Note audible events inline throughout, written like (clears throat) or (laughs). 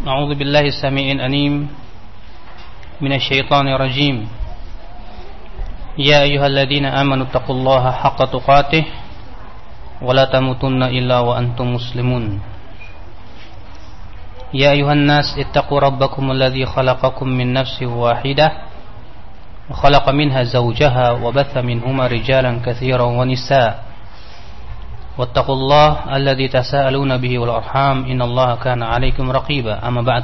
أعوذ بالله السميع الأليم من الشيطان الرجيم. يا أيها الذين آمنوا اتقوا الله حق تقاته ولا تموتن إلا وأنتم مسلمون. يا أيها الناس اتقوا ربكم الذي خلقكم من نفس واحدة وخلق منها زوجها وبث منهما رجالا كثيرا ونساء. واتقوا الله الذي تساءلون به والأرحام إن الله كان عليكم رقيبا أما بعد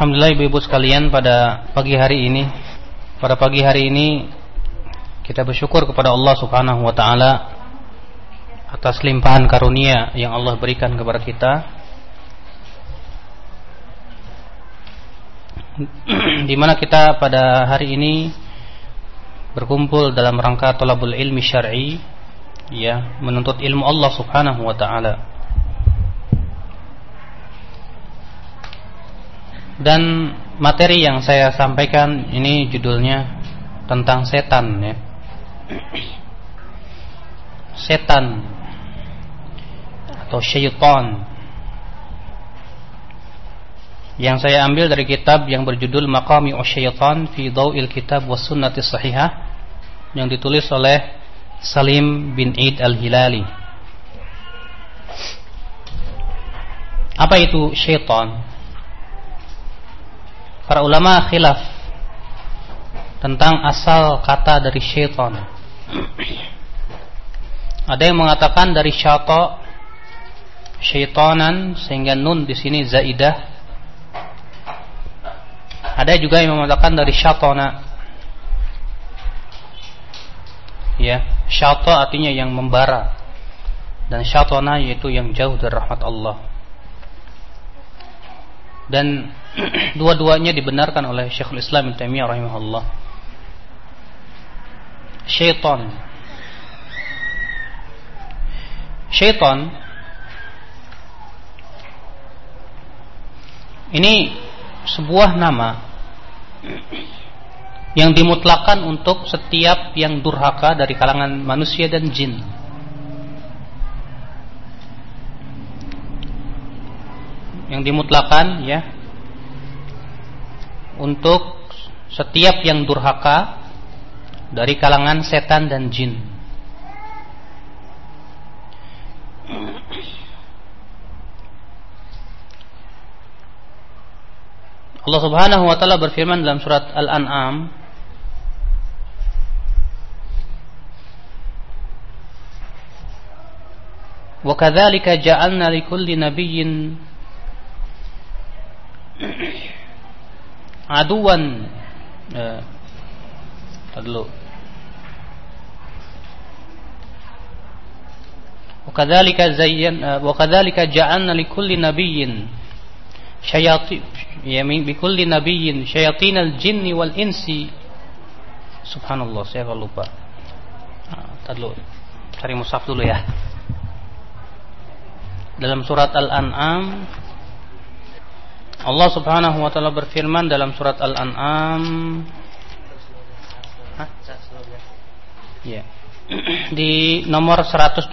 Alhamdulillah ibu-ibu sekalian pada pagi hari ini Pada pagi hari ini Kita bersyukur kepada Allah subhanahu wa ta'ala Atas limpahan karunia yang Allah berikan kepada kita (clears throat) di mana kita pada hari ini berkumpul dalam rangka talabul ilmi syar'i ya menuntut ilmu Allah Subhanahu wa taala. Dan materi yang saya sampaikan ini judulnya tentang setan ya. Setan atau syaitan. Yang saya ambil dari kitab yang berjudul Maqami Usyaitan fi Dawil Kitab was Sunnati Sahihah yang ditulis oleh Salim bin Id Al-Hilali. Apa itu syaitan? Para ulama khilaf tentang asal kata dari syaitan. Ada yang mengatakan dari syata syaitanan sehingga nun di sini zaidah. Ada juga yang mengatakan dari syatana ya syata artinya yang membara. Dan syatana yaitu yang jauh dari rahmat Allah. Dan (clears throat) dua-duanya dibenarkan oleh Syekhul Islam Ibnu Taimiyah rahimahullah. Syaitan. Syaitan ini sebuah nama (clears throat) yang dimutlakan untuk setiap yang durhaka dari kalangan manusia dan jin. Yang dimutlakan ya untuk setiap yang durhaka dari kalangan setan dan jin. Allah Subhanahu wa taala berfirman dalam surat Al-An'am وكذلك جعلنا لكل نبي عدوا dulu وكذلك زين وكذلك جعلنا لكل نبي شياطين بكل نبي شياطين الجن والإنس. Subhanallah saya lupa. Nah, dulu cari musaf dalam surat Al-An'am. Allah Subhanahu wa taala berfirman dalam surat Al-An'am. Ya. (clears throat) Di nomor 112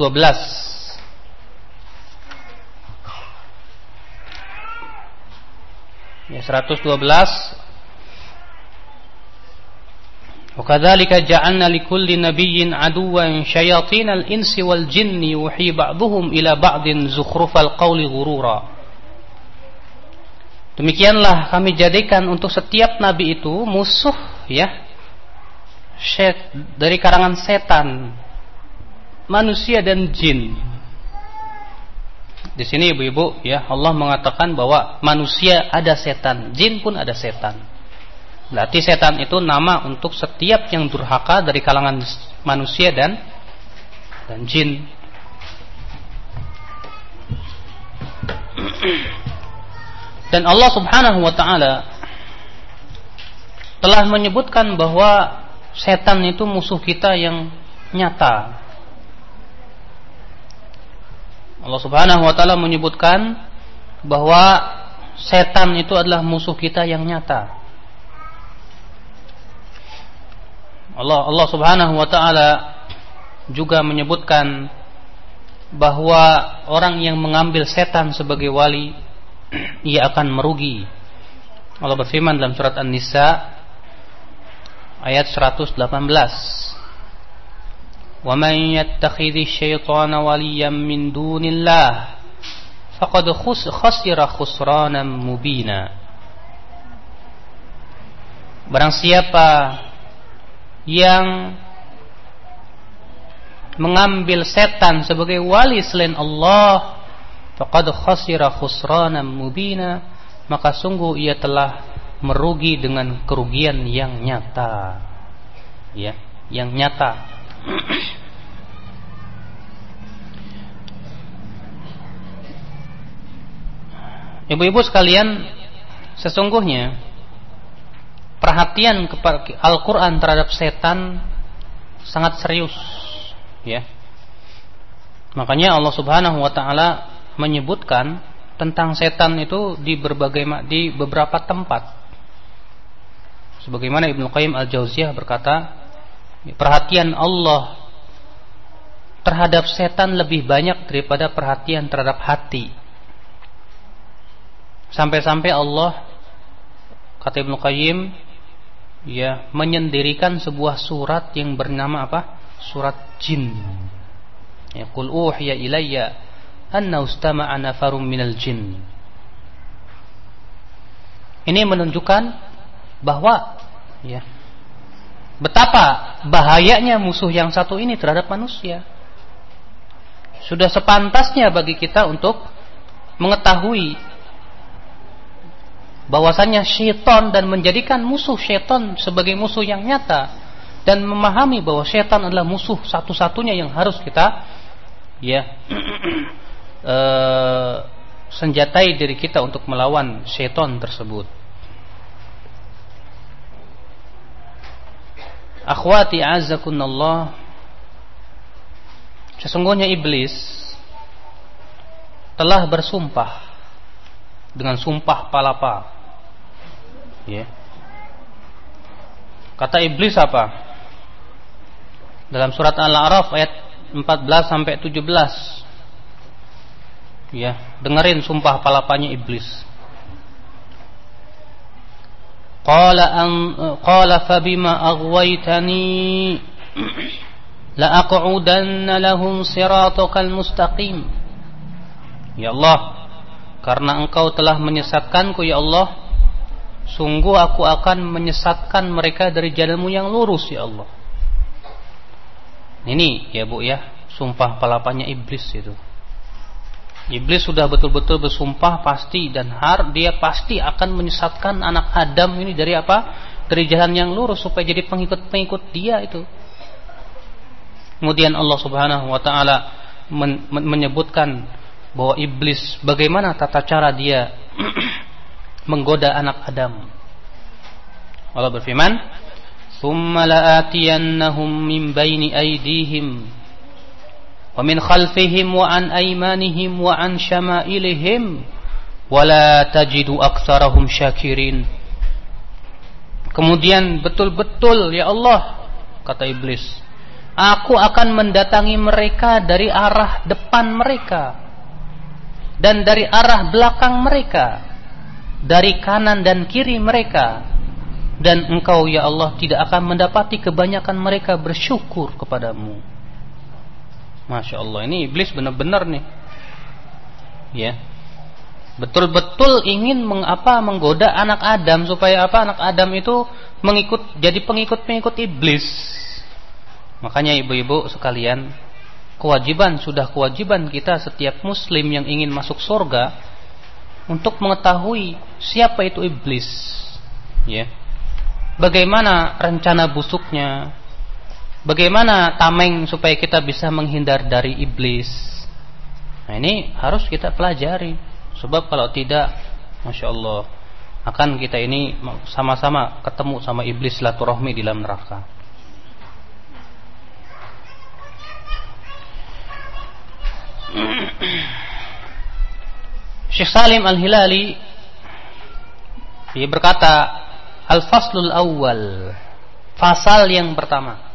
Ya 112 وكذلك جعلنا لكل نبي عدوا شياطين الإنس والجن يوحي بعضهم إلى بعض زخرف القول غرورا Demikianlah kami jadikan untuk setiap nabi itu musuh ya set, dari karangan setan, manusia dan jin. Di sini ibu-ibu ya Allah mengatakan bahwa manusia ada setan, jin pun ada setan. Berarti setan itu nama untuk setiap yang durhaka dari kalangan manusia dan dan jin. Dan Allah Subhanahu wa taala telah menyebutkan bahwa setan itu musuh kita yang nyata. Allah Subhanahu wa taala menyebutkan bahwa setan itu adalah musuh kita yang nyata. Allah Allah Subhanahu wa taala juga menyebutkan bahwa orang yang mengambil setan sebagai wali (clears throat) ia akan merugi. Allah berfirman dalam surat An-Nisa ayat 118. "Wa man yattakhidhi syaitana waliyan min dunillah faqad khasira khusranan mubina." Barang siapa yang mengambil setan sebagai wali selain Allah faqad khasira khusranan mubina maka sungguh ia telah merugi dengan kerugian yang nyata. Ya yang nyata. Ibu-ibu sekalian sesungguhnya perhatian kepada Al-Qur'an terhadap setan sangat serius ya. Makanya Allah Subhanahu wa taala menyebutkan tentang setan itu di berbagai di beberapa tempat. Sebagaimana Ibnu Qayyim Al-Jauziyah berkata perhatian Allah terhadap setan lebih banyak daripada perhatian terhadap hati. Sampai-sampai Allah kata Ibnu Qayyim ya menyendirikan sebuah surat yang bernama apa surat jin. Ya, qul uhiya ilayya anna ustama'a nafarum minal jin. Ini menunjukkan bahwa ya betapa bahayanya musuh yang satu ini terhadap manusia. Sudah sepantasnya bagi kita untuk mengetahui bahwasannya syaitan dan menjadikan musuh syaitan sebagai musuh yang nyata dan memahami bahwa setan adalah musuh satu-satunya yang harus kita ya e, (clears throat) senjatai diri kita untuk melawan setan tersebut. Akhwati azakunallah Sesungguhnya iblis telah bersumpah dengan sumpah palapa. Ya. Kata iblis apa? dalam surat Al-A'raf ayat 14 sampai 17. Ya, dengerin sumpah palapanya iblis. Qala an qala fabima aghwaytani la aq'udanna lahum siratakal mustaqim. Ya Allah, karena engkau telah menyesatkanku ya Allah, sungguh aku akan menyesatkan mereka dari jalanmu yang lurus ya Allah. Ini ya bu ya Sumpah palapanya iblis itu Iblis sudah betul-betul bersumpah pasti dan har dia pasti akan menyesatkan anak Adam ini dari apa? Dari jalan yang lurus supaya jadi pengikut-pengikut dia itu. Kemudian Allah Subhanahu wa taala men men menyebutkan bahwa iblis bagaimana tata cara dia menggoda anak Adam. Allah berfirman, "Tsumma la'atiyannahum min baini aydihim wa min khalfihim wa an aymanihim wa an syama'ilihim wa la tajidu aktsarahum syakirin." Kemudian betul-betul ya Allah kata iblis, aku akan mendatangi mereka dari arah depan mereka dan dari arah belakang mereka dari kanan dan kiri mereka dan engkau ya Allah tidak akan mendapati kebanyakan mereka bersyukur kepadamu. Masya Allah ini iblis benar-benar nih, ya betul-betul ingin mengapa menggoda anak Adam supaya apa anak Adam itu mengikut jadi pengikut-pengikut iblis. Makanya ibu-ibu sekalian, kewajiban sudah kewajiban kita setiap muslim yang ingin masuk surga untuk mengetahui siapa itu iblis. Ya bagaimana rencana busuknya, bagaimana tameng supaya kita bisa menghindar dari iblis. Nah ini harus kita pelajari, sebab kalau tidak, masya Allah, akan kita ini sama-sama ketemu sama iblis laturahmi di dalam neraka. Syekh Salim Al-Hilali dia berkata Al-faslul awal Fasal yang pertama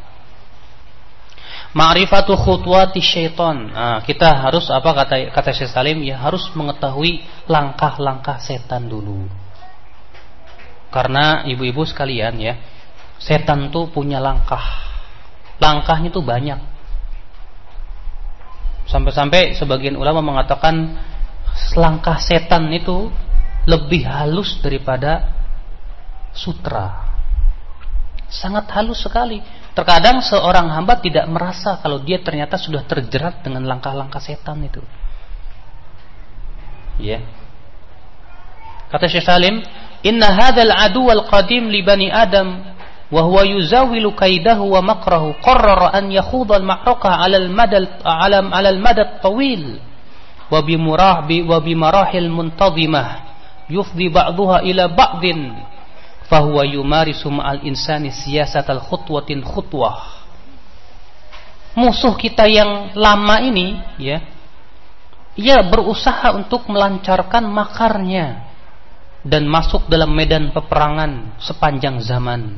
Ma'rifatu khutwati syaitan. Nah, kita harus apa kata kata Syekh Salim ya harus mengetahui langkah-langkah setan dulu. Karena ibu-ibu sekalian ya, setan tuh punya langkah. Langkahnya tuh banyak. Sampai-sampai sebagian ulama mengatakan langkah setan itu lebih halus daripada sutra. Sangat halus sekali. Terkadang seorang hamba tidak merasa kalau dia ternyata sudah terjerat dengan langkah-langkah setan itu. Ya. Kata Syekh Salim, "Inna hadzal adu wal qadim li bani Adam wa huwa yuzawilu kaidahu wa makrahu qarrara an yakhudha al ma'raka 'ala al madal 'ala 'ala al mada tawil wa bi murah bi wa marahil muntazimah yufdi ba'daha ila ba'din fahuwa yumarisu ma'al insani siyasatal khutwatin khutwah musuh kita yang lama ini ya ia berusaha untuk melancarkan makarnya dan masuk dalam medan peperangan sepanjang zaman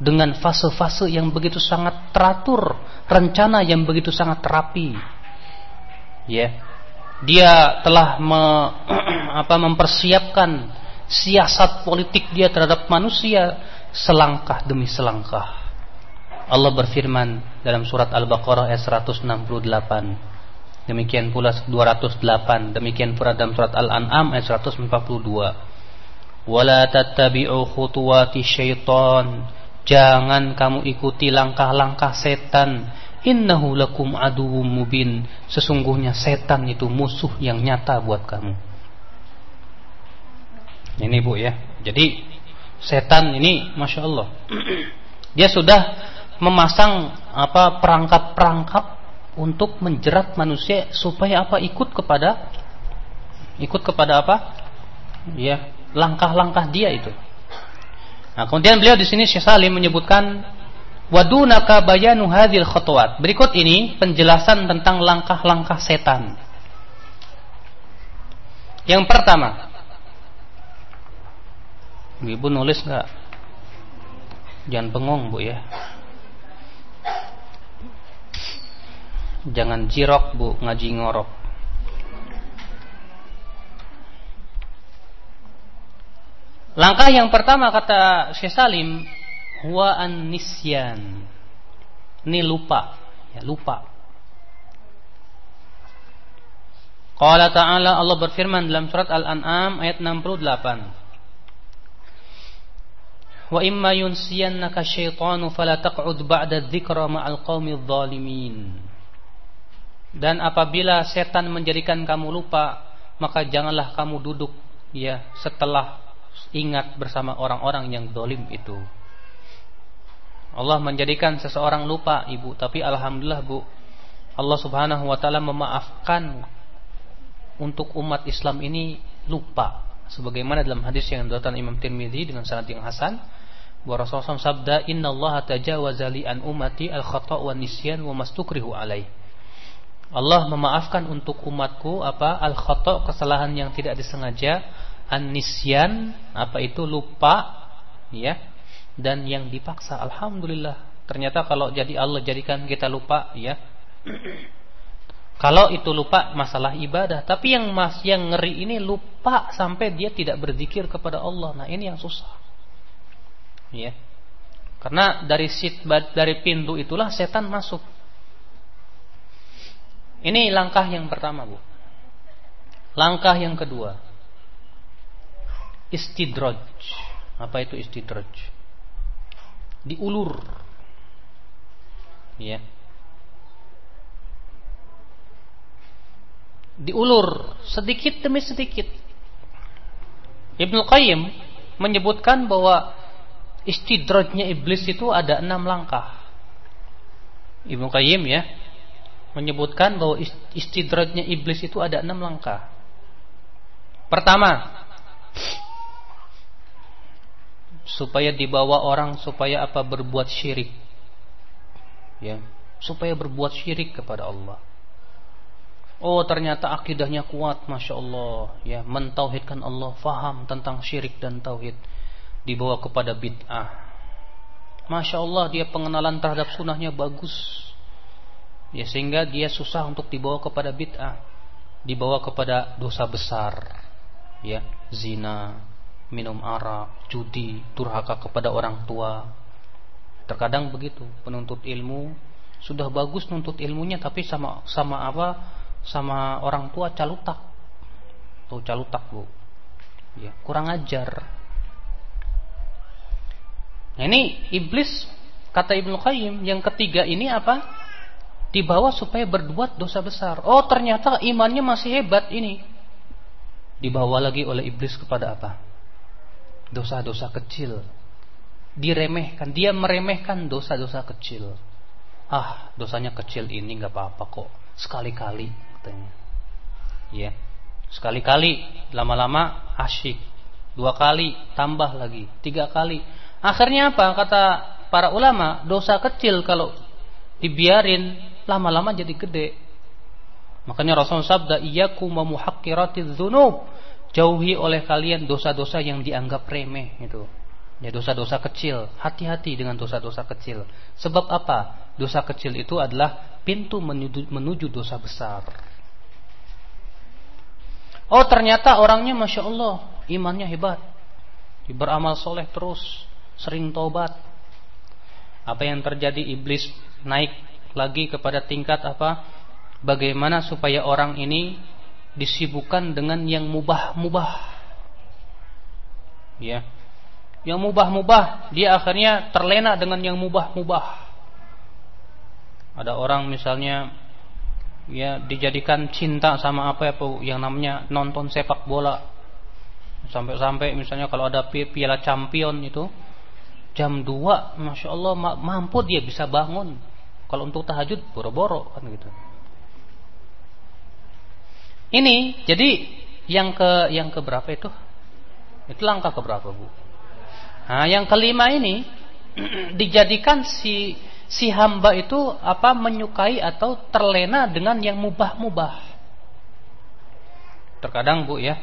dengan fase-fase yang begitu sangat teratur, rencana yang begitu sangat terapi. Ya dia telah me, (clears throat) apa, mempersiapkan siasat politik dia terhadap manusia selangkah demi selangkah. Allah berfirman dalam surat Al-Baqarah ayat 168. Demikian pula 208, demikian pula dalam surat Al-An'am ayat 142. Wala tattabi'u khutuwati syaitan. Jangan kamu ikuti langkah-langkah setan Innahu lakum aduwwum mubin. Sesungguhnya setan itu musuh yang nyata buat kamu. Ini Bu ya. Jadi setan ini Masya Allah (clears throat) Dia sudah memasang apa perangkap-perangkap untuk menjerat manusia supaya apa ikut kepada ikut kepada apa? Ya, langkah-langkah dia itu. Nah, kemudian beliau di sini Syekh Salim menyebutkan Wadunaka bayanu hadhil khutwat. Berikut ini penjelasan tentang langkah-langkah setan. Yang pertama. Ibu nulis nggak? Jangan bengong bu ya. Jangan jirok bu, ngaji ngorok. Langkah yang pertama kata Syekh Salim huwa an-nisyan. Ini lupa, ya lupa. Qala ta'ala Allah berfirman dalam surat Al-An'am ayat 68. Wa imma yunsiyannaka syaitanu fala taq'ud ba'da dzikra ma'al qaumidh dhalimin. Dan apabila setan menjadikan kamu lupa, maka janganlah kamu duduk ya setelah ingat bersama orang-orang yang dolim itu. Allah menjadikan seseorang lupa ibu. Tapi Alhamdulillah bu Allah subhanahu wa ta'ala memaafkan Untuk umat Islam ini lupa. Sebagaimana dalam hadis yang diriwayatkan Imam Tirmidzi dengan sanad yang hasan bahwa Rasulullah SAW sabda Inna Allah tajawaza li an umati al khata' wa nisyan wa mastukrihu alaih. Allah memaafkan untuk umatku apa al khata' kesalahan yang tidak disengaja an nisyan apa itu lupa ya dan yang dipaksa. Alhamdulillah. Ternyata kalau jadi Allah jadikan kita lupa ya. (clears throat) Kalau itu lupa masalah ibadah, tapi yang mas yang ngeri ini lupa sampai dia tidak berzikir kepada Allah. Nah, ini yang susah. Ya. Karena dari sit dari pintu itulah setan masuk. Ini langkah yang pertama, Bu. Langkah yang kedua. Istidraj. Apa itu istidraj? Diulur. Ya. Diulur sedikit demi sedikit. Ibnu Qayyim menyebutkan bahwa istidrajnya iblis itu ada enam langkah. Ibnu Qayyim ya menyebutkan bahwa istidrajnya iblis itu ada enam langkah. Pertama supaya dibawa orang supaya apa? Berbuat syirik. Ya. Supaya berbuat syirik kepada Allah. Oh ternyata akidahnya kuat masya Allah. Ya mentauhidkan Allah faham tentang syirik dan tauhid. Dibawa kepada bid'ah. Masya Allah dia pengenalan terhadap sunnahnya bagus. Ya sehingga dia susah untuk dibawa kepada bid'ah, dibawa kepada dosa besar. Ya, zina, minum arak, judi, durhaka kepada orang tua. Terkadang begitu, penuntut ilmu sudah bagus nuntut ilmunya tapi sama sama apa? Sama orang tua calutak. Tuh calutak, Bu. Ya, kurang ajar. Nah, ini iblis kata Ibnu Qayyim yang ketiga ini apa? Dibawa supaya berbuat dosa besar. Oh, ternyata imannya masih hebat ini. Dibawa lagi oleh iblis kepada apa? Dosa-dosa kecil. Diremehkan, dia meremehkan dosa-dosa kecil. Ah, dosanya kecil ini nggak apa-apa kok. Sekali-kali katanya. Ya. Sekali-kali lama-lama asyik. Dua kali tambah lagi, tiga kali Akhirnya apa? Kata para ulama, dosa kecil kalau dibiarin lama-lama jadi gede. Makanya Rasul sabda, "Iyyakum wa muhaqqiratiz dzunub." Jauhi oleh kalian dosa-dosa yang dianggap remeh itu. Ya dosa-dosa kecil. Hati-hati dengan dosa-dosa kecil. Sebab apa? Dosa kecil itu adalah pintu menuju, menuju dosa besar. Oh ternyata orangnya masya Allah imannya hebat, beramal soleh terus, sering tobat. Apa yang terjadi iblis naik lagi kepada tingkat apa? Bagaimana supaya orang ini disibukkan dengan yang mubah-mubah. Ya. Yang mubah-mubah, dia akhirnya terlena dengan yang mubah-mubah. Ada orang misalnya ya dijadikan cinta sama apa ya yang namanya nonton sepak bola. Sampai-sampai misalnya kalau ada piala champion itu jam 2 Masya Allah mampu dia bisa bangun kalau untuk tahajud boro-boro kan gitu ini jadi yang ke yang ke berapa itu? Itu langkah ke berapa bu? Nah yang kelima ini (clears throat) dijadikan si si hamba itu apa menyukai atau terlena dengan yang mubah-mubah. Terkadang bu ya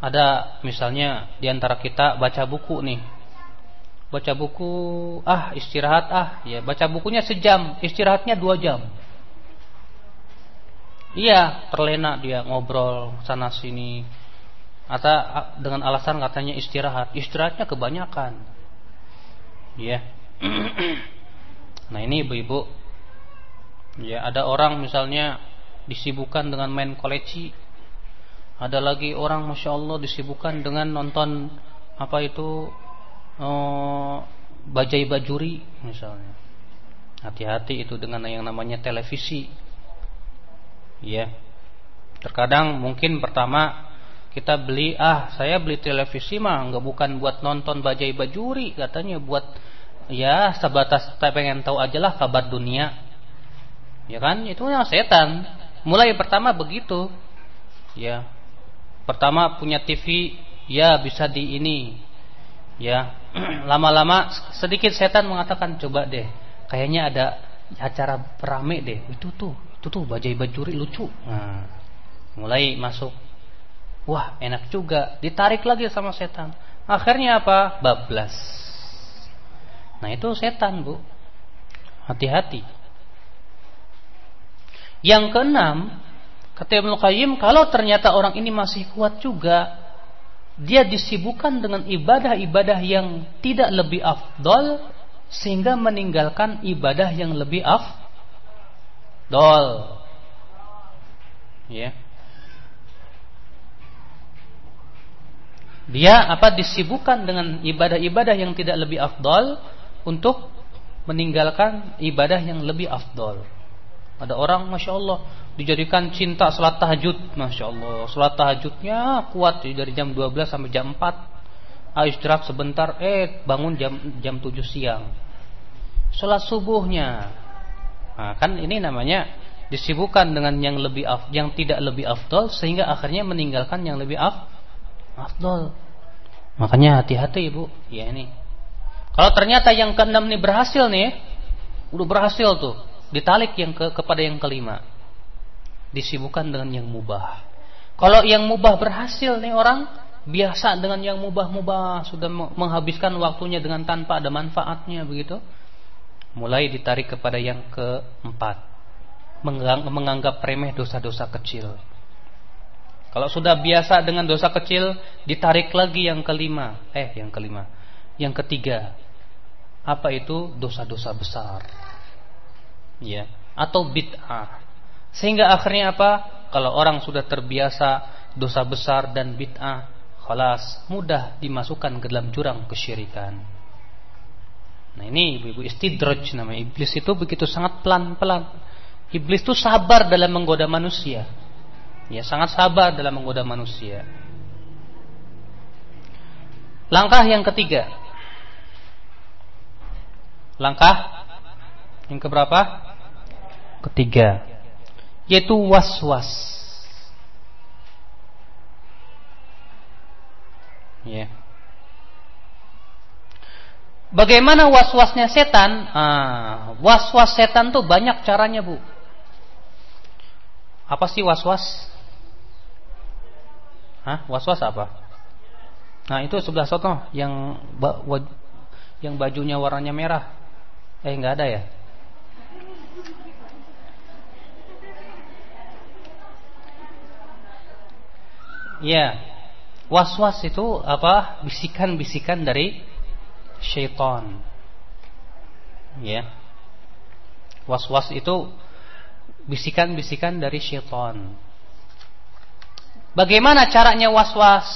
ada misalnya di antara kita baca buku nih. Baca buku ah istirahat ah ya baca bukunya sejam istirahatnya dua jam iya terlena dia ngobrol sana sini. Atau dengan alasan katanya istirahat. Istirahatnya kebanyakan. Ya (clears throat) nah ini ibu-ibu. Ya ada orang misalnya disibukkan dengan main koleci ada lagi orang masya Allah disibukkan dengan nonton apa itu oh, bajai bajuri misalnya. Hati-hati itu dengan yang namanya televisi. Ya. Terkadang mungkin pertama kita beli ah saya beli televisi mah nggak bukan buat nonton bajai bajuri katanya buat ya sebatas saya pengen tahu aja lah kabar dunia. Ya kan? Itu yang setan. Mulai pertama begitu. Ya. Pertama punya TV ya bisa di ini. Ya. (clears throat) Lama-lama sedikit setan mengatakan coba deh kayaknya ada acara rame deh. Itu tuh itu tuh bajai bajuri lucu. Nah, mulai masuk. Wah enak juga. Ditarik lagi sama setan. Akhirnya apa? Bablas. Nah itu setan bu. Hati-hati. Yang keenam kata Ibnu Qayyim kalau ternyata orang ini masih kuat juga dia disibukkan dengan ibadah-ibadah yang tidak lebih afdol sehingga meninggalkan ibadah yang lebih afdol. Ya. Dia apa disibukkan dengan ibadah-ibadah yang tidak lebih afdol untuk meninggalkan ibadah yang lebih afdol. Ada orang Masya Allah Dijadikan cinta salat tahajud Masya Allah Salat tahajudnya kuat Dari jam 12 sampai jam 4 ah, Istirahat sebentar Eh bangun jam jam 7 siang Salat subuhnya nah, Kan ini namanya Disibukkan dengan yang lebih af, Yang tidak lebih afdol Sehingga akhirnya meninggalkan yang lebih af, afdol. Makanya hati-hati ibu. Ya ini. Kalau ternyata yang keenam ini berhasil nih Udah berhasil tuh ditalik yang ke kepada yang kelima. Disibukkan dengan yang mubah. Kalau yang mubah berhasil nih orang biasa dengan yang mubah-mubah sudah menghabiskan waktunya dengan tanpa ada manfaatnya begitu mulai ditarik kepada yang keempat menganggap remeh dosa-dosa kecil. Kalau sudah biasa dengan dosa kecil, ditarik lagi yang kelima. Eh, yang kelima. Yang ketiga. Apa itu dosa-dosa besar? Ya, atau bid'ah. Sehingga akhirnya apa? Kalau orang sudah terbiasa dosa besar dan bid'ah, khalas, mudah dimasukkan ke dalam jurang kesyirikan. Nah ini ibu-ibu istidraj namanya. Iblis itu begitu sangat pelan-pelan. Iblis itu sabar dalam menggoda manusia. Ya, sangat sabar dalam menggoda manusia. Langkah yang ketiga. Langkah yang keberapa? Ketiga. Yaitu was-was. Ya. Bagaimana was-wasnya setan? Ah, was-was setan tuh banyak caranya, Bu. Apa sih was-was? Hah? Was-was apa? Nah, itu sebelah sono yang yang bajunya warnanya merah. Eh, nggak ada ya? Ya. Was-was itu apa? Bisikan-bisikan dari syaitan. Ya. Was-was itu bisikan-bisikan dari syaitan. Bagaimana caranya was-was?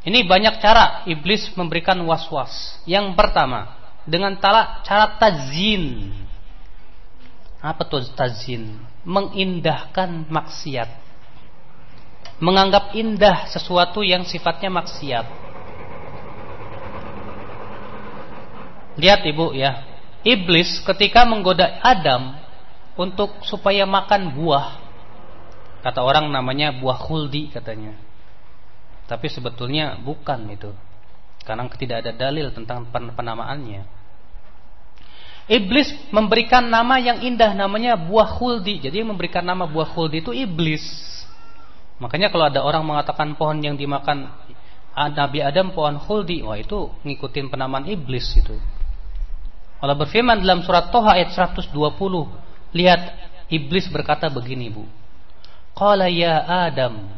Ini banyak cara iblis memberikan was-was. Yang pertama, dengan tala, cara tazin. Apa tuh tazin? Mengindahkan maksiat. Menganggap indah sesuatu yang sifatnya maksiat. Lihat ibu ya. Iblis ketika menggoda Adam untuk supaya makan buah Kata orang namanya buah khuldi katanya. Tapi sebetulnya bukan itu. Karena tidak ada dalil tentang penamaannya. Iblis memberikan nama yang indah namanya buah khuldi. Jadi yang memberikan nama buah khuldi itu iblis. Makanya kalau ada orang mengatakan pohon yang dimakan Nabi Adam pohon khuldi, wah itu ngikutin penamaan iblis itu. Allah berfirman dalam surat Toha ayat 120, lihat iblis berkata begini, Bu. Qala ya Adam.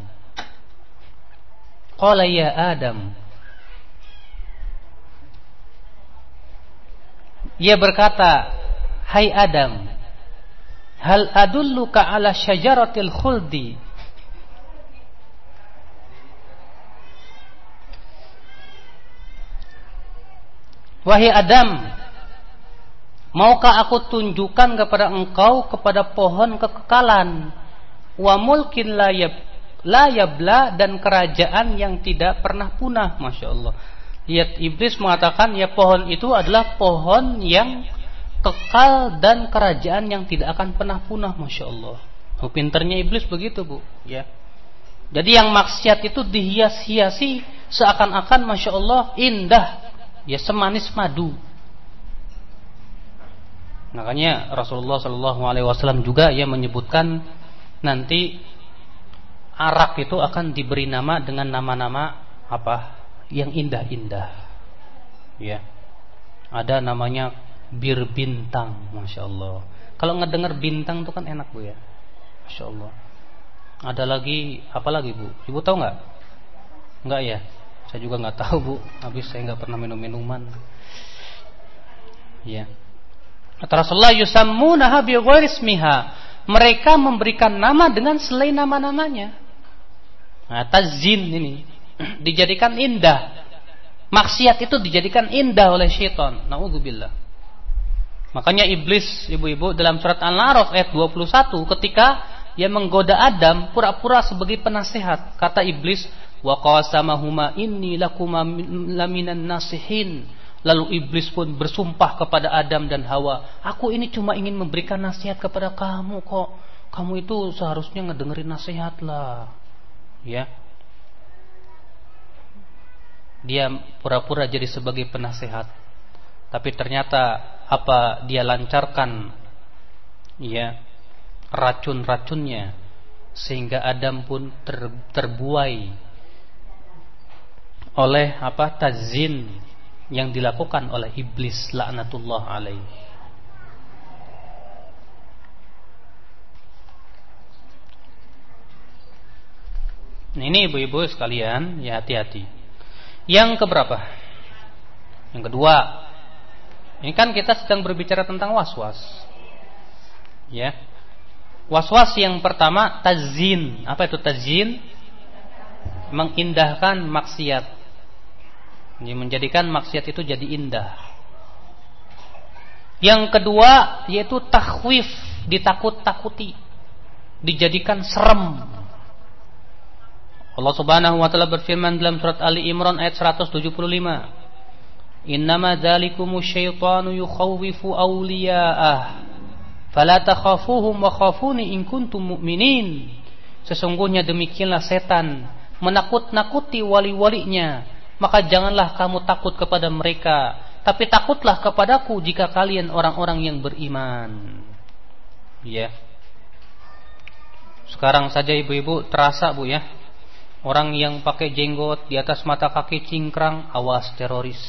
Qala ya Adam. Ia berkata, "Hai Adam, hal adulluka ala syajaratil khuldi?" Wahai Adam, maukah aku tunjukkan kepada engkau kepada pohon kekekalan? Wa mulkin la yab la yabla dan kerajaan yang tidak pernah punah Masya Allah. Lihat iblis mengatakan ya pohon itu adalah pohon yang kekal dan kerajaan yang tidak akan pernah punah Masya Allah. Oh, pinternya iblis begitu bu. Ya. Jadi yang maksiat itu dihias-hiasi seakan-akan Masya Allah indah. Ya semanis madu makanya Rasulullah Shallallahu Alaihi Wasallam juga yang menyebutkan nanti arak itu akan diberi nama dengan nama-nama apa? Yang indah-indah. Ya. Ada namanya bir bintang masya Allah kalau ngedengar bintang itu kan enak bu ya. Masya Allah ada lagi apa lagi bu? Ibu tahu nggak? Nggak ya? Saya juga nggak tahu bu. Habis saya nggak pernah minum minuman ya kata Rasulullah yusammunaha bi mereka memberikan nama dengan selain nama-namanya. Nah, tazin ini (clears throat) dijadikan indah. Maksiat itu dijadikan indah oleh syaitan. Nauzubillah. Makanya iblis, ibu-ibu, dalam surat Al-A'raf ayat 21 ketika ia menggoda Adam pura-pura sebagai penasehat, kata iblis, "Wa qasamahuma inni lakuma laminan nasihin." Lalu iblis pun bersumpah kepada Adam dan Hawa, "Aku ini cuma ingin memberikan nasihat kepada kamu kok. Kamu itu seharusnya ngedengerin nasihat lah." Ya. Dia pura-pura jadi sebagai penasehat. Tapi ternyata apa dia lancarkan ya racun-racunnya sehingga Adam pun ter, terbuai oleh apa tazin yang dilakukan oleh iblis laknatullah alaihi. Nah, ini ibu-ibu sekalian, ya hati-hati. Yang keberapa? Yang kedua. Ini kan kita sedang berbicara tentang was-was. Ya. Was-was yang pertama tazin. Apa itu tazin? Mengindahkan maksiat ini menjadikan maksiat itu jadi indah. Yang kedua yaitu takhwif, ditakut-takuti. Dijadikan serem Allah Subhanahu wa taala berfirman dalam surat Ali Imran ayat 175. Innama dzalikumu syaitanu yukhawwifu awliya'ah. Fala takhafuhum wa khafuni in kuntum mu'minin. Sesungguhnya demikianlah setan menakut-nakuti wali-walinya, maka janganlah kamu takut kepada mereka, tapi takutlah kepadaku jika kalian orang-orang yang beriman. Ya. Sekarang saja ibu-ibu terasa Bu ya Orang yang pakai jenggot di atas mata kaki cingkrang, awas teroris.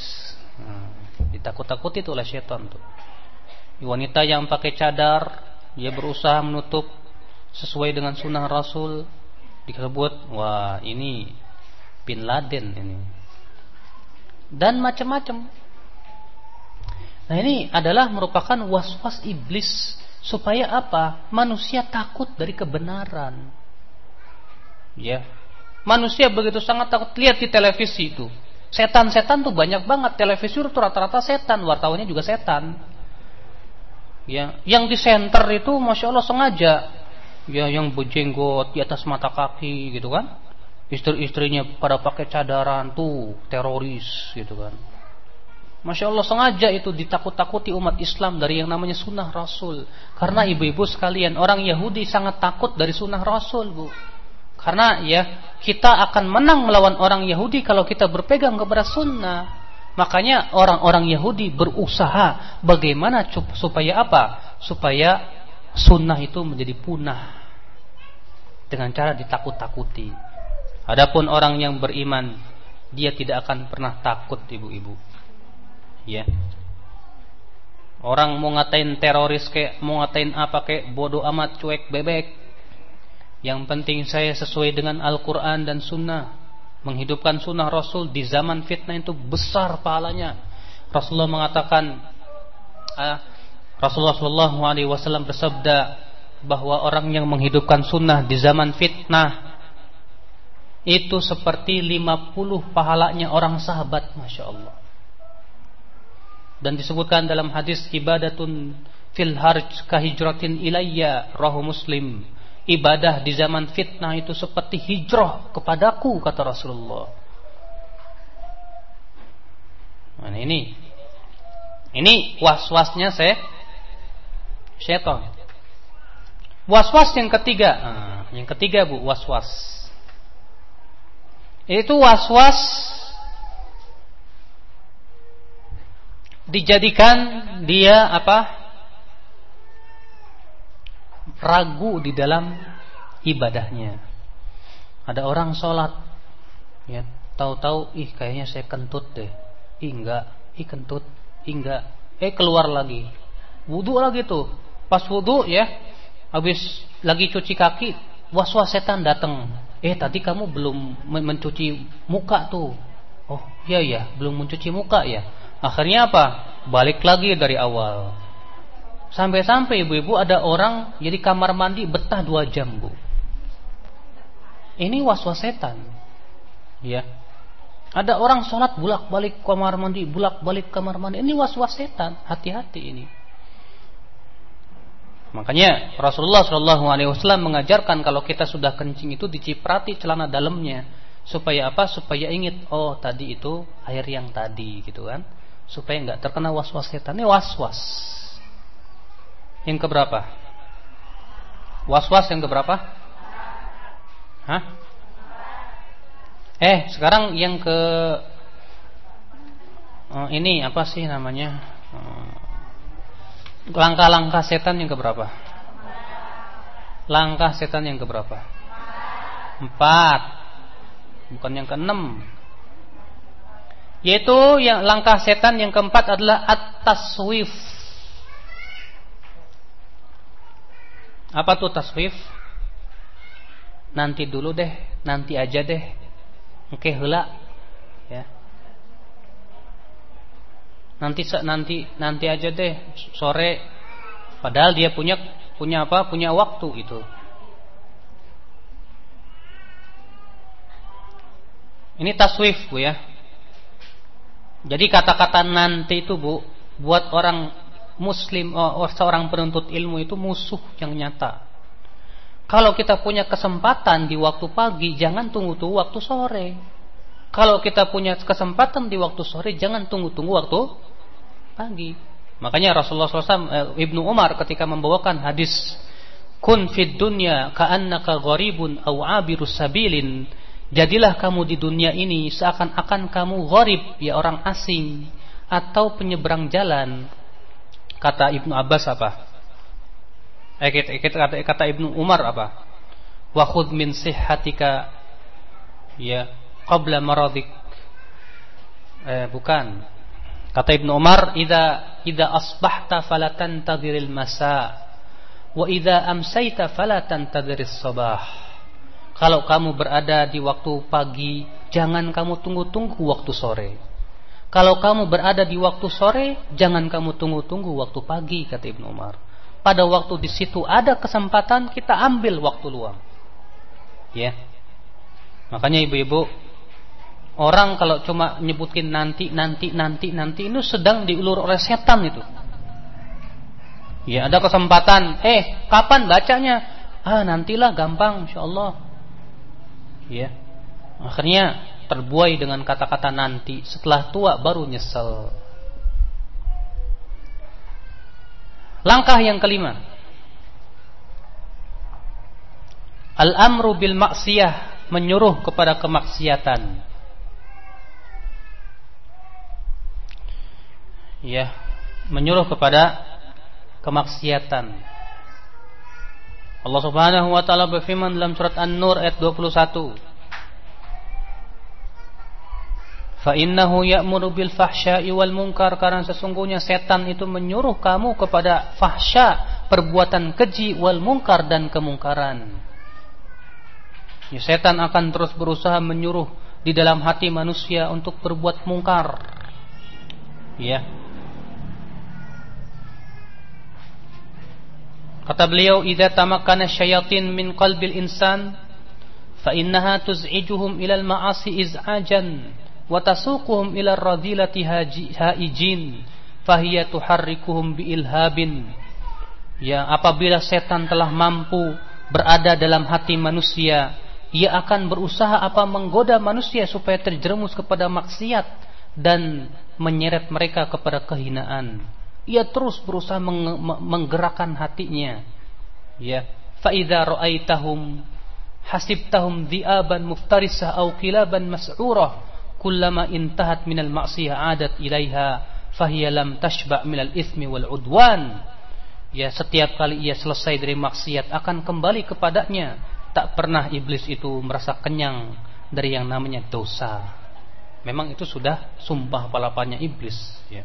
Nah, ditakut-takuti itu oleh setan tuh. Wanita yang pakai cadar, dia berusaha menutup sesuai dengan sunnah Rasul, disebut wah ini Bin Laden ini. Dan macam-macam. Nah ini adalah merupakan was-was iblis supaya apa? Manusia takut dari kebenaran. Ya, Manusia begitu sangat takut lihat di televisi itu. Setan-setan tuh banyak banget. Televisi itu rata-rata setan, wartawannya juga setan. Ya, yang di center itu masya Allah sengaja. Ya, yang berjenggot di atas mata kaki gitu kan. Istri-istrinya pada pakai cadaran tuh teroris gitu kan. Masya Allah sengaja itu ditakut-takuti umat Islam dari yang namanya sunnah Rasul. Karena ibu-ibu sekalian orang Yahudi sangat takut dari sunnah Rasul bu. Karena ya kita akan menang melawan orang Yahudi kalau kita berpegang kepada sunnah. Makanya orang-orang Yahudi berusaha bagaimana supaya apa? Supaya sunnah itu menjadi punah dengan cara ditakut-takuti. Adapun orang yang beriman, dia tidak akan pernah takut ibu-ibu. Ya. Orang mau ngatain teroris kayak mau ngatain apa kayak bodoh amat cuek bebek yang penting saya sesuai dengan Al-Quran dan Sunnah. Menghidupkan Sunnah Rasul di zaman fitnah itu besar pahalanya. Rasulullah mengatakan, uh, Rasulullah Shallallahu Alaihi Wasallam bersabda bahwa orang yang menghidupkan Sunnah di zaman fitnah itu seperti 50 pahalanya orang sahabat, masya Allah. Dan disebutkan dalam hadis ibadatun fil harj kahijratin ilayya rahu muslim ibadah di zaman fitnah itu seperti hijrah kepadaku kata Rasulullah. Nah, ini ini was-wasnya saya setan. Was-was yang ketiga, nah, yang ketiga bu was-was. Itu was-was dijadikan dia apa? ragu di dalam ibadahnya. Ada orang sholat, ya tahu-tahu, ih kayaknya saya kentut deh, ih enggak, ih kentut, ih enggak, eh keluar lagi, wudhu lagi tuh, pas wudhu ya, habis lagi cuci kaki, was-was setan datang, eh tadi kamu belum mencuci muka tuh, oh iya ya, belum mencuci muka ya, akhirnya apa? Balik lagi dari awal, Sampai-sampai ibu-ibu ada orang jadi kamar mandi betah dua jam bu. Ini was-was setan. Ya. Ada orang sholat bulak-balik kamar mandi, bulak-balik kamar mandi. Ini was-was setan. Hati-hati ini. Makanya Rasulullah Shallallahu Alaihi Wasallam mengajarkan kalau kita sudah kencing itu diciprati celana dalamnya supaya apa? Supaya ingat oh tadi itu air yang tadi gitu kan? Supaya nggak terkena was-was setan. Ini was-was. Yang keberapa? Was-was yang keberapa? Hah? Eh, sekarang yang ke oh, ini apa sih namanya? Eh, langkah-langkah setan yang keberapa? Langkah setan yang keberapa? Empat. Bukan yang keenam. Yaitu yang langkah setan yang keempat adalah at-taswif Apa tuh taswif? nanti dulu deh, nanti aja deh. Oke, hela. Ya. Nanti nanti nanti aja deh sore padahal dia punya punya apa? Punya waktu itu. Ini taswif Bu ya. Jadi kata-kata nanti itu Bu buat orang muslim oh, seorang penuntut ilmu itu musuh yang nyata. Kalau kita punya kesempatan di waktu pagi, jangan tunggu-tunggu waktu sore. Kalau kita punya kesempatan di waktu sore, jangan tunggu-tunggu waktu pagi. Makanya Rasulullah SAW, eh, Ibnu Umar ketika membawakan hadis Kun fid dunya ka'annaka gharibun aw abirus sabilin Jadilah kamu di dunia ini seakan-akan kamu gharib, ya orang asing atau penyeberang jalan. Kata Ibnu Abbas apa? Eh, kata, kata Ibnu Umar apa? Wa khudh min sihhatika ya qabla maradik. Eh, bukan. Kata Ibnu Umar, "Idza idza asbahta fala tantadhiril masa wa idza amsayta fala tantadhiris sabah." Kalau kamu berada di waktu pagi, jangan kamu tunggu-tunggu waktu sore. Kalau kamu berada di waktu sore, jangan kamu tunggu-tunggu waktu pagi, kata Ibnu Umar. Pada waktu di situ ada kesempatan, kita ambil waktu luang. Ya. Makanya ibu-ibu, orang kalau cuma nyebutin nanti, nanti, nanti, nanti, itu sedang diulur oleh setan itu. Ya, ada kesempatan. Eh, kapan bacanya? Ah, nantilah gampang, insya Allah ya akhirnya terbuai dengan kata-kata nanti setelah tua baru nyesel langkah yang kelima al-amru bil maksiyah menyuruh kepada kemaksiatan ya menyuruh kepada kemaksiatan Allah Subhanahu wa taala berfirman dalam surat An-Nur ayat 21. Fa innahu ya'muru bil fahsya'i wal munkar karena sesungguhnya setan itu menyuruh kamu kepada fahsya, perbuatan keji wal munkar dan kemungkaran. Ya, setan akan terus berusaha menyuruh di dalam hati manusia untuk berbuat mungkar. Ya, Kata beliau, "Idza tamakkana syayatin min qalbil insan, fa innaha tuz'ijuhum ila al-ma'asi iz'ajan wa tasuquhum ila ar-radilati haijin, fahiya tuharrikuhum bi ilhabin." Ya, apabila setan telah mampu berada dalam hati manusia, ia akan berusaha apa menggoda manusia supaya terjerumus kepada maksiat dan menyeret mereka kepada kehinaan ia terus berusaha meng menggerakkan hatinya. Ya. Fa idza ra'aitahum hasibtahum dhi'aban muftarisah aw kilaban mas'urah kullama intahat minal ma'siyah adat ilaiha fahiya lam tashba' minal ithmi wal udwan. Ya setiap kali ia selesai dari maksiat akan kembali kepadanya. Tak pernah iblis itu merasa kenyang dari yang namanya dosa. Memang itu sudah sumpah palapanya iblis ya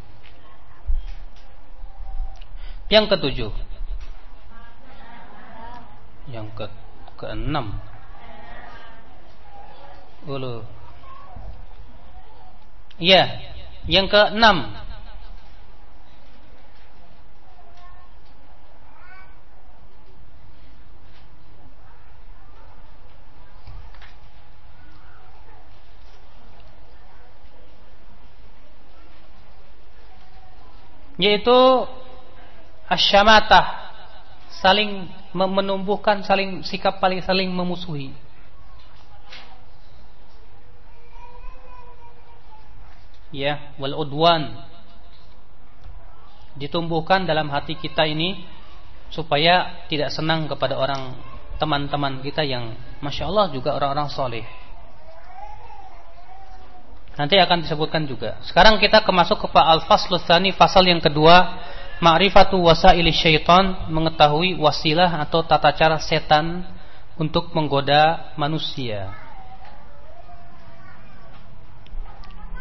yang ketujuh. Yang ke keenam. Ulu. Iya, yang keenam. yaitu asyamatah. Saling menumbuhkan saling sikap paling saling memusuhi. Ya wal udwan. Ditumbuhkan dalam hati kita ini supaya tidak senang kepada orang teman-teman kita yang masya Allah juga orang-orang soleh. Nanti akan disebutkan juga. Sekarang kita kemasuk ke al-faslus fasal yang kedua Ma'rifatu wasaili syaitan mengetahui wasilah atau tata cara setan untuk menggoda manusia.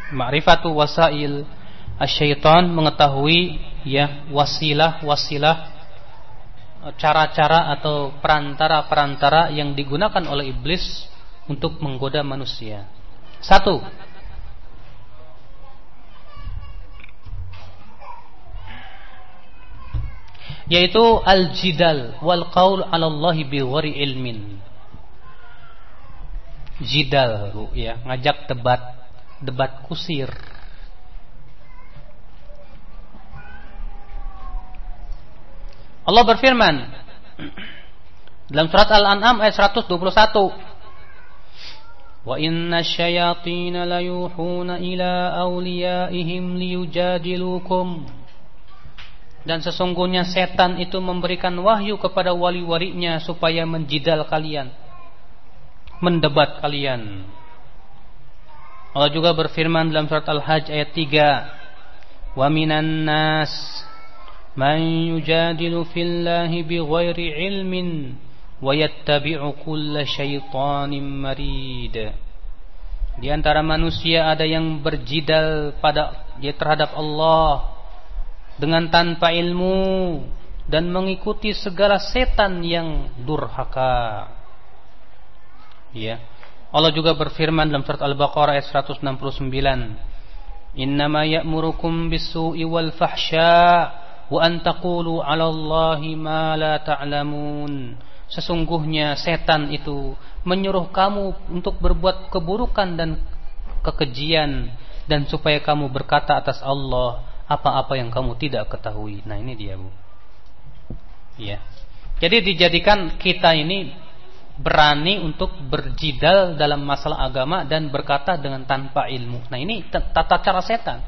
Ma'rifatu wasail syaitan mengetahui ya wasilah wasilah cara-cara atau perantara-perantara yang digunakan oleh iblis untuk menggoda manusia. Satu, yaitu al-jidal wal qaul 'ala Allah bi ilmin. Jidal, ya, ngajak debat, debat kusir. Allah berfirman dalam surat Al-An'am ayat 121 Wa inna syayatin la yuhuna ila awliyaihim liyujadilukum dan sesungguhnya setan itu memberikan wahyu kepada wali-walinya supaya menjidal kalian mendebat kalian. Allah juga berfirman dalam surat Al-Hajj ayat 3 wa minan nas man yujadilu fillahi bighairi ilmin wa yattabi'u kulla syaitanin marid. Di antara manusia ada yang berjidal pada ya terhadap Allah dengan tanpa ilmu dan mengikuti segala setan yang durhaka. Ya. Allah juga berfirman dalam surat Al-Baqarah ayat 169, "Innama ya'murukum bis-su'i wal fahsya wa an taqulu 'ala Allahi ma la ta'lamun." Sesungguhnya setan itu menyuruh kamu untuk berbuat keburukan dan kekejian dan supaya kamu berkata atas Allah apa-apa yang kamu tidak ketahui. Nah, ini dia, Bu. Ya. Jadi dijadikan kita ini berani untuk berjidal dalam masalah agama dan berkata dengan tanpa ilmu. Nah, ini tata cara setan.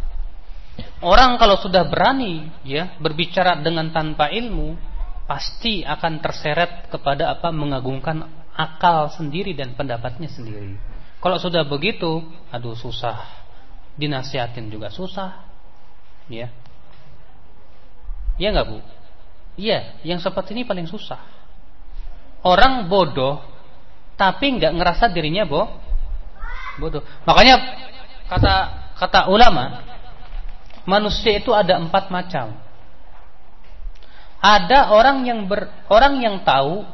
Orang kalau sudah berani ya berbicara dengan tanpa ilmu, pasti akan terseret kepada apa mengagungkan akal sendiri dan pendapatnya sendiri. Kalau sudah begitu, aduh susah. Dinasihatin juga susah, Ya. Iya nggak bu? Iya, yang seperti ini paling susah. Orang bodoh, tapi nggak ngerasa dirinya boh, bodoh. Makanya kata kata ulama, manusia itu ada empat macam. Ada orang yang ber, orang yang tahu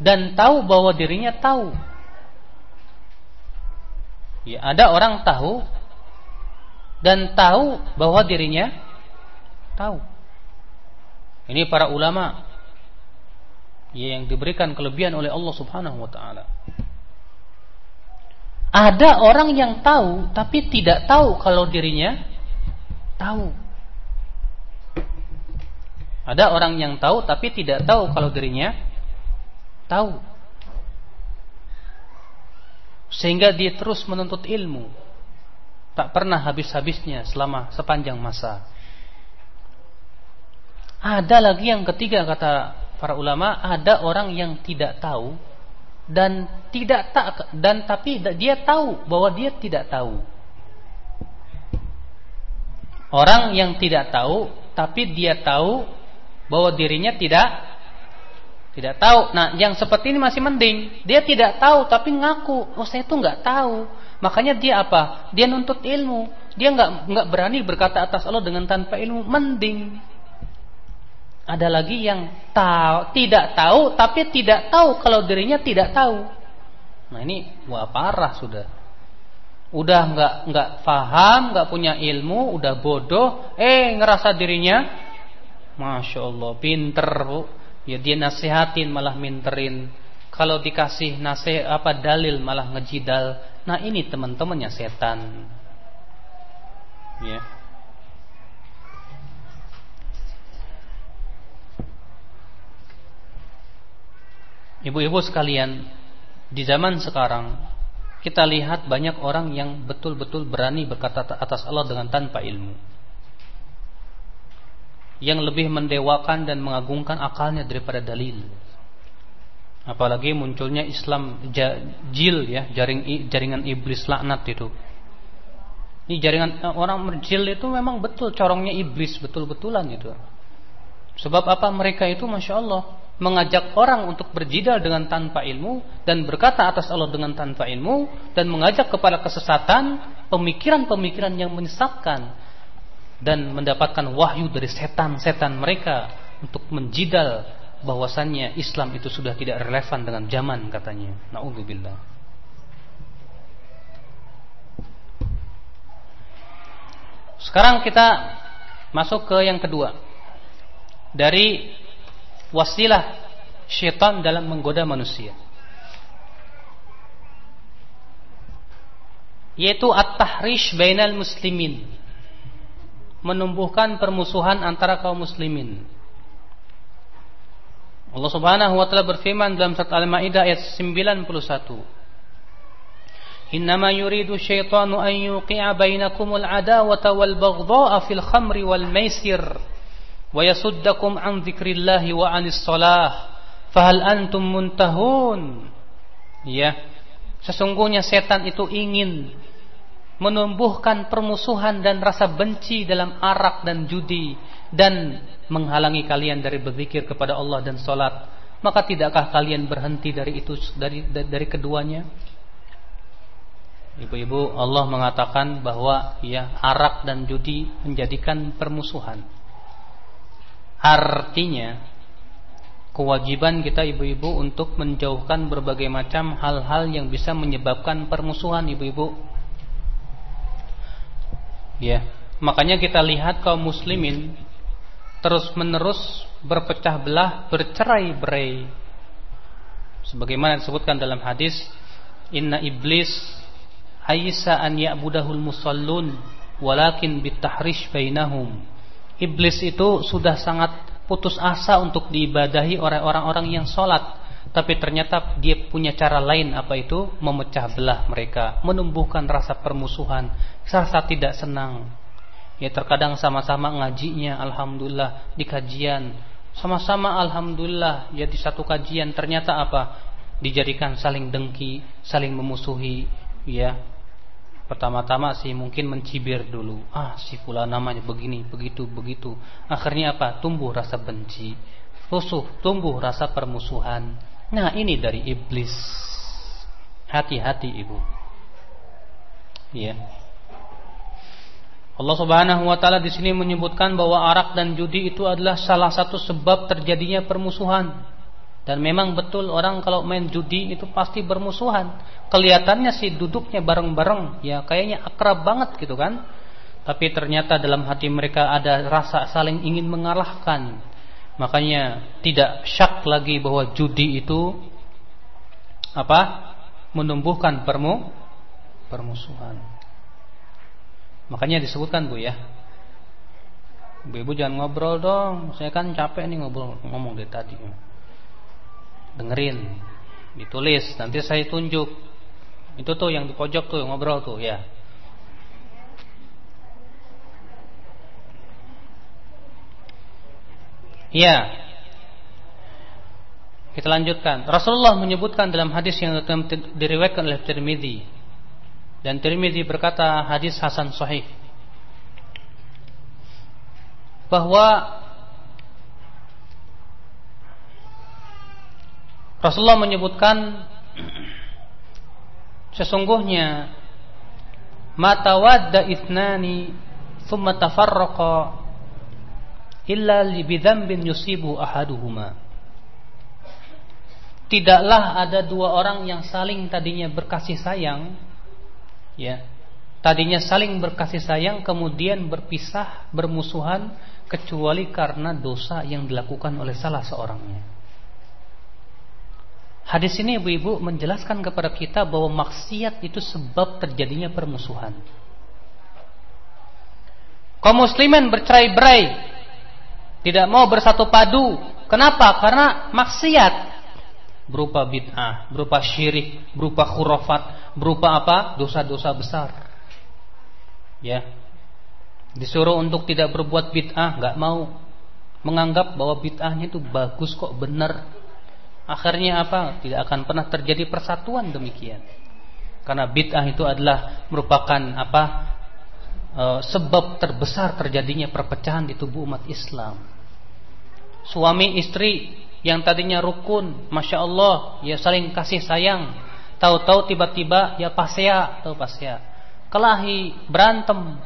dan tahu bahwa dirinya tahu. Ya, ada orang tahu dan tahu bahwa dirinya tahu. Ini para ulama yang diberikan kelebihan oleh Allah Subhanahu wa taala. Ada orang yang tahu tapi tidak tahu kalau dirinya tahu. Ada orang yang tahu tapi tidak tahu kalau dirinya tahu. Sehingga dia terus menuntut ilmu tak pernah habis-habisnya selama sepanjang masa. Ada lagi yang ketiga kata para ulama, ada orang yang tidak tahu dan tidak tak dan tapi dia tahu bahwa dia tidak tahu. Orang yang tidak tahu tapi dia tahu bahwa dirinya tidak tidak tahu. Nah, yang seperti ini masih mending. Dia tidak tahu tapi ngaku, "Oh, saya itu nggak tahu." Makanya dia apa? Dia nuntut ilmu. Dia nggak nggak berani berkata atas Allah dengan tanpa ilmu. Mending. Ada lagi yang tahu, tidak tahu, tapi tidak tahu kalau dirinya tidak tahu. Nah ini wah parah sudah. Udah nggak nggak paham, nggak punya ilmu, udah bodoh, eh ngerasa dirinya, masya Allah, pinter bu. Ya dia nasihatin malah minterin. Kalau dikasih nasihat apa dalil malah ngejidal Nah ini teman-temannya setan. Ya. Ibu-ibu sekalian, di zaman sekarang kita lihat banyak orang yang betul-betul berani berkata atas Allah dengan tanpa ilmu. Yang lebih mendewakan dan mengagungkan akalnya daripada dalil apalagi munculnya Islam jil ya jaring jaringan iblis laknat itu. Ini jaringan eh, orang merjil itu memang betul corongnya iblis betul-betulan itu. Sebab apa? Mereka itu masya Allah mengajak orang untuk berjidal dengan tanpa ilmu dan berkata atas Allah dengan tanpa ilmu dan mengajak kepada kesesatan pemikiran-pemikiran yang menyesatkan dan mendapatkan wahyu dari setan-setan mereka untuk menjidal bahwasannya Islam itu sudah tidak relevan dengan zaman katanya. Nauzubillah. Sekarang kita masuk ke yang kedua. Dari wasilah syaitan dalam menggoda manusia. Yaitu at-tahrish bainal muslimin. Menumbuhkan permusuhan antara kaum muslimin. Allah Subhanahu wa taala berfirman dalam surat Al-Maidah ayat 91. Innama yuridu syaitanu an yuqi'a bainakumul adawata wal baghdha'a fil khamri wal maisir wa yasuddakum an dzikrillahi wa anis shalah fahal antum muntahun? Ya. Sesungguhnya setan itu ingin menumbuhkan permusuhan dan rasa benci dalam arak dan judi dan menghalangi kalian dari berzikir kepada Allah dan salat maka tidakkah kalian berhenti dari itu dari dari keduanya Ibu-ibu Allah mengatakan bahwa ya arak dan judi menjadikan permusuhan artinya kewajiban kita ibu-ibu untuk menjauhkan berbagai macam hal-hal yang bisa menyebabkan permusuhan ibu-ibu. Ya, makanya kita lihat kaum muslimin terus-menerus berpecah belah, bercerai-berai. Sebagaimana disebutkan dalam hadis, "Inna iblis aisa an ya'budahul musallun walakin bitahrish bainahum." Iblis itu sudah sangat putus asa untuk diibadahi oleh orang-orang yang sholat tapi ternyata dia punya cara lain apa itu memecah belah mereka menumbuhkan rasa permusuhan rasa tidak senang ya terkadang sama-sama ngajinya alhamdulillah di kajian sama-sama alhamdulillah ya di satu kajian ternyata apa dijadikan saling dengki saling memusuhi ya Pertama-tama sih mungkin mencibir dulu. Ah, si pula namanya begini, begitu, begitu. Akhirnya apa? Tumbuh rasa benci. Rusuh, tumbuh rasa permusuhan. Nah, ini dari iblis. Hati-hati, Ibu. Ya. Allah Subhanahu wa taala di sini menyebutkan bahwa arak dan judi itu adalah salah satu sebab terjadinya permusuhan. Dan memang betul orang kalau main judi itu pasti bermusuhan. Kelihatannya sih duduknya bareng-bareng, ya kayaknya akrab banget gitu kan. Tapi ternyata dalam hati mereka ada rasa saling ingin mengalahkan. Makanya tidak syak lagi bahwa judi itu apa? menumbuhkan permu permusuhan. Makanya disebutkan Bu ya. Ibu jangan ngobrol dong. Saya kan capek nih ngobrol ngomong dari tadi dengerin ditulis nanti saya tunjuk itu tuh yang di pojok tuh ngobrol tuh ya Ya. Kita lanjutkan. Rasulullah menyebutkan dalam hadis yang diriwayatkan oleh Tirmizi dan Tirmizi berkata hadis hasan sahih bahwa Rasulullah menyebutkan sesungguhnya mata wadda ithnani thumma tafarraqa illa li bidzambin yusibu ahaduhuma. Tidaklah ada dua orang yang saling tadinya berkasih sayang ya tadinya saling berkasih sayang kemudian berpisah bermusuhan kecuali karena dosa yang dilakukan oleh salah seorangnya Hadis ini ibu-ibu menjelaskan kepada kita bahwa maksiat itu sebab terjadinya permusuhan. Kaum muslimin bercerai-berai, tidak mau bersatu padu. Kenapa? Karena maksiat berupa bid'ah, berupa syirik, berupa khurafat, berupa apa? Dosa-dosa besar. Ya. Disuruh untuk tidak berbuat bid'ah, nggak mau. Menganggap bahwa bid'ahnya itu bagus kok, benar akhirnya apa? Tidak akan pernah terjadi persatuan demikian. Karena bid'ah itu adalah merupakan apa? E, sebab terbesar terjadinya perpecahan di tubuh umat Islam. Suami istri yang tadinya rukun, masya Allah, ya saling kasih sayang, tahu-tahu tiba-tiba ya pasya, tahu pasya, kelahi berantem,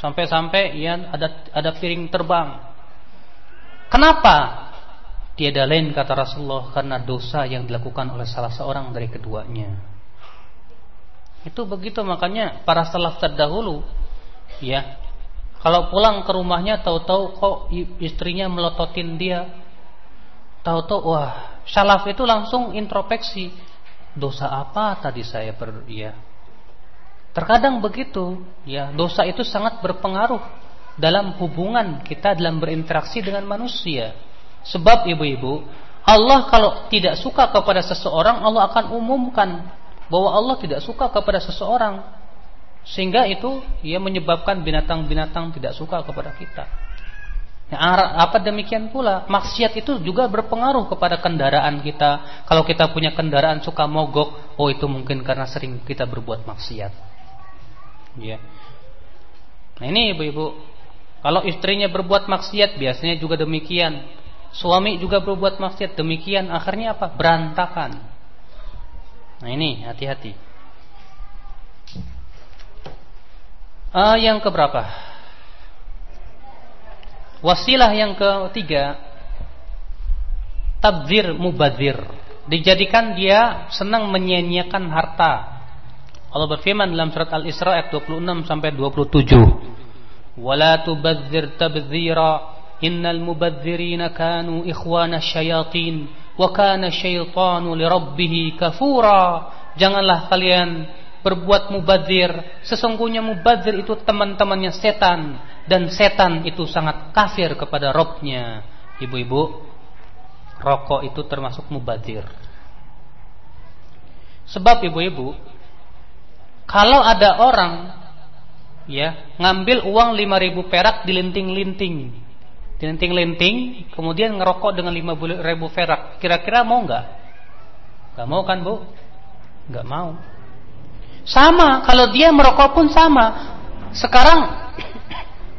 sampai-sampai ya ada ada piring terbang. Kenapa? Tiada lain kata Rasulullah karena dosa yang dilakukan oleh salah seorang dari keduanya. Itu begitu makanya para salaf terdahulu ya kalau pulang ke rumahnya tahu-tahu kok istrinya melototin dia. Tahu-tahu wah, salaf itu langsung introspeksi. Dosa apa tadi saya ber ya. Terkadang begitu, ya. Dosa itu sangat berpengaruh dalam hubungan kita dalam berinteraksi dengan manusia. Sebab ibu-ibu, Allah kalau tidak suka kepada seseorang, Allah akan umumkan bahwa Allah tidak suka kepada seseorang. Sehingga itu ia menyebabkan binatang-binatang tidak suka kepada kita. Apa demikian pula maksiat itu juga berpengaruh kepada kendaraan kita. Kalau kita punya kendaraan suka mogok, oh itu mungkin karena sering kita berbuat maksiat. Ya. Nah ini ibu-ibu, kalau istrinya berbuat maksiat biasanya juga demikian. Suami juga berbuat maksiat demikian akhirnya apa? Berantakan. Nah ini hati-hati. Uh, yang keberapa? Wasilah yang ketiga tabzir mubazir dijadikan dia senang menyia-nyiakan harta. Allah berfirman dalam surat Al-Isra ayat 26 sampai 27. Wala tubadzir tabzira innal mubadzirina kanu ikhwana syayatin wa kana syaitanu lirabbih kafura. Janganlah kalian berbuat mubadzir. Sesungguhnya mubadzir itu teman-temannya setan dan setan itu sangat kafir kepada Robnya ibu-ibu rokok itu termasuk mubadzir sebab ibu-ibu kalau ada orang ya ngambil uang 5000 perak dilinting-linting Linting-linting, kemudian ngerokok dengan 5 ribu perak. Kira-kira mau nggak? Nggak mau kan bu? Nggak mau. Sama, kalau dia merokok pun sama. Sekarang,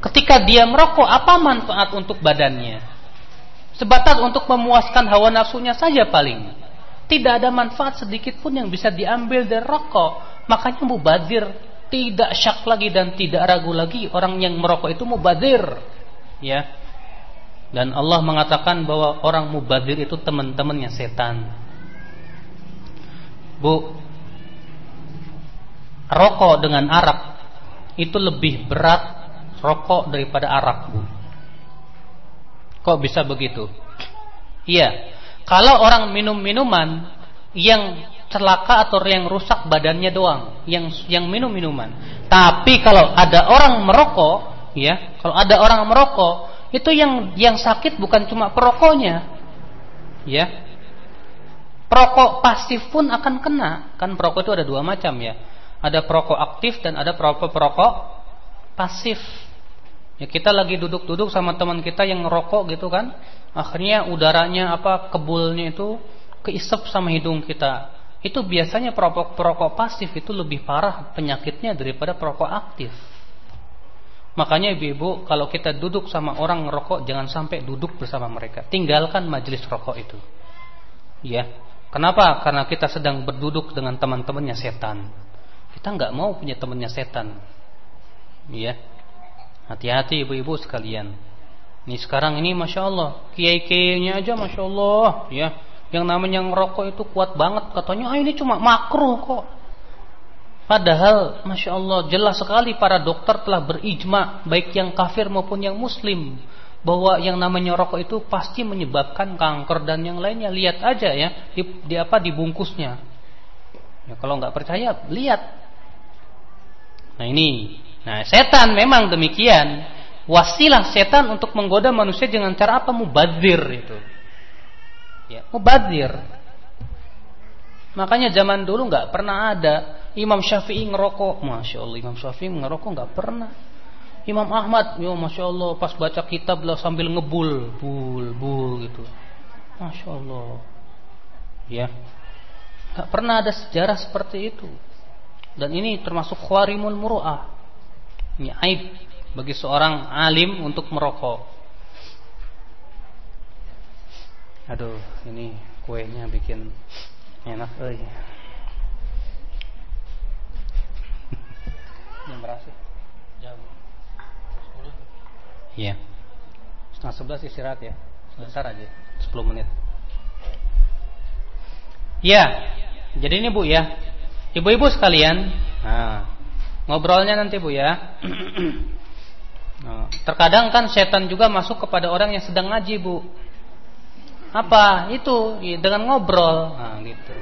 ketika dia merokok, apa manfaat untuk badannya? Sebatas untuk memuaskan hawa nafsunya saja paling. Tidak ada manfaat sedikit pun yang bisa diambil dari rokok. Makanya mubazir tidak syak lagi dan tidak ragu lagi orang yang merokok itu mubazir. Ya, dan Allah mengatakan bahwa orang mubadir itu teman-temannya setan. Bu, rokok dengan arak itu lebih berat rokok daripada arak. Kok bisa begitu? Iya. Kalau orang minum minuman yang celaka atau yang rusak badannya doang, yang yang minum minuman. Tapi kalau ada orang merokok, ya, kalau ada orang merokok, itu yang yang sakit bukan cuma perokoknya. Ya. Perokok pasif pun akan kena. Kan perokok itu ada dua macam ya. Ada perokok aktif dan ada perokok perokok pasif. Ya kita lagi duduk-duduk sama teman kita yang ngerokok gitu kan. Akhirnya udaranya apa kebulnya itu keisep sama hidung kita. Itu biasanya perokok perokok pasif itu lebih parah penyakitnya daripada perokok aktif. Makanya ibu-ibu kalau kita duduk sama orang ngerokok jangan sampai duduk bersama mereka. Tinggalkan majelis rokok itu. Ya. Kenapa? Karena kita sedang berduduk dengan teman-temannya setan. Kita nggak mau punya temannya setan. Ya. Hati-hati ibu-ibu sekalian. Ini sekarang ini masya Allah kiai-kiainya aja masya Allah ya. Yang namanya ngerokok itu kuat banget katanya ah ini cuma makruh kok. Padahal Masya Allah jelas sekali para dokter telah berijma Baik yang kafir maupun yang muslim Bahwa yang namanya rokok itu pasti menyebabkan kanker dan yang lainnya Lihat aja ya di, di apa dibungkusnya ya, Kalau nggak percaya lihat Nah ini Nah setan memang demikian Wasilah setan untuk menggoda manusia dengan cara apa? Mubadzir itu ya, Mubadzir Makanya zaman dulu nggak pernah ada Imam Syafi'i ngerokok. Masya Allah Imam Syafi'i ngerokok nggak pernah. Imam Ahmad, yo masya Allah pas baca kitab lah sambil ngebul, bul, bul gitu. Masya Allah. Ya, nggak pernah ada sejarah seperti itu. Dan ini termasuk khwarimul muru'ah. Ini aib bagi seorang alim untuk merokok. Aduh, ini kuenya bikin enak euy. (laughs) Jam berapa sih? Jam 10 iya. Setengah sebelas istirahat ya. Sebentar aja 10 menit. Ya, jadi ini Bu ya. Ibu-ibu sekalian, nah, ngobrolnya nanti Bu ya. (clears throat) Nah, terkadang kan setan juga masuk kepada orang yang sedang ngaji Bu. Apa? Itu dengan ngobrol. Nah, gitu.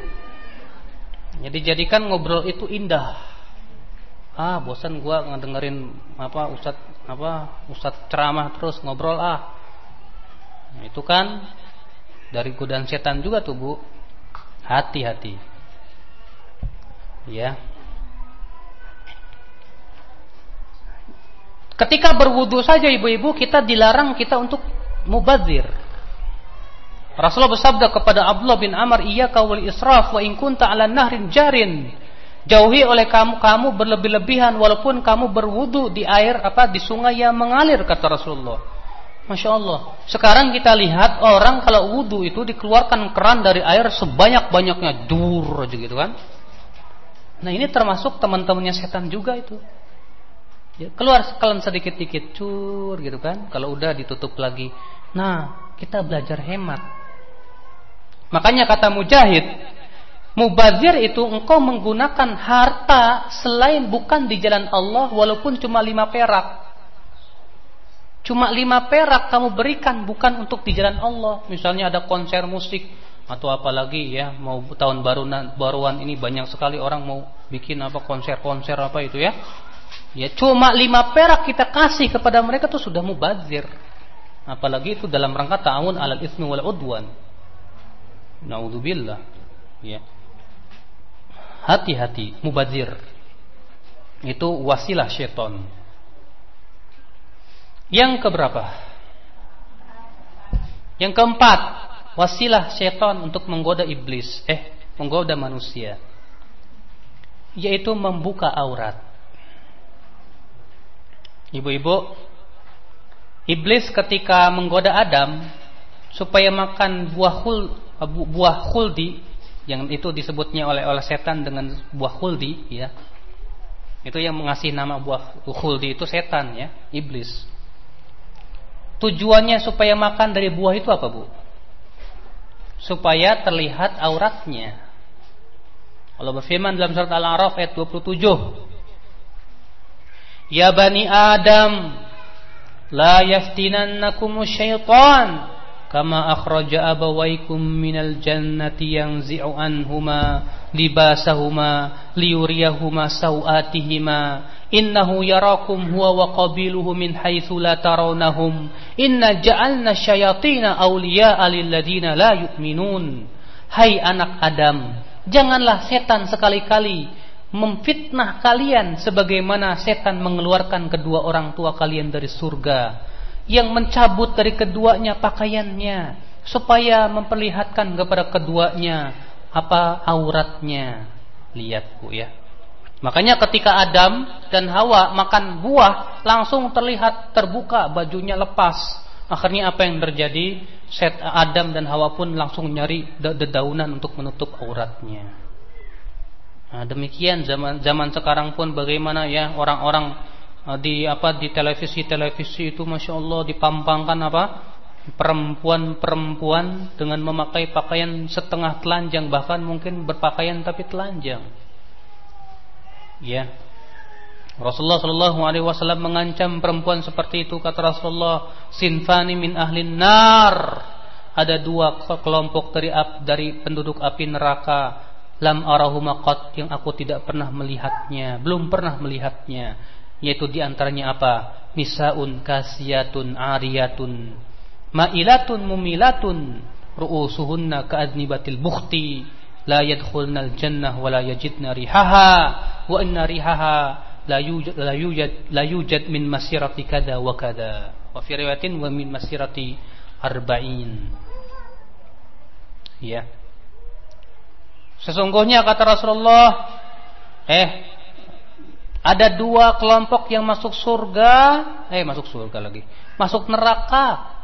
Jadi jadikan ngobrol itu indah. Ah, bosan gua ngedengerin apa ustad apa ustad ceramah terus ngobrol ah. Nah, itu kan dari godaan setan juga tuh, Bu. Hati-hati. Ya. Ketika berwudu saja ibu-ibu kita dilarang kita untuk mubazir. Rasulullah bersabda kepada Abdullah bin Amr, "Iyyaka wal israf wa in kunta 'ala nahrin jarin." Jauhi oleh kamu kamu berlebih-lebihan walaupun kamu berwudu di air apa di sungai yang mengalir kata Rasulullah. Masya Allah. Sekarang kita lihat orang kalau wudhu itu dikeluarkan keran dari air sebanyak-banyaknya. Dur gitu kan. Nah ini termasuk teman-temannya setan juga itu. Ya, keluar sekalian sedikit-dikit cur gitu kan. Kalau udah ditutup lagi. Nah kita belajar hemat. Makanya kata Mujahid. Mubazir itu engkau menggunakan harta selain bukan di jalan Allah walaupun cuma lima perak. Cuma lima perak kamu berikan bukan untuk di jalan Allah. Misalnya ada konser musik atau apalagi ya mau tahun baru baruan ini banyak sekali orang mau bikin apa konser-konser apa itu ya. Ya cuma lima perak kita kasih kepada mereka tuh sudah mubazir. Apalagi itu dalam rangka ta'awun alal ismi wal udwan. Naudzubillah. Ya. Hati-hati mubazir. Itu wasilah syaitan. Yang keberapa? Yang keempat, wasilah setan untuk menggoda iblis, eh, menggoda manusia. Yaitu membuka aurat. Ibu-ibu, iblis ketika menggoda Adam supaya makan buah khul, buah khuldi yang itu disebutnya oleh oleh setan dengan buah khuldi ya. Itu yang mengasih nama buah khuldi itu setan ya, iblis. Tujuannya supaya makan dari buah itu apa bu? Supaya terlihat auratnya. Allah berfirman dalam surat Al-A'raf ayat 27. Ya bani Adam, la yaftinannakum syaitan kama akhraja abawaykum minal jannati yanzi'u anhuma libasahuma liyuriyahuma sawatihima innahu yarakum huwa wa qabiluhu min haitsu la tarawnahum inna ja'alna syayatina awliya'a lil ladina la yu'minun. Hai anak Adam janganlah setan sekali-kali memfitnah kalian sebagaimana setan mengeluarkan kedua orang tua kalian dari surga yang mencabut dari keduanya pakaiannya supaya memperlihatkan kepada keduanya apa auratnya lihat Bu ya Makanya ketika Adam dan Hawa makan buah langsung terlihat terbuka bajunya lepas. Akhirnya apa yang terjadi? Set Adam dan Hawa pun langsung nyari dedaunan untuk menutup auratnya. Nah, demikian zaman zaman sekarang pun bagaimana ya orang-orang uh, di apa di televisi-televisi itu masya Allah dipampangkan apa perempuan-perempuan dengan memakai pakaian setengah telanjang bahkan mungkin berpakaian tapi telanjang. Ya. Rasulullah Shallallahu Alaihi Wasallam mengancam perempuan seperti itu kata Rasulullah sinfani min ahlin nar ada dua kelompok dari dari penduduk api neraka lam arahuma qat yang aku tidak pernah melihatnya belum pernah melihatnya. Yaitu di antaranya apa? Nisaun kasiyatun ariyatun ma'ilatun mumilatun ru'usuhunna ka'adnibatil bukhti la yadkhulnal jannah wa la yajidna rihaha wa inna rihaha la yujad la yujad la yujad min masirati kada wa kada. Wa fi riwayatin wa min masirati arba'in. Ya sesungguhnya kata Rasulullah eh ada dua kelompok yang masuk surga eh masuk surga lagi masuk neraka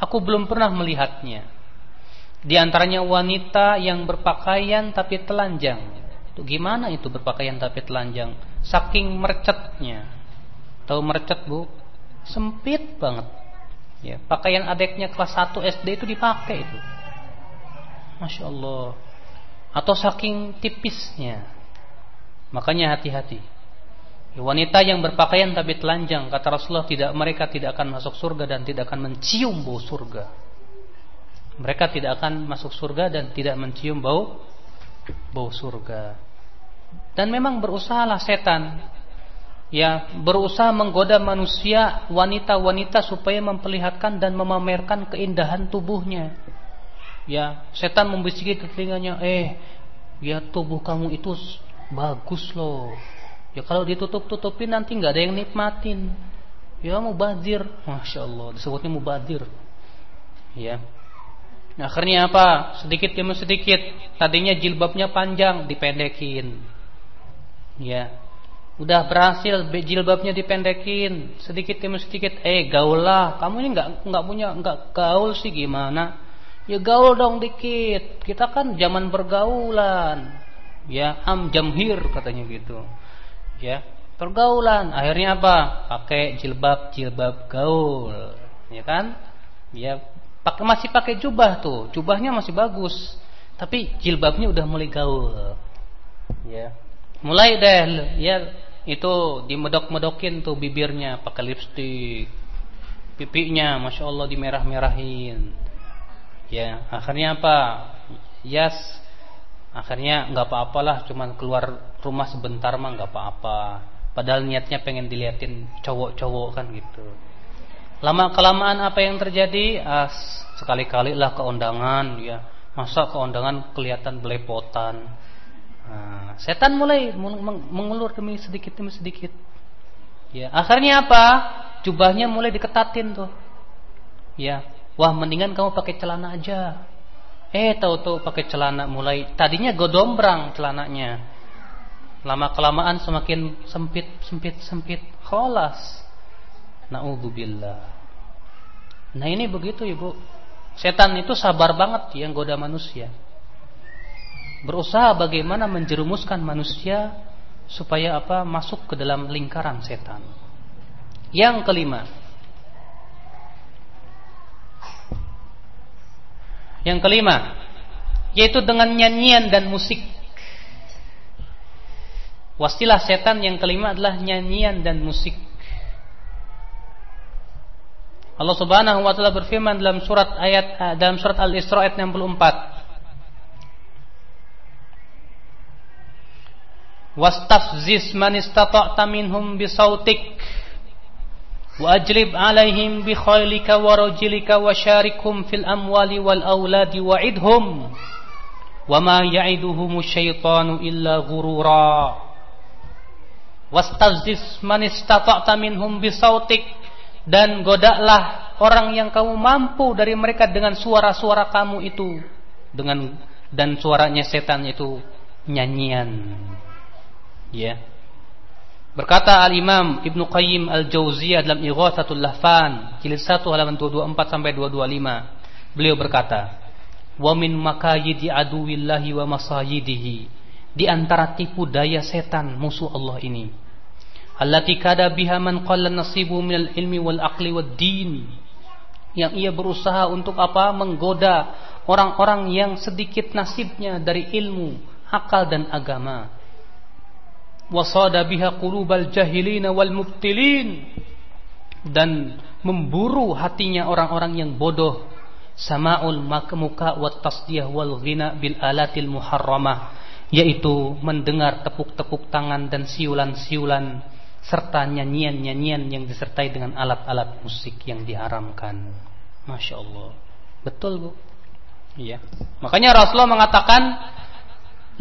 aku belum pernah melihatnya di antaranya wanita yang berpakaian tapi telanjang. Itu gimana itu berpakaian tapi telanjang? Saking mercetnya. Tahu mercet, Bu? Sempit banget. Ya, pakaian adeknya kelas 1 SD itu dipakai itu. Masya Allah. Atau saking tipisnya. Makanya hati-hati. Wanita yang berpakaian tapi telanjang kata Rasulullah tidak mereka tidak akan masuk surga dan tidak akan mencium bau surga. Mereka tidak akan masuk surga dan tidak mencium bau bau surga. Dan memang berusahalah setan ya berusaha menggoda manusia wanita-wanita supaya memperlihatkan dan memamerkan keindahan tubuhnya. Ya, setan membisiki ke telinganya, "Eh, ya tubuh kamu itu bagus loh." Ya kalau ditutup-tutupin nanti nggak ada yang nikmatin. Ya mubadir, masya Allah disebutnya mubadir. Ya. Nah, akhirnya apa? Sedikit demi sedikit. Tadinya jilbabnya panjang, dipendekin. Ya. Udah berhasil jilbabnya dipendekin, sedikit demi sedikit. Eh, gaul lah. Kamu ini nggak nggak punya nggak gaul sih gimana? Ya gaul dong dikit. Kita kan zaman pergaulan. Ya, am jamhir katanya gitu. Ya pergaulan. Akhirnya apa? Pakai jilbab jilbab gaul. Ya kan? Ya pakai masih pakai jubah tuh. Jubahnya masih bagus. Tapi jilbabnya udah mulai gaul. Ya. Mulai deh. Ya itu dimedok-medokin tuh bibirnya. Pakai lipstik pipinya masya Allah dimerah-merahin ya akhirnya apa? Yas akhirnya nggak apa-apalah cuman keluar rumah sebentar mah nggak apa-apa. Padahal niatnya pengen diliatin cowok-cowok kan gitu. Lama kelamaan apa yang terjadi? Ah, sekali-kali lah keundangan ya. Masa keundangan kelihatan belepotan. Nah, setan mulai mengulur demi sedikit demi sedikit. Ya akhirnya apa? Jubahnya mulai diketatin tuh. Ya wah mendingan kamu pakai celana aja Eh tahu-tahu pakai celana mulai tadinya godombrang celananya. Lama kelamaan semakin sempit sempit sempit. Kholas. Nauzubillah. Nah ini begitu Ibu. Setan itu sabar banget yang goda manusia. Berusaha bagaimana menjerumuskan manusia supaya apa? Masuk ke dalam lingkaran setan. Yang kelima, Yang kelima, yaitu dengan nyanyian dan musik. Wasilah setan yang kelima adalah nyanyian dan musik. Allah Subhanahu wa taala berfirman dalam surat ayat eh, dalam surat Al-Isra ayat 64. Wastafziz man istata'ta minhum bisautik وأجلب عليهم بخيلك ورجلك وشاركهم في الأموال والأولاد وعدهم وما يعدهم الشيطان إلا غرورا واستفزز من استطعت منهم بصوتك dan godaklah orang yang kamu mampu dari mereka dengan suara-suara kamu itu dengan dan suaranya setan itu nyanyian ya Berkata Al-Imam Ibnu Qayyim Al-Jauziyah dalam Ighathatul Lahfan, jilid 1 halaman 224 sampai 225. Beliau berkata, "Wa min makayidi aduwillahi wa masayidihi." Di antara tipu daya setan musuh Allah ini. Allati kada biha man qalla nasibu minal ilmi wal aqli wad din. Yang ia berusaha untuk apa? Menggoda orang-orang yang sedikit nasibnya dari ilmu, akal dan agama wasada biha qulubal jahilina wal mubtilin dan memburu hatinya orang-orang yang bodoh sama'ul makmuka wat tasdiyah wal ghina bil alatil muharramah yaitu mendengar tepuk-tepuk tangan dan siulan-siulan serta nyanyian-nyanyian yang disertai dengan alat-alat musik yang diharamkan. Masya Allah. Betul bu. Iya. Makanya Rasulullah mengatakan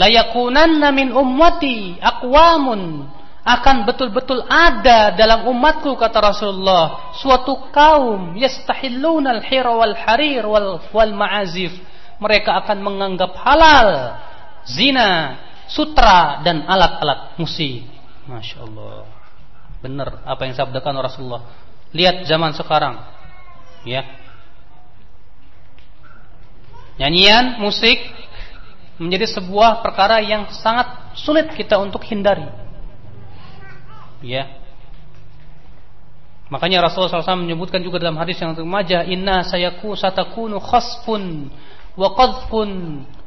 layakunanna min ummati aqwamun. Akan betul-betul ada dalam umatku kata Rasulullah suatu kaum yastahilluna al-hira wal harir wal, wal ma'azif. Mereka akan menganggap halal zina sutra dan alat-alat musik. Masya Allah. Benar apa yang sabdakan Rasulullah. Lihat zaman sekarang. Ya. Nyanyian musik menjadi sebuah perkara yang sangat sulit kita untuk hindari. Ya. Makanya Rasulullah SAW menyebutkan juga dalam hadis yang termajah, Inna sayaku satakunu khasfun wa qadfun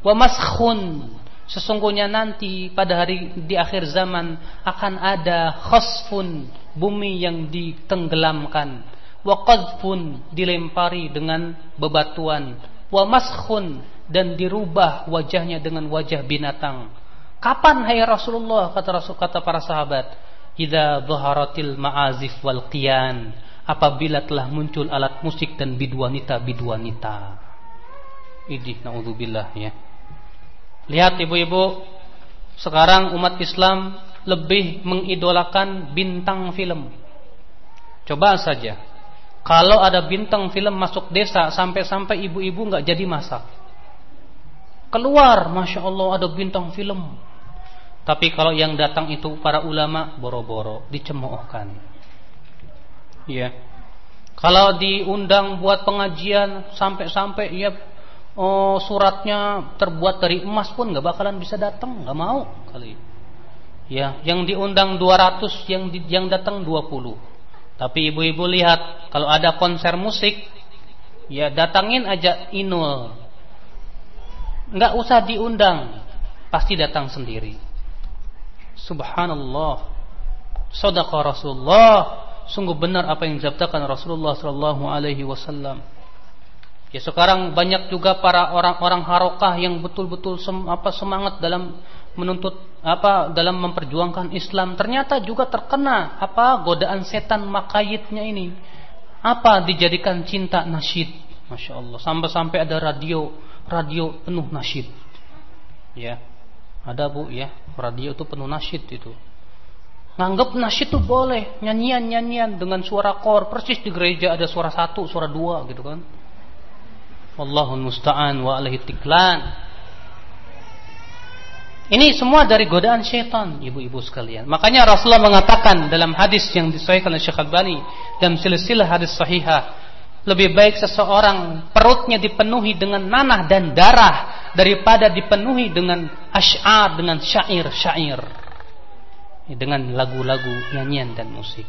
wa maskhun. Sesungguhnya nanti pada hari di akhir zaman akan ada khasfun, bumi yang ditenggelamkan. Wa qadfun, dilempari dengan bebatuan. Wa maskhun, dan dirubah wajahnya dengan wajah binatang. Kapan hai Rasulullah? Kata Rasul kata para sahabat? idza dhaharatil ma'azif wal qiyan. Apabila telah muncul alat musik dan biduanita biduanita idih naudzubillah ya. Lihat ibu-ibu sekarang umat Islam lebih mengidolakan bintang film. Coba saja kalau ada bintang film masuk desa sampai-sampai ibu-ibu nggak jadi masak keluar masya Allah ada bintang film tapi kalau yang datang itu para ulama boro-boro dicemoohkan. Ya. Kalau diundang buat pengajian sampai-sampai ya oh, suratnya terbuat dari emas pun nggak bakalan bisa datang, nggak mau kali. Ya, yang diundang 200, yang di, yang datang 20. Tapi ibu-ibu lihat kalau ada konser musik ya datangin aja Inul. Nggak usah diundang, pasti datang sendiri. Subhanallah. Sadaqa Rasulullah. Sungguh benar apa yang disabdakan Rasulullah sallallahu alaihi wasallam. Ya sekarang banyak juga para orang-orang harokah yang betul-betul sem, apa semangat dalam menuntut apa dalam memperjuangkan Islam ternyata juga terkena apa godaan setan makayitnya ini apa dijadikan cinta nasyid Masya Allah sampai-sampai ada radio radio penuh nasyid ya ada bu ya, radio itu penuh nasyid itu. Nganggap nasyid itu boleh, nyanyian-nyanyian dengan suara kor, persis di gereja ada suara satu, suara dua gitu kan. Allahul musta'an wa alaihi tiklan. Ini semua dari godaan syaitan, ibu-ibu sekalian. Makanya Rasulullah mengatakan dalam hadis yang disahihkan oleh Syekh Al-Bani dalam silsilah hadis sahihah, lebih baik seseorang perutnya dipenuhi dengan nanah dan darah daripada dipenuhi dengan asy'ar dengan syair-syair dengan lagu-lagu nyanyian dan musik.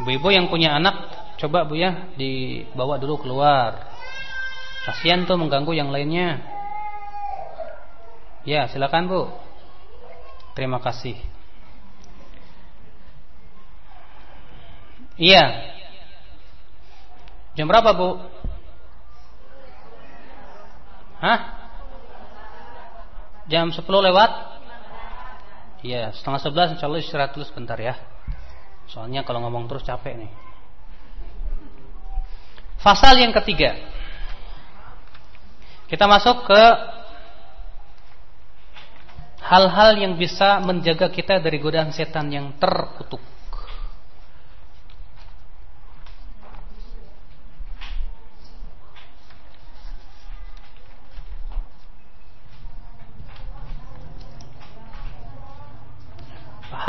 Ibu-ibu yang punya anak coba Bu ya dibawa dulu keluar. Kasihan tuh mengganggu yang lainnya. Ya, silakan Bu. Terima kasih. Iya, Jam berapa bu? Hah? Jam 10 lewat? Iya, setengah 11 insya Allah istirahat dulu sebentar ya. Soalnya kalau ngomong terus capek nih. Fasal yang ketiga. Kita masuk ke hal-hal yang bisa menjaga kita dari godaan setan yang terkutuk.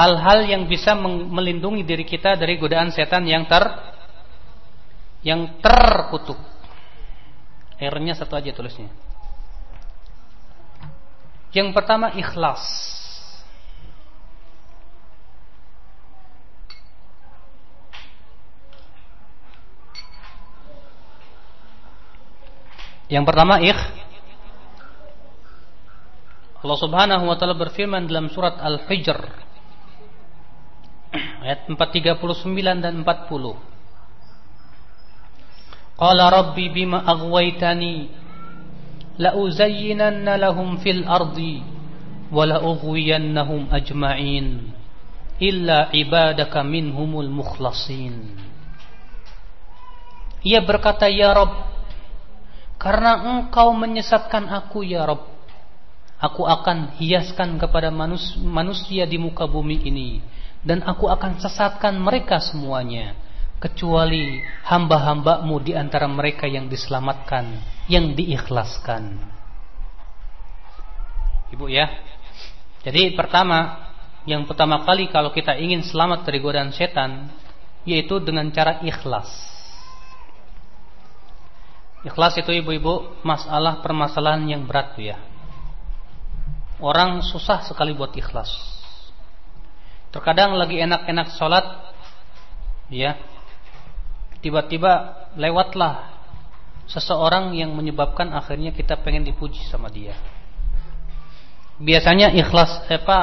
Hal-hal yang bisa melindungi diri kita dari godaan setan yang ter yang terkutuk. R-nya satu aja tulisnya. Yang pertama ikhlas. Yang pertama ikh Allah Subhanahu wa taala berfirman dalam surat Al-Hijr ayat 439 dan 40 Qala rabbi bima aghwaytani? La uzayyinanna lahum fil ardi wa la ughwiyannahum ajma'in illa ibadaka minhumul mukhlasin. Ia berkata ya Rabb karena engkau menyesatkan aku ya Rabb aku akan hiaskan kepada manusia di muka bumi ini dan aku akan sesatkan mereka semuanya kecuali hamba-hambamu di antara mereka yang diselamatkan yang diikhlaskan. Ibu ya. Jadi pertama yang pertama kali kalau kita ingin selamat dari godaan setan yaitu dengan cara ikhlas. Ikhlas itu ibu-ibu masalah permasalahan yang berat ya. Orang susah sekali buat ikhlas Terkadang lagi enak-enak sholat Ya. Tiba-tiba lewatlah seseorang yang menyebabkan akhirnya kita pengen dipuji sama dia. Biasanya ikhlas apa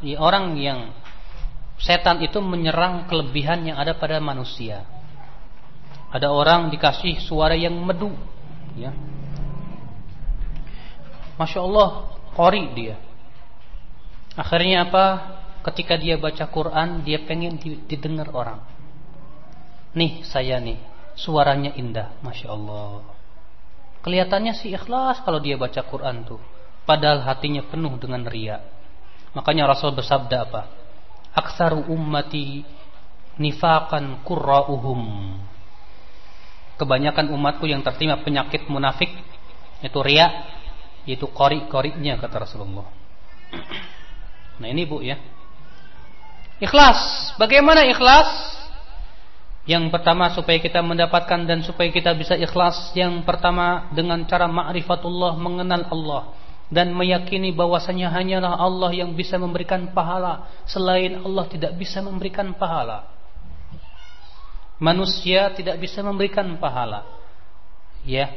ya, orang yang setan itu menyerang kelebihan yang ada pada manusia. Ada orang dikasih suara yang medu, ya. Masya Allah, kori dia. Akhirnya apa? Ketika dia baca Quran, dia pengen didengar orang. Nih saya nih, suaranya indah, masya Allah. Kelihatannya sih ikhlas kalau dia baca Quran tuh. Padahal hatinya penuh dengan ria. Makanya Rasul bersabda apa? Aksaru ummati nifakan kurra'uhum. Kebanyakan umatku yang tertimpa penyakit munafik itu ria, yaitu kori-korinya kata Rasulullah. (clears throat) Nah ini bu ya. Ikhlas. Bagaimana ikhlas? Yang pertama supaya kita mendapatkan dan supaya kita bisa ikhlas. Yang pertama dengan cara ma'rifatullah Mengenal Allah. Dan meyakini bahwasanya hanyalah Allah yang bisa memberikan pahala. Selain Allah tidak bisa memberikan pahala. Manusia tidak bisa memberikan pahala. Ya.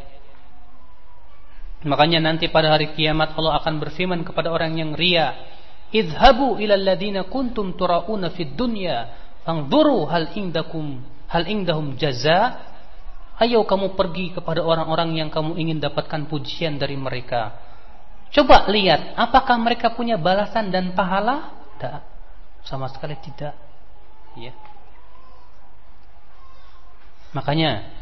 Makanya nanti pada hari kiamat Allah akan berfirman kepada orang yang ria Idhabu ila alladhina kuntum tura'una fid dunya Fangduru hal indakum hal indahum jaza ayo kamu pergi kepada orang-orang yang kamu ingin dapatkan pujian dari mereka. Coba lihat apakah mereka punya balasan dan pahala? Tidak sama sekali tidak. Ya. Makanya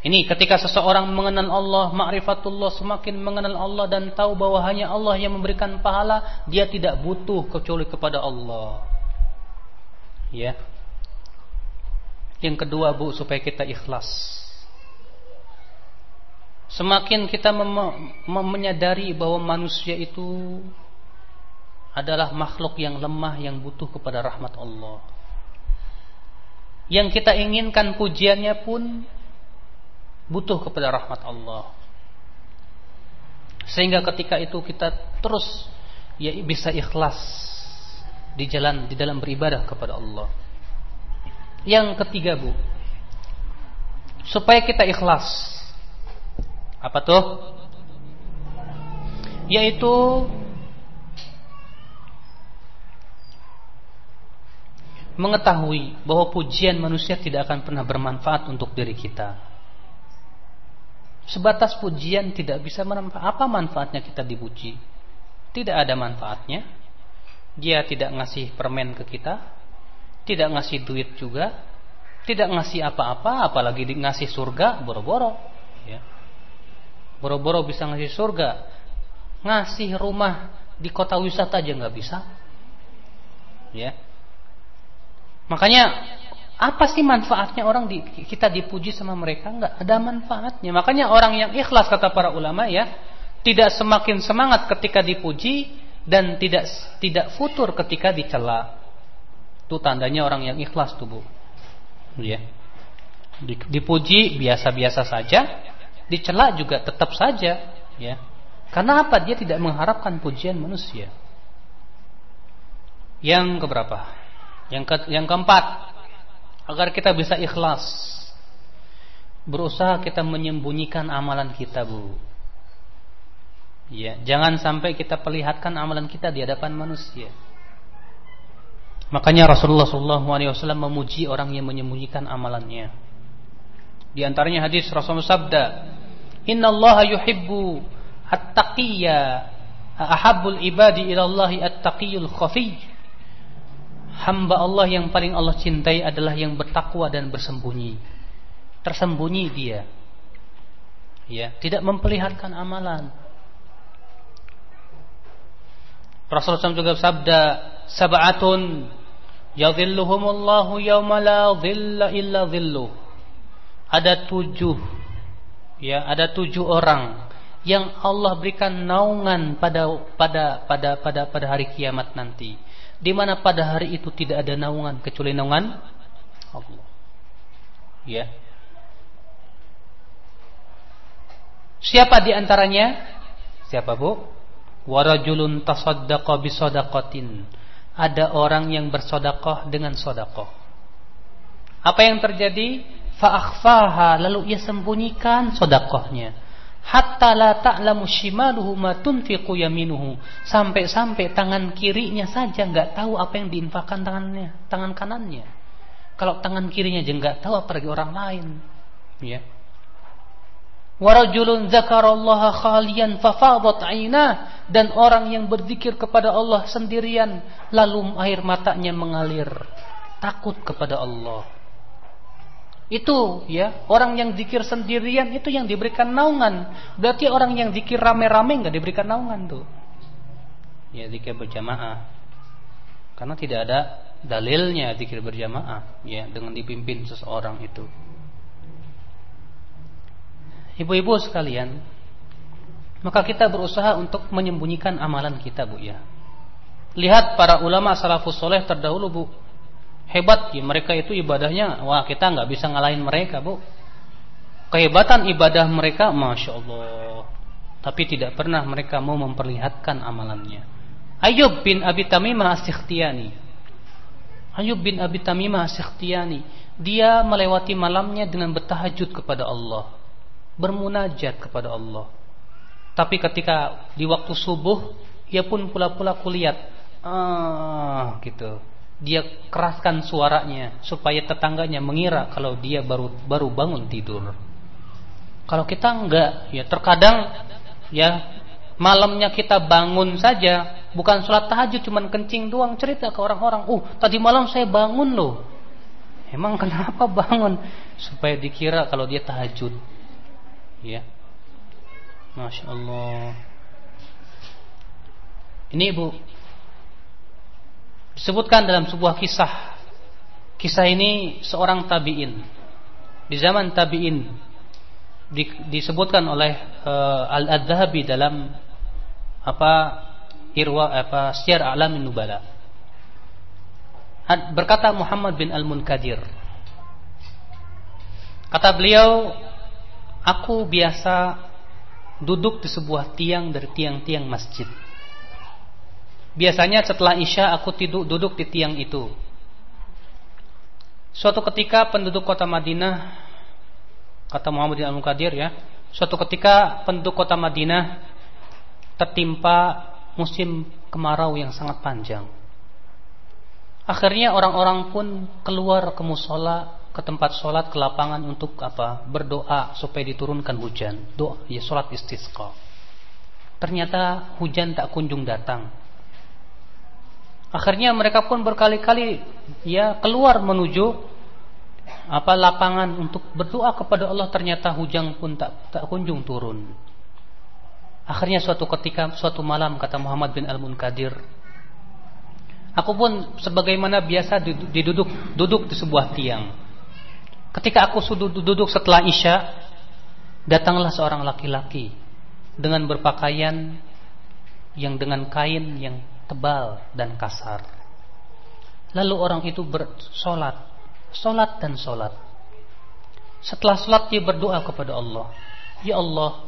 ini ketika seseorang mengenal Allah, ma'rifatullah semakin mengenal Allah dan tahu bahwa hanya Allah yang memberikan pahala, dia tidak butuh kecuali kepada Allah. Ya. Yang kedua bu supaya kita ikhlas. Semakin kita menyadari bahwa manusia itu adalah makhluk yang lemah yang butuh kepada rahmat Allah. Yang kita inginkan pujiannya pun butuh kepada rahmat Allah. Sehingga ketika itu kita terus ya bisa ikhlas di jalan di dalam beribadah kepada Allah. Yang ketiga bu Supaya kita ikhlas Apa tuh? Yaitu Mengetahui bahwa pujian manusia tidak akan pernah bermanfaat untuk diri kita Sebatas pujian tidak bisa bermanfaat Apa manfaatnya kita dipuji? Tidak ada manfaatnya Dia tidak ngasih permen ke kita tidak ngasih duit juga, tidak ngasih apa-apa, apalagi ngasih surga, boro-boro. Ya. Boro-boro bisa ngasih surga, ngasih rumah di kota wisata aja nggak bisa. Ya. Makanya apa sih manfaatnya orang di, kita dipuji sama mereka? Nggak ada manfaatnya. Makanya orang yang ikhlas kata para ulama ya, tidak semakin semangat ketika dipuji dan tidak tidak futur ketika dicela. Itu tandanya orang yang ikhlas tuh bu. Ya. Dipuji biasa-biasa saja, dicela juga tetap saja, ya. Karena apa? Dia tidak mengharapkan pujian manusia. Yang keberapa? Yang ke yang keempat, agar kita bisa ikhlas, berusaha kita menyembunyikan amalan kita, Bu. Ya, jangan sampai kita perlihatkan amalan kita di hadapan manusia. Makanya Rasulullah SAW memuji orang yang menyembunyikan amalannya. Di antaranya hadis Rasulullah sabda, Inna Allah yuhibbu at-taqiyya ahabbul ibadi ila at-taqiyul khafi. Hamba Allah yang paling Allah cintai adalah yang bertakwa dan bersembunyi. Tersembunyi dia. Ya, tidak memperlihatkan amalan. Rasulullah SAW juga sabda, sab'atun Yadhilluhumullahu yawma la dhilla illa dhilluh. Ada tujuh ya, ada tujuh orang yang Allah berikan naungan pada pada pada pada pada hari kiamat nanti. Di mana pada hari itu tidak ada naungan kecuali naungan Allah. Ya. Siapa di antaranya? Siapa Bu? Warajulun tasaddaqa bisadaqatin ada orang yang bersodakoh dengan sodakoh. Apa yang terjadi? Fa'akhfaha lalu ia sembunyikan sodakohnya. Hatta la ta'lamu shimaluhu ma tunfiqu yaminuhu. Sampai-sampai tangan kirinya saja nggak tahu apa yang diinfakkan tangannya, tangan kanannya. Kalau tangan kirinya aja nggak tahu apalagi orang lain. Ya. Warajulun zakarallaha khalian fafadat ainah dan orang yang berzikir kepada Allah sendirian lalu air matanya mengalir takut kepada Allah. Itu ya, orang yang zikir sendirian itu yang diberikan naungan. Berarti orang yang zikir rame-rame nggak diberikan naungan tuh. Ya zikir berjamaah. Karena tidak ada dalilnya zikir berjamaah ya dengan dipimpin seseorang itu. Ibu-ibu sekalian, maka kita berusaha untuk menyembunyikan amalan kita, Bu ya. Lihat para ulama salafus soleh terdahulu, Bu. Hebat ya, mereka itu ibadahnya, wah kita nggak bisa ngalahin mereka, Bu. Kehebatan ibadah mereka, masya Allah. Tapi tidak pernah mereka mau memperlihatkan amalannya. Ayub bin Abi Tamimah Asikhtiyani. Ayub bin Abi Tamimah Asikhtiyani. Dia melewati malamnya dengan bertahajud kepada Allah bermunajat kepada Allah. Tapi ketika di waktu subuh, ia pun pula-pula kulihat, ah, gitu. Dia keraskan suaranya supaya tetangganya mengira kalau dia baru baru bangun tidur. Kalau kita enggak, ya terkadang ya malamnya kita bangun saja, bukan sholat tahajud cuman kencing doang cerita ke orang-orang, "Uh, tadi malam saya bangun loh." Emang kenapa bangun? Supaya dikira kalau dia tahajud ya Masya Allah ini ibu disebutkan dalam sebuah kisah. Kisah ini seorang tabi'in. Di zaman tabi'in di, disebutkan oleh uh, Al-Adzahabi dalam apa irwa apa Syiar A'lamin Nubala berkata Muhammad bin Al-Munkadir kata beliau Aku biasa duduk di sebuah tiang dari tiang-tiang masjid. Biasanya setelah Isya aku tidur duduk di tiang itu. Suatu ketika penduduk kota Madinah kata Muhammad bin Al-Muqadir ya, suatu ketika penduduk kota Madinah tertimpa musim kemarau yang sangat panjang. Akhirnya orang-orang pun keluar ke musola ke tempat sholat ke lapangan untuk apa berdoa supaya diturunkan hujan doa ya sholat istisqa ternyata hujan tak kunjung datang akhirnya mereka pun berkali-kali ya keluar menuju apa lapangan untuk berdoa kepada Allah. Ternyata hujan pun tak tak kunjung turun. Akhirnya suatu ketika suatu malam kata Muhammad bin Al Munkadir aku pun sebagaimana biasa duduk duduk di sebuah tiang. Ketika aku sudah duduk setelah Isya, datanglah seorang laki-laki dengan berpakaian yang dengan kain yang tebal dan kasar. Lalu orang itu bersolat, solat dan solat. Setelah solat dia berdoa kepada Allah, Ya Allah,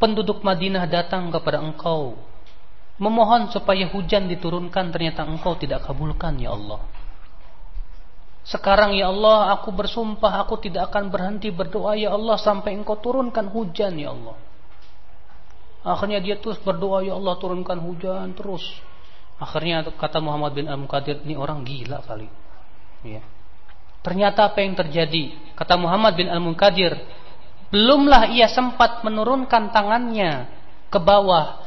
penduduk Madinah datang kepada Engkau, memohon supaya hujan diturunkan, ternyata Engkau tidak kabulkan, Ya Allah. Sekarang ya Allah aku bersumpah aku tidak akan berhenti berdoa ya Allah sampai engkau turunkan hujan ya Allah. Akhirnya dia terus berdoa ya Allah turunkan hujan terus. Akhirnya kata Muhammad bin Al-Muqadir ini orang gila kali. Ya. Ternyata apa yang terjadi? Kata Muhammad bin Al-Muqadir, belumlah ia sempat menurunkan tangannya ke bawah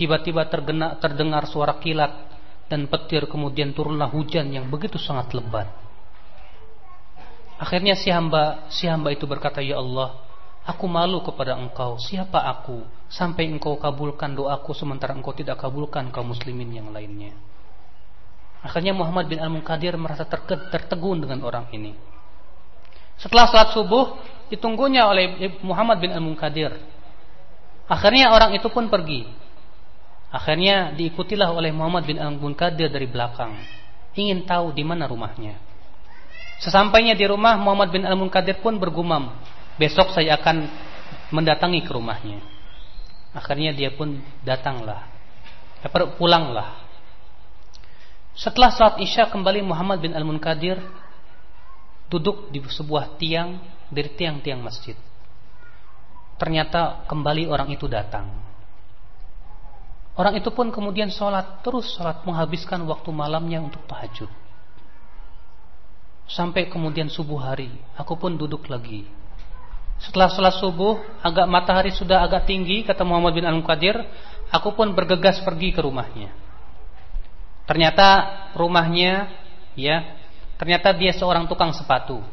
tiba-tiba terdengar suara kilat dan petir kemudian turunlah hujan yang begitu sangat lebat. Akhirnya si hamba si hamba itu berkata, "Ya Allah, aku malu kepada Engkau. Siapa aku sampai Engkau kabulkan doaku sementara Engkau tidak kabulkan kaum muslimin yang lainnya?" Akhirnya Muhammad bin Al-Munkadir merasa tertegun dengan orang ini. Setelah salat subuh, ditunggunya oleh Muhammad bin Al-Munkadir. Akhirnya orang itu pun pergi. Akhirnya diikutilah oleh Muhammad bin Al-Munkadir dari belakang. Ingin tahu di mana rumahnya. Sesampainya di rumah Muhammad bin Al-Munkadir pun bergumam. Besok saya akan mendatangi ke rumahnya. Akhirnya dia pun datanglah. Pulanglah. Setelah salat Isya kembali Muhammad bin Al-Munkadir duduk di sebuah tiang dari tiang-tiang masjid. Ternyata kembali orang itu datang. Orang itu pun kemudian sholat terus sholat menghabiskan waktu malamnya untuk tahajud. Sampai kemudian subuh hari, aku pun duduk lagi. Setelah sholat subuh, agak matahari sudah agak tinggi, kata Muhammad bin Al-Muqadir, aku pun bergegas pergi ke rumahnya. Ternyata rumahnya, ya, ternyata dia seorang tukang sepatu.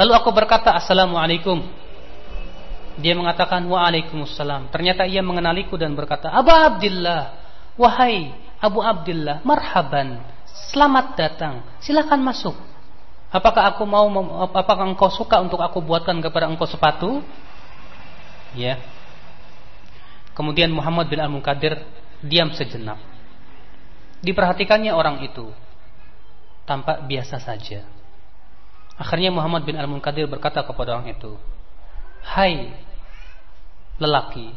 Lalu aku berkata, Assalamualaikum. Dia mengatakan, Waalaikumsalam. Ternyata ia mengenaliku dan berkata, Abu Abdullah, wahai Abu Abdullah, marhaban, selamat datang, silakan masuk. Apakah aku mau, apakah engkau suka untuk aku buatkan kepada engkau sepatu? Ya. Kemudian Muhammad bin Al-Munkadir diam sejenak. Diperhatikannya orang itu tampak biasa saja. Akhirnya Muhammad bin Al-Munkadir berkata kepada orang itu, "Hai lelaki,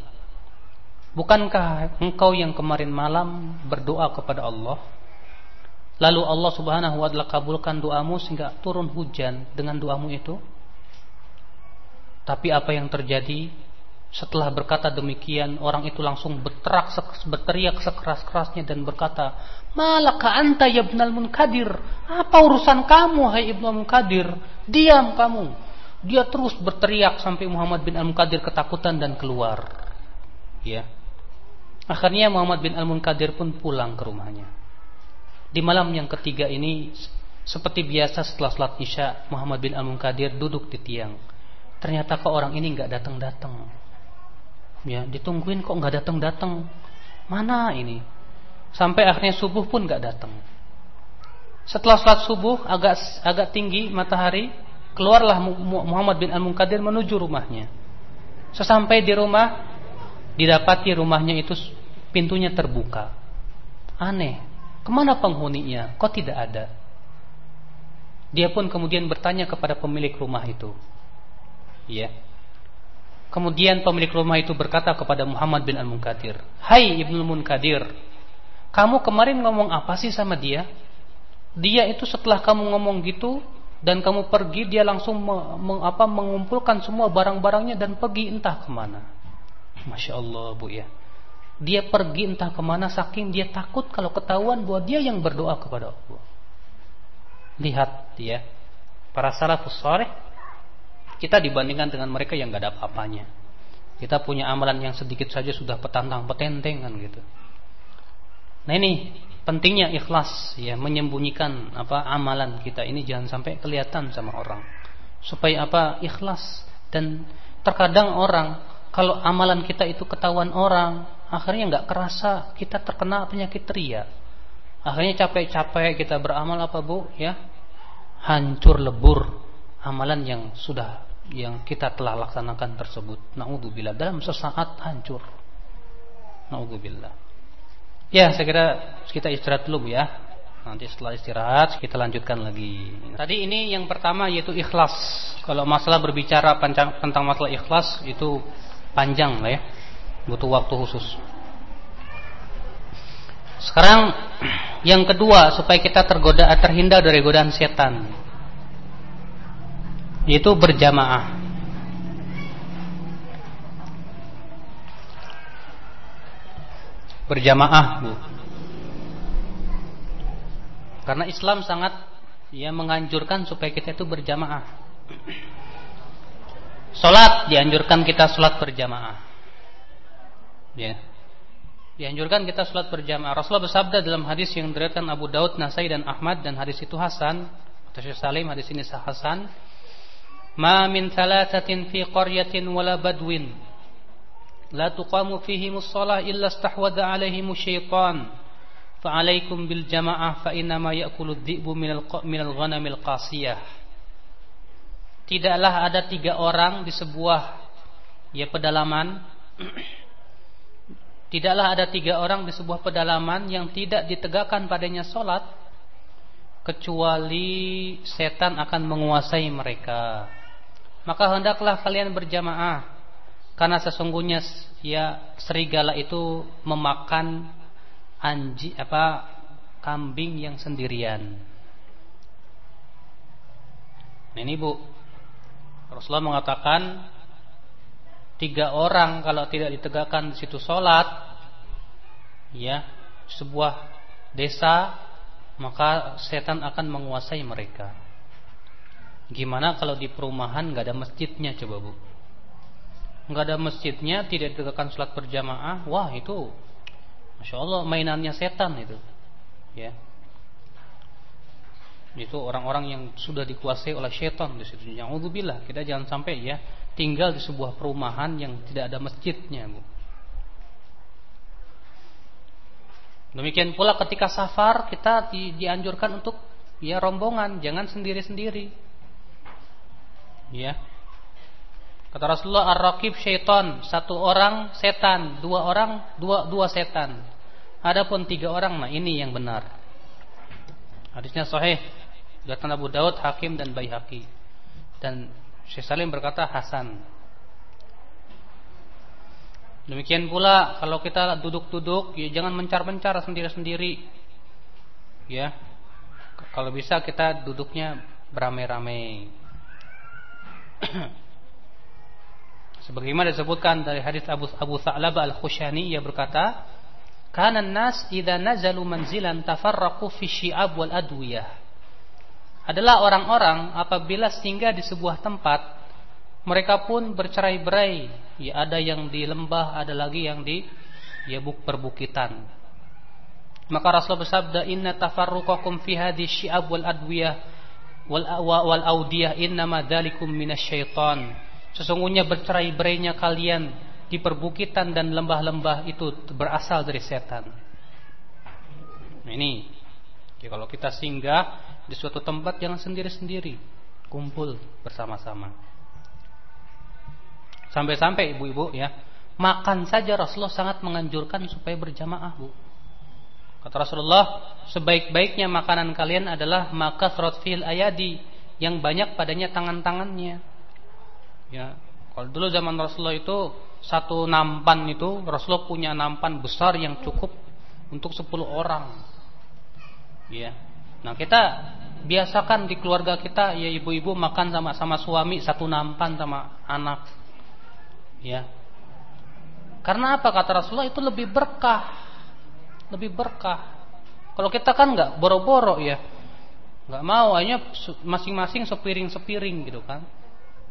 bukankah engkau yang kemarin malam berdoa kepada Allah? Lalu Allah Subhanahu wa taala kabulkan doamu sehingga turun hujan dengan doamu itu?" Tapi apa yang terjadi setelah berkata demikian, orang itu langsung berterak, berteriak sekeras-kerasnya dan berkata, Malaka anta ya ibnal munkadir. Apa urusan kamu, hai ibnal munkadir? Diam kamu. Dia terus berteriak sampai Muhammad bin Al-Munkadir ketakutan dan keluar. Ya. Akhirnya Muhammad bin Al-Munkadir pun pulang ke rumahnya. Di malam yang ketiga ini, seperti biasa setelah salat Isya, Muhammad bin Al-Munkadir duduk di tiang. Ternyata ke orang ini nggak datang-datang. Ya ditungguin kok nggak datang datang mana ini? Sampai akhirnya subuh pun nggak datang. Setelah sholat subuh agak agak tinggi matahari keluarlah Muhammad bin Al Munkadir menuju rumahnya. Sesampai di rumah didapati rumahnya itu pintunya terbuka. Aneh ke mana penghuninya kok tidak ada dia pun kemudian bertanya kepada pemilik rumah itu ya Kemudian pemilik rumah itu berkata kepada Muhammad bin Al-Munkadir, Hai Ibnu Munkadir, kamu kemarin ngomong apa sih sama dia? Dia itu setelah kamu ngomong gitu dan kamu pergi, dia langsung meng, apa, mengumpulkan semua barang-barangnya dan pergi entah ke mana. Masya Allah bu ya. Dia pergi entah ke mana saking dia takut kalau ketahuan bahwa dia yang berdoa kepada Allah. Lihat dia, para salafus saleh kita dibandingkan dengan mereka yang gak ada apa-apanya. Kita punya amalan yang sedikit saja sudah petantang petenteng kan gitu. Nah ini pentingnya ikhlas ya menyembunyikan apa amalan kita ini jangan sampai kelihatan sama orang. Supaya apa ikhlas dan terkadang orang kalau amalan kita itu ketahuan orang akhirnya nggak kerasa kita terkena penyakit ria. Akhirnya capek-capek kita beramal apa bu ya hancur lebur amalan yang sudah yang kita telah laksanakan tersebut. Nauzubillah dalam sesaat hancur. Nauzubillah. Ya, saya kira kita istirahat dulu ya. Nanti setelah istirahat kita lanjutkan lagi. Tadi ini yang pertama yaitu ikhlas. Kalau masalah berbicara tentang masalah ikhlas itu panjang lah ya. Butuh waktu khusus. Sekarang yang kedua supaya kita tergoda terhindar dari godaan setan yaitu berjamaah. Berjamaah, Bu. Karena Islam sangat ya menganjurkan supaya kita itu berjamaah. Salat dianjurkan kita salat berjamaah. Ya. Dianjurkan kita sholat berjamaah. Rasulullah bersabda dalam hadis yang diriwayatkan Abu Daud, Nasai dan Ahmad dan hadis itu Hasan atau Syekh Salim hadis ini sah Hasan. Ma min thalathatin fi qaryatin wala badwin la tuqamu fihi musallah illa istahwadha alaihim syaitan fa alaikum bil jamaah fa inna ma ya'kulu dhi'bu min al ghanamil qasiyah. Tidaklah ada tiga orang di sebuah ya pedalaman (clears throat) Tidaklah ada tiga orang di sebuah pedalaman yang tidak ditegakkan padanya solat Kecuali setan akan menguasai mereka maka hendaklah kalian berjamaah karena sesungguhnya ya serigala itu memakan anji apa kambing yang sendirian. Nah, ini Bu. Rasulullah mengatakan tiga orang kalau tidak ditegakkan di situ sholat, ya sebuah desa maka setan akan menguasai mereka. Gimana kalau di perumahan nggak ada masjidnya coba bu? Nggak ada masjidnya, tidak ditegakkan sholat berjamaah, wah itu, masya Allah mainannya setan itu, ya itu orang-orang yang sudah dikuasai oleh setan di situ. Yang kita jangan sampai ya tinggal di sebuah perumahan yang tidak ada masjidnya, Bu. Demikian pula ketika safar kita di, dianjurkan untuk ya rombongan, jangan sendiri-sendiri. Ya. Kata Rasulullah ar-raqib syaitan, satu orang setan, dua orang dua dua setan. Adapun tiga orang, nah ini yang benar. Hadisnya sahih Diriwayatkan Abu Daud, Hakim dan Baihaqi. Dan Syekh Salim berkata Hasan. Demikian pula kalau kita duduk-duduk ya jangan mencar-mencar sendiri-sendiri. Ya. Kalau bisa kita duduknya beramai-ramai. (clears throat) Sebagaimana disebutkan dari hadis Abu Abu Tha'labah Al-Khushani ia berkata, "Kana an-nas idza nazalu manzilan tafarraqu fi syi'ab wal adwiyah." Adalah orang-orang apabila singgah di sebuah tempat mereka pun bercerai-berai. Ya ada yang di lembah ada lagi yang di ya buk perbukitan. Maka Rasulullah bersabda inna tafarruqakum fi hadhihi syi'ab wal adwiyah wal wal audiyah innama dzalikum minasyaiton sesungguhnya bercerai-berainya kalian di perbukitan dan lembah-lembah itu berasal dari setan. Nah, ini. Ya, kalau kita singgah di suatu tempat jangan sendiri-sendiri, kumpul bersama-sama. Sampai-sampai ibu-ibu ya, makan saja Rasulullah sangat menganjurkan supaya berjamaah, Bu. Kata Rasulullah, sebaik-baiknya makanan kalian adalah maka fil ayadi yang banyak padanya tangan-tangannya. Ya, kalau dulu zaman Rasulullah itu satu nampan itu Rasulullah punya nampan besar yang cukup untuk 10 orang. Ya, Nah kita biasakan di keluarga kita ya ibu-ibu makan sama sama suami satu nampan sama anak. Ya. Karena apa kata Rasulullah itu lebih berkah. Lebih berkah. Kalau kita kan nggak boro-boro ya. nggak mau hanya masing-masing sepiring-sepiring gitu kan.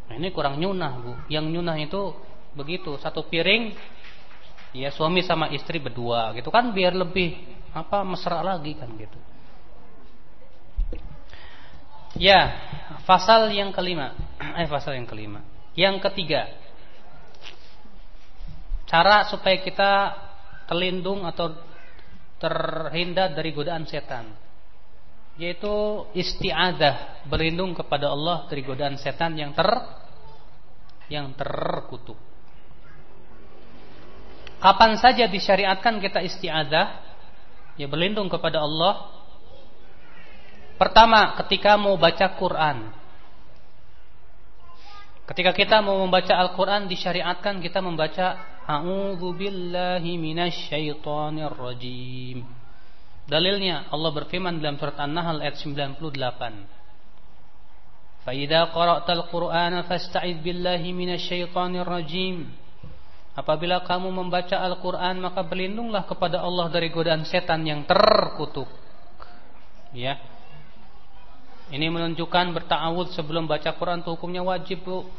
Nah, ini kurang nyunah, Bu. Yang nyunah itu begitu, satu piring ya suami sama istri berdua gitu kan biar lebih apa mesra lagi kan gitu. Ya, pasal yang kelima. (clears throat) Eh, pasal yang kelima. Yang ketiga. Cara supaya kita terlindung atau terhindar dari godaan setan. Yaitu isti'adah, berlindung kepada Allah dari godaan setan yang ter yang terkutuk. Kapan saja disyariatkan kita isti'adah, ya berlindung kepada Allah Pertama, ketika mau baca Quran. Ketika kita mau membaca Al-Quran disyariatkan kita membaca A'udzu billahi minasyaitonir rajim. Dalilnya Allah berfirman dalam surat An-Nahl ayat 98. Fa idza qara'tal Qur'ana fasta'idz billahi minasyaitonir rajim. Apabila kamu membaca Al-Quran maka berlindunglah kepada Allah dari godaan setan yang terkutuk. Ya, ini menunjukkan bertawud sebelum baca Quran itu hukumnya wajib, Bu.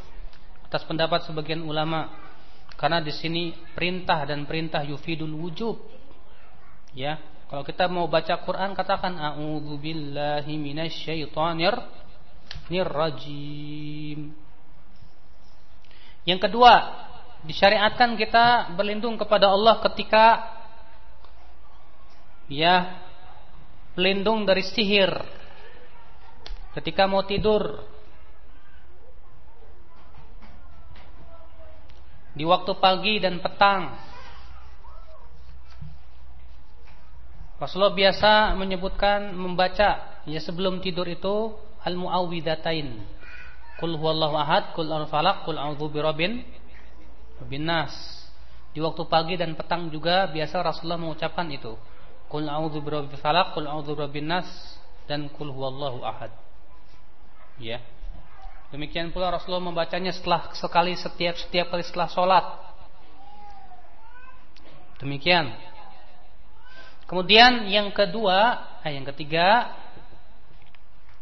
Atas pendapat sebagian ulama. Karena di sini perintah dan perintah yufidul wujub. Ya, kalau kita mau baca Quran katakan a'udzubillahi minasyaitonir nirrajim. Yang kedua, disyariatkan kita berlindung kepada Allah ketika ya pelindung dari sihir ketika mau tidur di waktu pagi dan petang Rasulullah biasa menyebutkan membaca ya sebelum tidur itu al muawwidatain Qul huwallahu ahad, qul al-falaq, qul a'udzu birabbin nas. Di waktu pagi dan petang juga biasa Rasulullah mengucapkan itu. Qul a'udzu birabbil falaq, qul a'udzu birabbin nas dan qul huwallahu ahad. Ya. Demikian pula Rasulullah membacanya setelah sekali setiap setiap kali setelah sholat. Demikian. Kemudian yang kedua, eh, yang ketiga,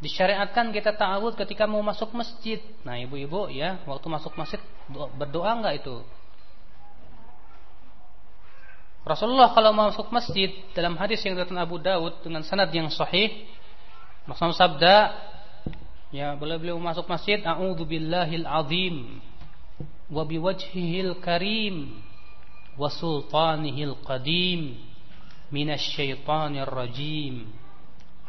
disyariatkan kita ta'awud ketika mau masuk masjid. Nah, ibu-ibu ya, waktu masuk masjid berdoa enggak itu? Rasulullah kalau mau masuk masjid dalam hadis yang datang Abu Daud dengan sanad yang sahih, Rasulullah sabda, ya boleh beliau masuk masjid, a'udzu billahil azim wa biwajhihil karim wa sultanihil qadim minasyaitonir rajim.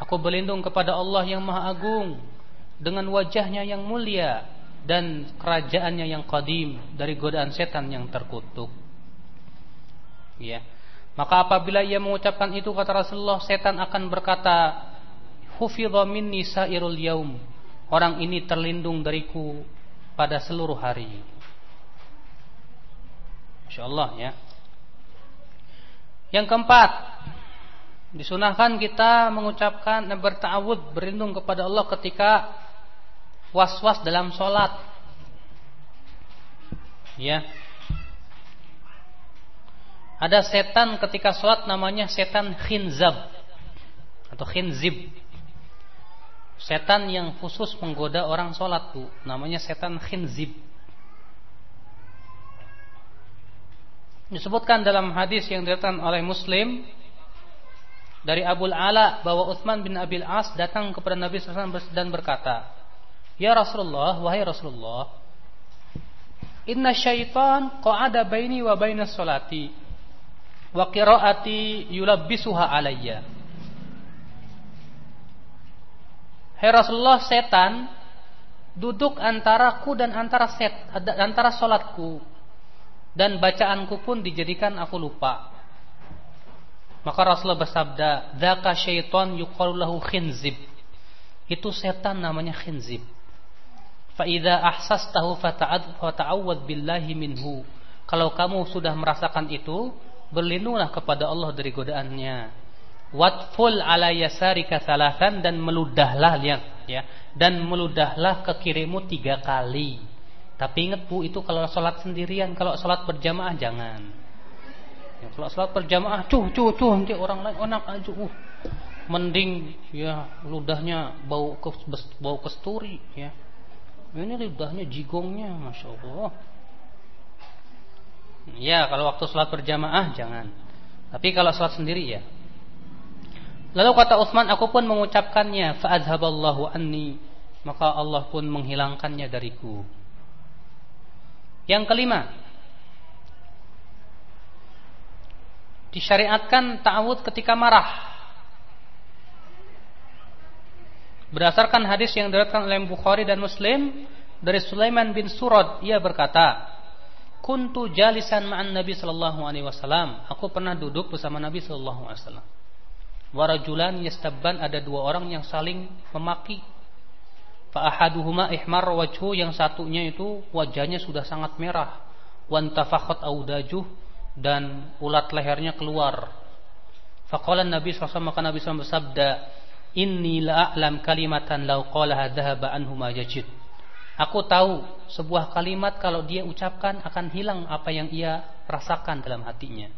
Aku berlindung kepada Allah yang Maha Agung dengan wajahnya yang mulia dan kerajaannya yang qadim dari godaan setan yang terkutuk. Ya. Maka apabila ia mengucapkan itu kata Rasulullah, setan akan berkata, "Hufidha minni sairul yaum." Orang ini terlindung dariku pada seluruh hari. Insyaallah ya. Yang keempat, disunahkan kita mengucapkan dan bertawud berlindung kepada Allah ketika was-was dalam sholat. Ya. Ada setan ketika sholat namanya setan khinzab atau khinzib. Setan yang khusus menggoda orang sholat tuh namanya setan khinzib. Disebutkan dalam hadis yang diriwayatkan oleh Muslim dari Abu Ala bahwa Utsman bin Abil As datang kepada Nabi SAW dan berkata, "Ya Rasulullah, wahai Rasulullah, inna syaitan qa'ada baini wa baina salati wa qiraati yulabbisuha alayya." Hai Rasulullah, setan duduk antaraku dan antara set antara salatku dan bacaanku pun dijadikan aku lupa. Maka Rasulullah bersabda, "Dzaka syaiton yuqalu lahu khinzib." Itu setan namanya khinzib. Fa idza ahsastahu fata'awwad billahi minhu. Kalau kamu sudah merasakan itu, berlindunglah kepada Allah dari godaannya. Watful ala yasarika dan meludahlah lihat ya dan meludahlah ke kirimu tiga kali tapi ingat bu itu kalau sholat sendirian, kalau sholat berjamaah jangan. Ya, kalau sholat berjamaah, cuh cuh cuh nanti orang lain enak aja, uh, mending ya ludahnya bau ke bau kesturi ya. Ini ludahnya jigongnya, masya Allah. Ya kalau waktu sholat berjamaah jangan. Tapi kalau sholat sendiri ya. Lalu kata Utsman, aku pun mengucapkannya, faadhaballahu anni, maka Allah pun menghilangkannya dariku. Yang kelima, disyariatkan ta'awud ketika marah. Berdasarkan hadis yang diriwayatkan oleh Bukhari dan Muslim dari Sulaiman bin Surad, ia berkata, "Kuntu jalisan ma'an Nabi sallallahu alaihi wasallam." Aku pernah duduk bersama Nabi sallallahu alaihi wasallam. Warajulan yastabban ada dua orang yang saling memaki Fa'ahaduhuma ihmar wajhu yang satunya itu wajahnya sudah sangat merah. Wantafakhat audajuh dan ulat lehernya keluar. Faqala Nabi SAW maka Nabi bersabda, Inni la'a'lam kalimatan lau qalaha dhahaba. Aku tahu sebuah kalimat kalau dia ucapkan akan hilang apa yang ia rasakan dalam hatinya.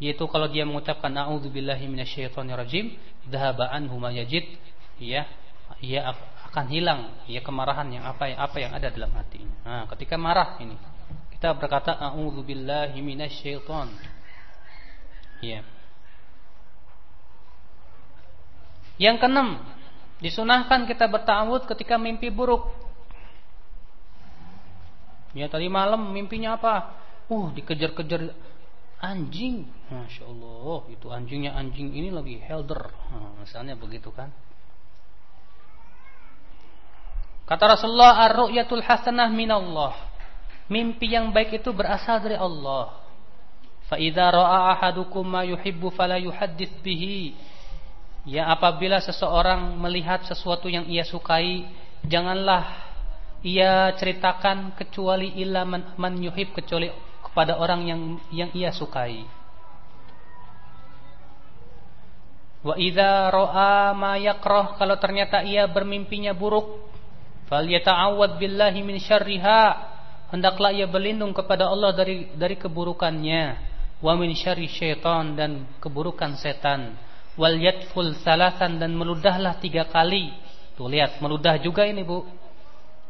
Yaitu kalau dia mengucapkan a'udzubillahi minasyaitonirrajim, dhahaba anhu ma yajid, ya, ia akan hilang ya kemarahan yang apa yang apa yang ada dalam hatinya. Nah, ketika marah ini kita berkata a'udzubillahi minasyaiton. Ya. Yang keenam, disunahkan kita bertawud ketika mimpi buruk. Ya tadi malam mimpinya apa? Uh, dikejar-kejar anjing. Masya Allah, itu anjingnya anjing ini lagi helder. Nah, misalnya begitu kan. Kata Rasulullah, "Ar-ru'yatul hasanah minallah." Mimpi yang baik itu berasal dari Allah. Fa idza ra'a ahadukum ma yuhibbu fala bihi. Ya apabila seseorang melihat sesuatu yang ia sukai, janganlah ia ceritakan kecuali illa man, man yuhib kecuali kepada orang yang yang ia sukai. Wa idza ra'a ma yakrah kalau ternyata ia bermimpinya buruk, Falyata'awwad billahi min syarriha. Hendaklah ia berlindung kepada Allah dari dari keburukannya. Wa min syarri syaitan dan keburukan setan. Wal yatful salasan dan meludahlah tiga kali. Tuh lihat, meludah juga ini Bu.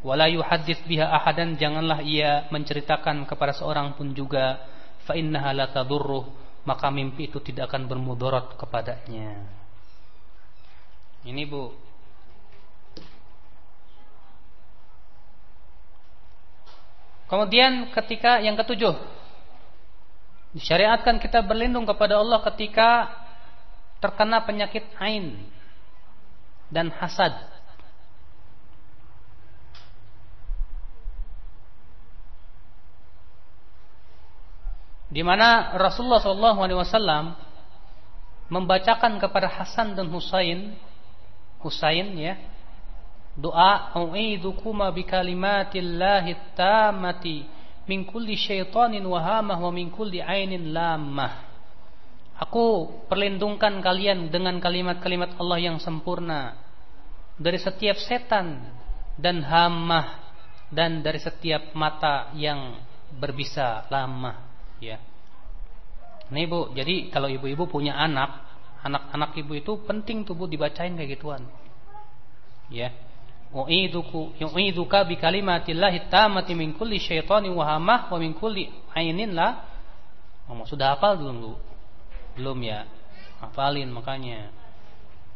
Wala yuhaddits biha ahadan janganlah ia menceritakan kepada seorang pun juga fa innaha la tadurruh maka mimpi itu tidak akan bermudarat kepadanya. Ini Bu, Kemudian ketika yang ketujuh Disyariatkan kita berlindung kepada Allah ketika terkena penyakit ain dan hasad. Di mana Rasulullah SAW membacakan kepada Hasan dan Husain, Husain ya, doa u'idukuma bikalimatillahi tammati min kulli syaitanin wahamah wa min kulli ainin lamah Aku perlindungkan kalian dengan kalimat-kalimat Allah yang sempurna dari setiap setan dan hamah dan dari setiap mata yang berbisa lama ya. Nih Bu, jadi kalau ibu-ibu punya anak, anak-anak ibu itu penting tuh Bu dibacain kayak gituan. Ya. U'iduku yu'iduka bi kalimatillahi tammati min kulli syaitanin wa hamah wa min kulli ainin la. Oh, sudah hafal belum lu belum ya. Hafalin makanya.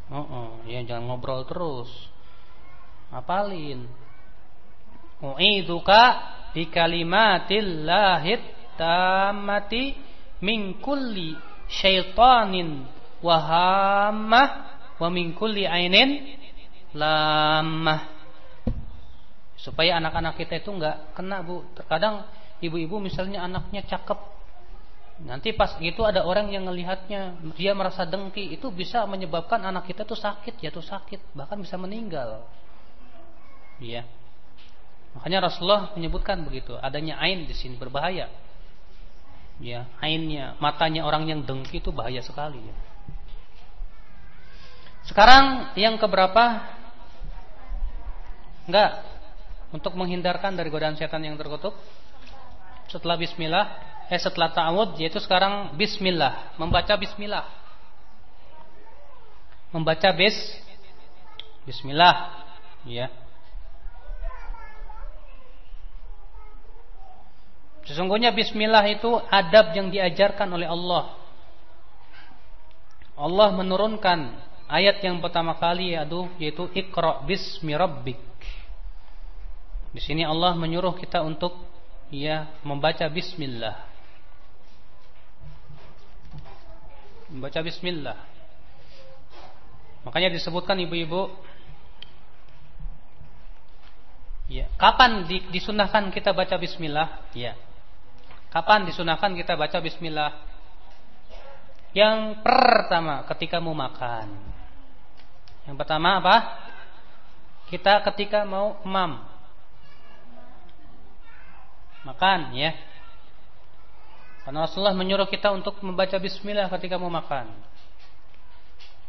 Oh, oh ya jangan ngobrol terus. Hafalin. U'iduka bi kalimatillahi tammati min kulli syaitanin wa hamah wa min kulli ainin lamah supaya anak-anak kita itu nggak kena bu. Terkadang ibu-ibu misalnya anaknya cakep nanti pas gitu ada orang yang melihatnya dia merasa dengki itu bisa menyebabkan anak kita tuh sakit jatuh sakit bahkan bisa meninggal. Iya. Makanya Rasulullah menyebutkan begitu adanya ain di sini berbahaya ya ainnya matanya orang yang dengki itu bahaya sekali ya. sekarang yang keberapa Enggak. Untuk menghindarkan dari godaan setan yang terkutuk. Setelah bismillah, eh setelah ta'awud yaitu sekarang bismillah, membaca bismillah. Membaca bis bismillah, ya. Sesungguhnya bismillah itu adab yang diajarkan oleh Allah. Allah menurunkan ayat yang pertama kali yaitu yaitu Iqra bismi rabbik. Di sini Allah menyuruh kita untuk ya membaca bismillah. Membaca bismillah. Makanya disebutkan ibu-ibu ya, kapan disunahkan kita baca bismillah? Ya. Kapan disunahkan kita baca bismillah? Yang pertama ketika mau makan. Yang pertama apa? Kita ketika mau mam makan ya. Karena Rasulullah menyuruh kita untuk membaca bismillah ketika mau makan.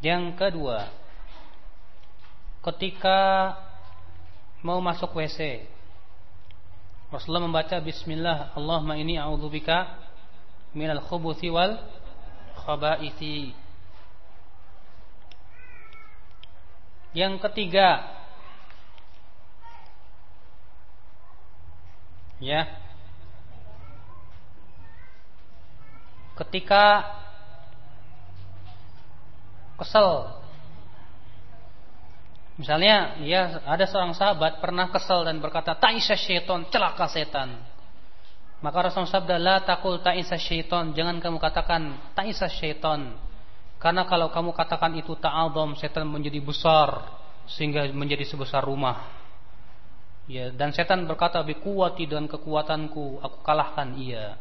Yang kedua, ketika mau masuk WC, Rasulullah membaca bismillah, Allahumma ini a'udzubika minal khubuthi wal khabaithi. Yang ketiga, ya ketika kesel misalnya ya ada seorang sahabat pernah kesel dan berkata ta'isa syaiton celaka setan. Maka Rasulullah sabda la takul ta'isa syaiton. Jangan kamu katakan ta'isa syaiton. Karena kalau kamu katakan itu ta'adham setan menjadi besar sehingga menjadi sebesar rumah. Ya, dan setan berkata, "Bikuwati dan kekuatanku, aku kalahkan. Ia."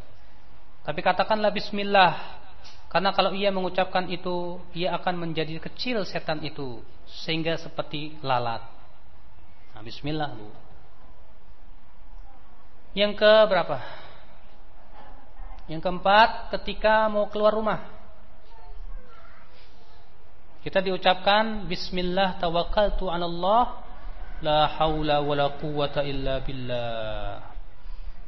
Tapi katakanlah bismillah. Karena kalau ia mengucapkan itu, ia akan menjadi kecil setan itu sehingga seperti lalat. Nah, bismillah, Bu. Yang ke berapa? Yang keempat, ketika mau keluar rumah. Kita diucapkan bismillah tawakkaltu 'ala Allah La haula wala quwata illa billah.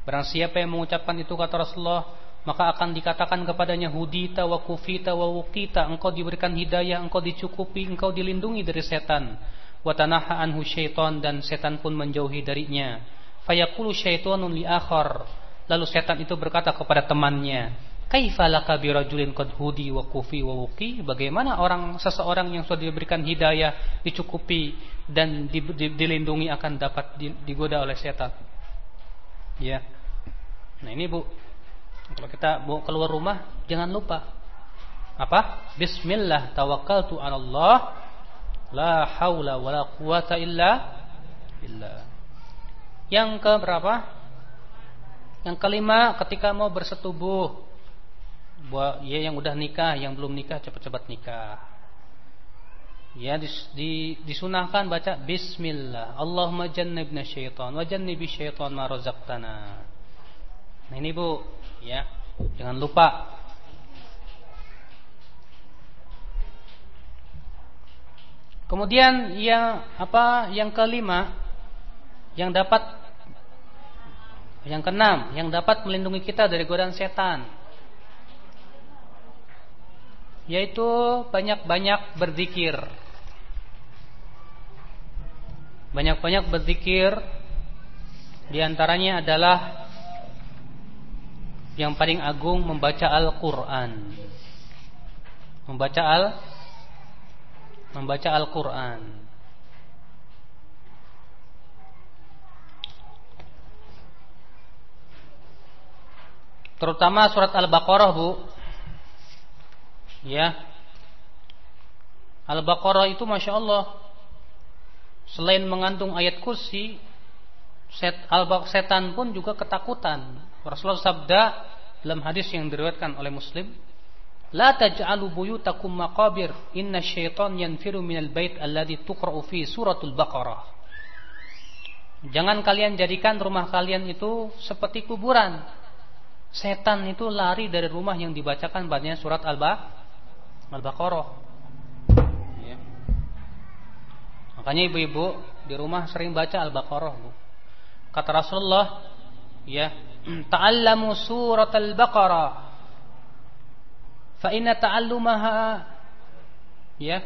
Barang siapa yang mengucapkan itu kata Rasulullah, maka akan dikatakan kepadanya hudita wa kufita wa wukita, engkau diberikan hidayah, engkau dicukupi, engkau dilindungi dari setan. Wa tanaha anhu syaitan dan setan pun menjauhi darinya. Fayaqulu syaitanun li akhar. Lalu setan itu berkata kepada temannya, Kaifalaka birajulin qad hudi wa kufi wa wuki? Bagaimana orang seseorang yang sudah diberikan hidayah, dicukupi dan di, di, dilindungi akan dapat digoda oleh setan? Ya. Nah, ini Bu. Kalau kita mau keluar rumah, jangan lupa apa? Bismillah tawakkaltu 'ala Allah. La haula wala quwata illa billah. Yang ke berapa? Yang kelima, ketika mau bersetubuh, buat ya yang udah nikah, yang belum nikah cepat-cepat nikah. Ya dis, di, disunahkan baca Bismillah. Allahumma jannibna syaitan wa jannibi syaitan ma razaqtana. Nah ini Bu, ya. Jangan lupa Kemudian yang apa? Yang kelima yang dapat yang keenam, yang dapat melindungi kita dari godaan setan yaitu banyak-banyak berzikir. Banyak-banyak berzikir di antaranya adalah yang paling agung membaca Al-Qur'an. Membaca Al membaca Al-Qur'an. Terutama surat Al-Baqarah, Bu. Ya. Al-Baqarah itu Masya Allah Selain mengandung ayat kursi set, al Setan pun juga ketakutan Rasulullah sabda Dalam hadis yang diriwayatkan oleh Muslim La taj'alu buyutakum maqabir Inna syaitan yanfiru minal bait Alladhi tukra'u fi suratul Baqarah Jangan kalian jadikan rumah kalian itu Seperti kuburan Setan itu lari dari rumah yang dibacakan banyak surat Al-Baqarah Al-Baqarah. Ya. Makanya ibu-ibu di rumah sering baca Al-Baqarah, Bu. Kata Rasulullah, ya, ta'allamu surat Al-Baqarah. Fa inna ta'allumaha ya.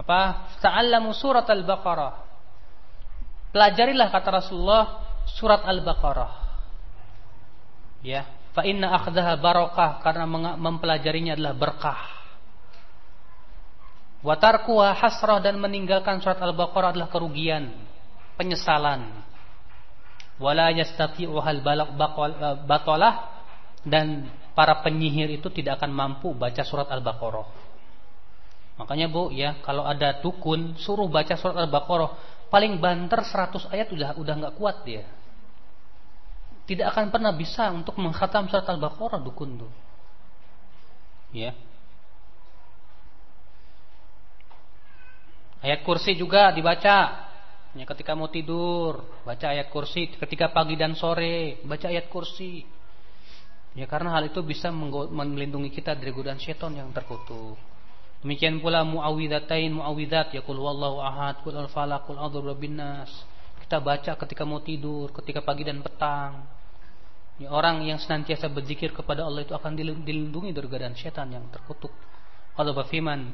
Apa? Ta'allamu surat al-baqarah pelajarilah kata Rasulullah surat al-baqarah. Ya. Fa inna akhdaha barokah karena mempelajarinya adalah berkah. Watarkuha hasrah dan meninggalkan surat Al-Baqarah adalah kerugian, penyesalan. Wala yastati'uhal batalah dan para penyihir itu tidak akan mampu baca surat Al-Baqarah. Makanya Bu ya, kalau ada dukun suruh baca surat Al-Baqarah, paling banter 100 ayat udah udah nggak kuat dia tidak akan pernah bisa untuk mengkhatam surat Al-Baqarah dukun tuh. Ya. Ayat kursi juga dibaca. Ya, ketika mau tidur, baca ayat kursi. Ketika pagi dan sore, baca ayat kursi. Ya, karena hal itu bisa melindungi kita dari godaan setan yang terkutuk. Demikian pula muawidatain muawidat ya kul wallahu ahad kul al-falaq kul a'udzu nas. Kita baca ketika mau tidur, ketika pagi dan petang. Ya, orang yang senantiasa berzikir kepada Allah itu akan dilindungi dari godaan setan yang terkutuk. Allah berfirman,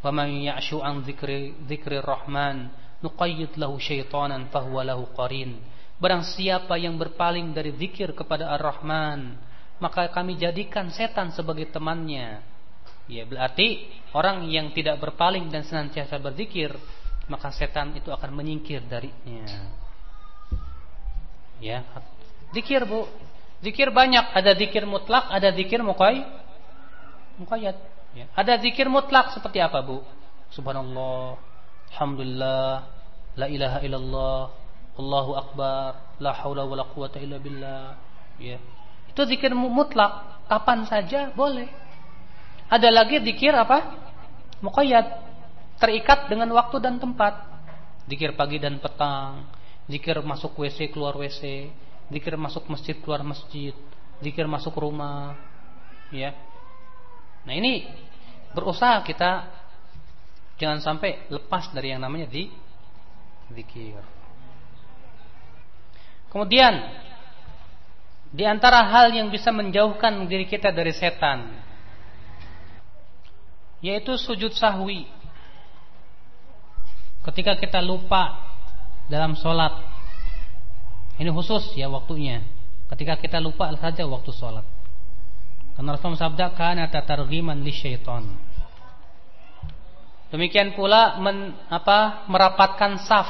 "Wa man ya'shu an dzikri dzikri rahman nuqayyid lahu syaitanan fahuwa lahu qarin." Barang siapa yang berpaling dari zikir kepada Ar-Rahman, maka kami jadikan setan sebagai temannya. Ya, berarti orang yang tidak berpaling dan senantiasa berzikir, maka setan itu akan menyingkir darinya. Ya, zikir Bu, Zikir banyak, ada zikir mutlak, ada zikir muqay, muqayyad. Ya. Ada zikir mutlak seperti apa, Bu? Subhanallah, alhamdulillah, la ilaha illallah, Allahu akbar, la haula wala quwata illa billah. Ya. Itu zikir mutlak, kapan saja boleh. Ada lagi zikir apa? Muqayyad, terikat dengan waktu dan tempat. Zikir pagi dan petang, zikir masuk WC keluar WC, zikir masuk masjid keluar masjid, zikir masuk rumah, ya. Nah ini berusaha kita Jangan sampai lepas dari yang namanya di zikir. Kemudian di antara hal yang bisa menjauhkan diri kita dari setan yaitu sujud sahwi. Ketika kita lupa dalam sholat, ini khusus ya waktunya. Ketika kita lupa saja waktu sholat. Karena Rasulullah sabda kana tatarghiman li syaitan. Demikian pula men, apa, merapatkan saf.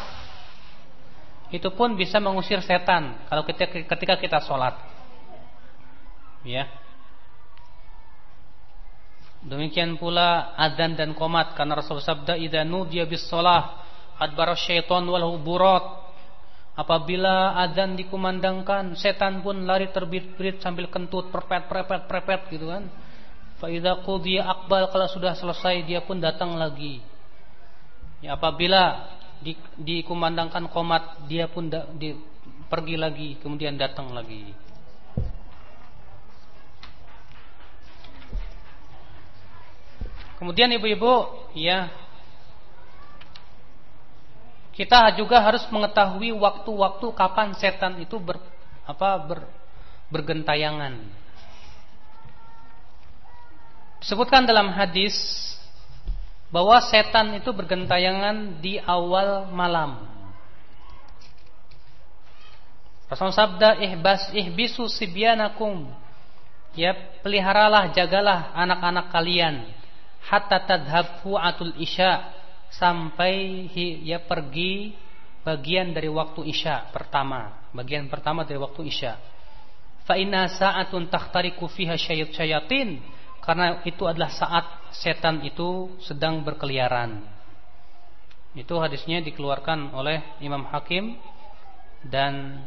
Itu pun bisa mengusir setan kalau kita ketika kita sholat. Ya. Demikian pula adzan dan qomat karena Rasul sabda idza nudiya bis shalah adbara syaitan wal huburat. Apabila adzan dikumandangkan, setan pun lari terbit-bit sambil kentut, perpet perpet perpet gitu kan. Fa idza qudiya aqbal kalau sudah selesai dia pun datang lagi. Ya apabila di, dikumandangkan komat dia pun da, di, pergi lagi kemudian datang lagi. Kemudian ibu-ibu, ya kita juga harus mengetahui waktu-waktu kapan setan itu ber, apa ber, bergentayangan. Disebutkan dalam hadis bahwa setan itu bergentayangan di awal malam. Rasul sabda ihbas ihbisu sibyanakum. Ya, peliharalah, jagalah anak-anak kalian hatta tadhhabu atul isya sampai ya pergi bagian dari waktu isya pertama, bagian pertama dari waktu isya. Fa inna sa'atun takhtariku fiha syayatin karena itu adalah saat setan itu sedang berkeliaran. Itu hadisnya dikeluarkan oleh Imam Hakim dan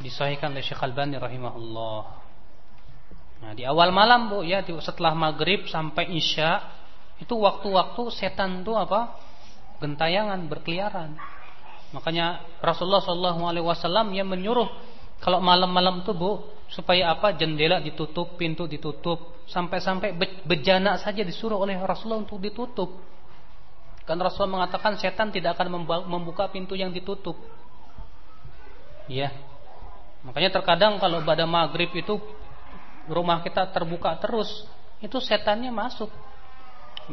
disahihkan oleh Syekh Albani rahimahullah. Nah, di awal malam Bu ya setelah maghrib sampai isya itu waktu-waktu setan itu apa? gentayangan berkeliaran. Makanya Rasulullah Shallallahu alaihi yang menyuruh kalau malam-malam itu Bu supaya apa? jendela ditutup, pintu ditutup, sampai-sampai bejana saja disuruh oleh Rasulullah untuk ditutup. Kan Rasulullah mengatakan setan tidak akan membuka pintu yang ditutup. Ya. Makanya terkadang kalau pada maghrib itu rumah kita terbuka terus, itu setannya masuk.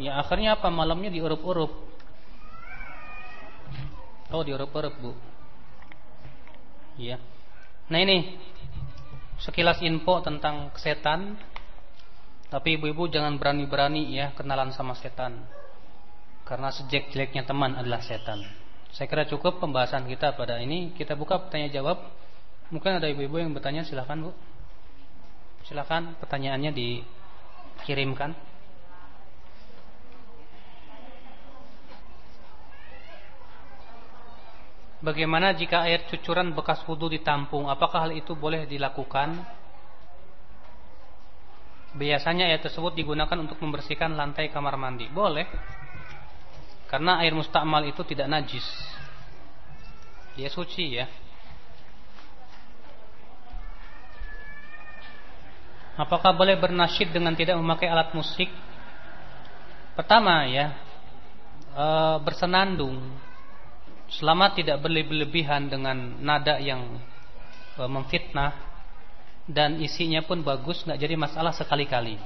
Ya akhirnya apa? Malamnya diurup-urup. Oh diurup-urup bu. Ya. Nah ini sekilas info tentang setan. Tapi ibu-ibu jangan berani-berani ya kenalan sama setan. Karena sejak jeleknya teman adalah setan. Saya kira cukup pembahasan kita pada ini. Kita buka pertanyaan jawab. Mungkin ada ibu-ibu yang bertanya silahkan bu. Silakan pertanyaannya dikirimkan. Bagaimana jika air cucuran bekas wudhu ditampung? Apakah hal itu boleh dilakukan? Biasanya air tersebut digunakan untuk membersihkan lantai kamar mandi. Boleh. Karena air mustakmal itu tidak najis. Dia suci ya. Apakah boleh bernasyid dengan tidak memakai alat musik? Pertama ya, e, bersenandung selama tidak berlebihan dengan nada yang e, memfitnah dan isinya pun bagus, nggak jadi masalah sekali-kali.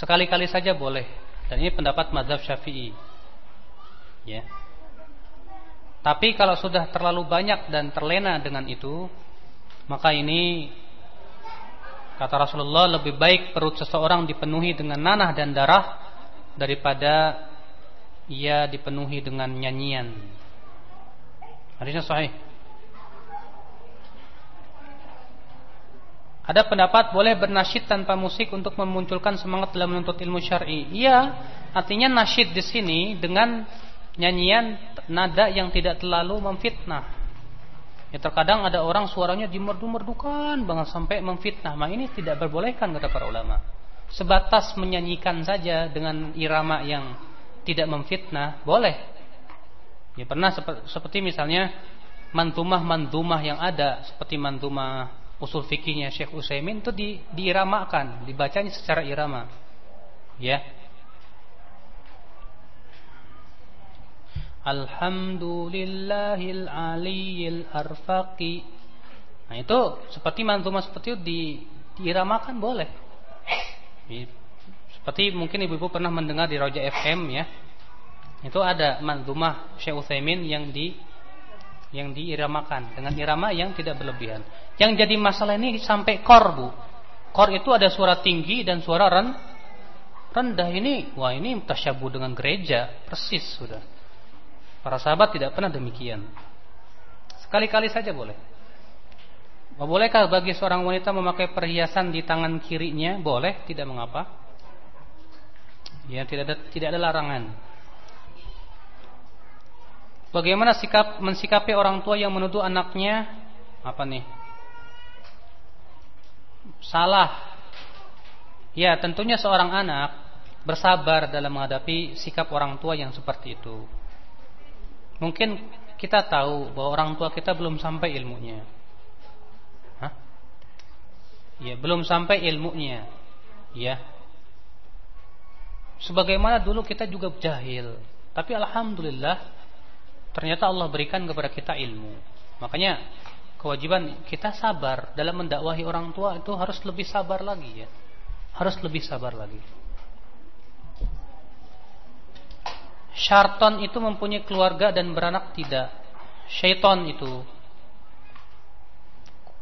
Sekali-kali saja boleh. Dan ini pendapat mazhab Syafi'i. Ya. Tapi kalau sudah terlalu banyak dan terlena dengan itu, maka ini Kata Rasulullah lebih baik perut seseorang dipenuhi dengan nanah dan darah daripada ia dipenuhi dengan nyanyian. Hadisnya sahih. Ada pendapat boleh bernasyid tanpa musik untuk memunculkan semangat dalam menuntut ilmu syar'i. Iya, artinya nasyid di sini dengan nyanyian nada yang tidak terlalu memfitnah. Ya terkadang ada orang suaranya dimerdu-merdukan banget sampai memfitnah. Maka ini tidak berbolehkan kata para ulama. Sebatas menyanyikan saja dengan irama yang tidak memfitnah, boleh. Ya pernah seperti misalnya mantumah-mantumah yang ada seperti mantumah usul fikihnya Syekh Utsaimin itu di, diiramakan, dibacanya secara irama. Ya. Alhamdulillahil aliyil arfaqi. Nah itu seperti manzumah seperti itu di, diiramakan boleh. Seperti mungkin ibu-ibu pernah mendengar di Roja FM ya. Itu ada manzumah Syekh Utsaimin yang di yang diiramakan dengan irama yang tidak berlebihan. Yang jadi masalah ini sampai kor bu. Kor itu ada suara tinggi dan suara ren, rendah ini. Wah ini tasyabuh dengan gereja persis sudah. Para sahabat tidak pernah demikian. Sekali-kali saja boleh. Bolehkah bagi seorang wanita memakai perhiasan di tangan kirinya? Boleh, tidak mengapa. Ya, tidak ada tidak ada larangan. Bagaimana sikap mensikapi orang tua yang menuduh anaknya apa nih? Salah. Ya, tentunya seorang anak bersabar dalam menghadapi sikap orang tua yang seperti itu. Mungkin kita tahu bahwa orang tua kita belum sampai ilmunya. Hah? Ya, belum sampai ilmunya. Ya. Sebagaimana dulu kita juga jahil, tapi alhamdulillah ternyata Allah berikan kepada kita ilmu. Makanya kewajiban kita sabar dalam mendakwahi orang tua itu harus lebih sabar lagi ya. Harus lebih sabar lagi. Syarton itu mempunyai keluarga dan beranak tidak. Syaiton itu.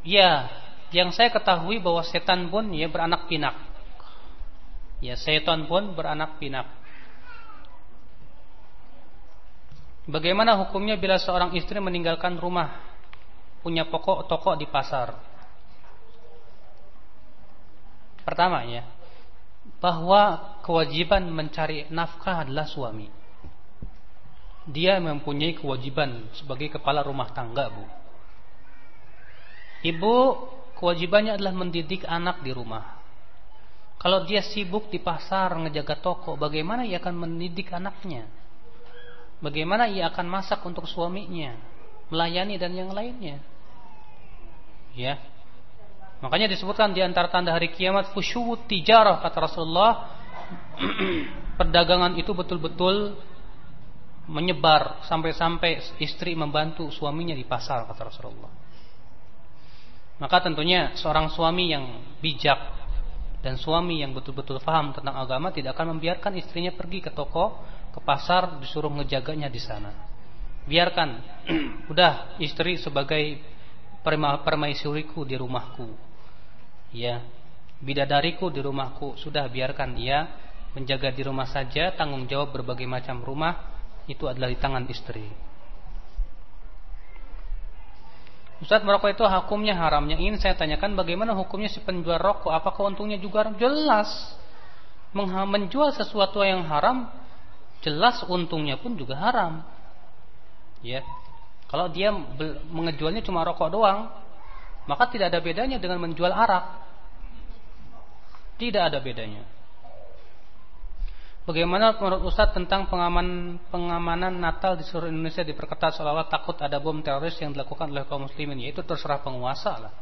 Ya, yang saya ketahui bahwa setan pun ya beranak pinak. Ya, setan pun beranak pinak. Bagaimana hukumnya bila seorang istri meninggalkan rumah punya pokok toko di pasar? Pertama ya, bahwa kewajiban mencari nafkah adalah suami dia mempunyai kewajiban sebagai kepala rumah tangga, Bu. Ibu kewajibannya adalah mendidik anak di rumah. Kalau dia sibuk di pasar ngejaga toko, bagaimana ia akan mendidik anaknya? Bagaimana ia akan masak untuk suaminya, melayani dan yang lainnya? Ya. Makanya disebutkan di antara tanda hari kiamat fusyuwut tijarah kata Rasulullah (clears throat) perdagangan itu betul-betul menyebar sampai-sampai istri membantu suaminya di pasar kata Rasulullah. Maka tentunya seorang suami yang bijak dan suami yang betul-betul faham tentang agama tidak akan membiarkan istrinya pergi ke toko, ke pasar disuruh ngejaganya di sana. Biarkan (clears throat) udah istri sebagai permaisuriku di rumahku. Ya, bidadariku di rumahku. Sudah biarkan ia menjaga di rumah saja, tanggung jawab berbagai macam rumah itu adalah di tangan istri. Ustaz merokok itu hukumnya haramnya ingin saya tanyakan bagaimana hukumnya si penjual rokok apakah untungnya juga haram? Jelas menjual sesuatu yang haram jelas untungnya pun juga haram. Ya. Kalau dia mengejualnya cuma rokok doang, maka tidak ada bedanya dengan menjual arak. Tidak ada bedanya. Bagaimana menurut Ustaz tentang pengaman, pengamanan Natal di seluruh Indonesia diperketat seolah-olah takut ada bom teroris yang dilakukan oleh kaum muslimin? Ya itu terserah penguasa lah.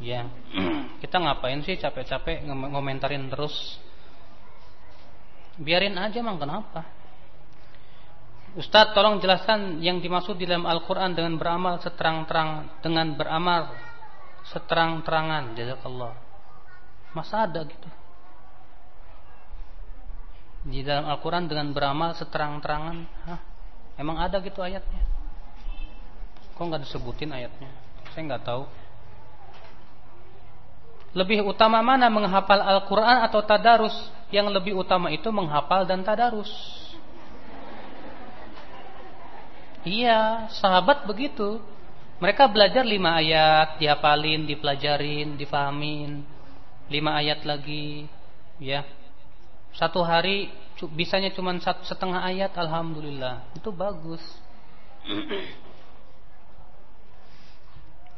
Ya, (clears throat) kita ngapain sih capek-capek ngomentarin terus? Biarin aja mang kenapa? Ustaz tolong jelaskan yang dimaksud di dalam Al-Quran dengan beramal seterang-terang dengan beramal seterang-terangan jazakallah. Masa ada gitu? Di dalam Al-Quran dengan beramal seterang-terangan. Emang ada gitu ayatnya? Kok nggak disebutin ayatnya? Saya nggak tahu. Lebih utama mana menghafal Al-Quran atau tadarus? Yang lebih utama itu menghafal dan tadarus. Iya sahabat begitu. Mereka belajar lima ayat dihafalin dipelajarin difahamin. Lima ayat lagi ya satu hari bisanya cuma setengah ayat, alhamdulillah. Itu bagus.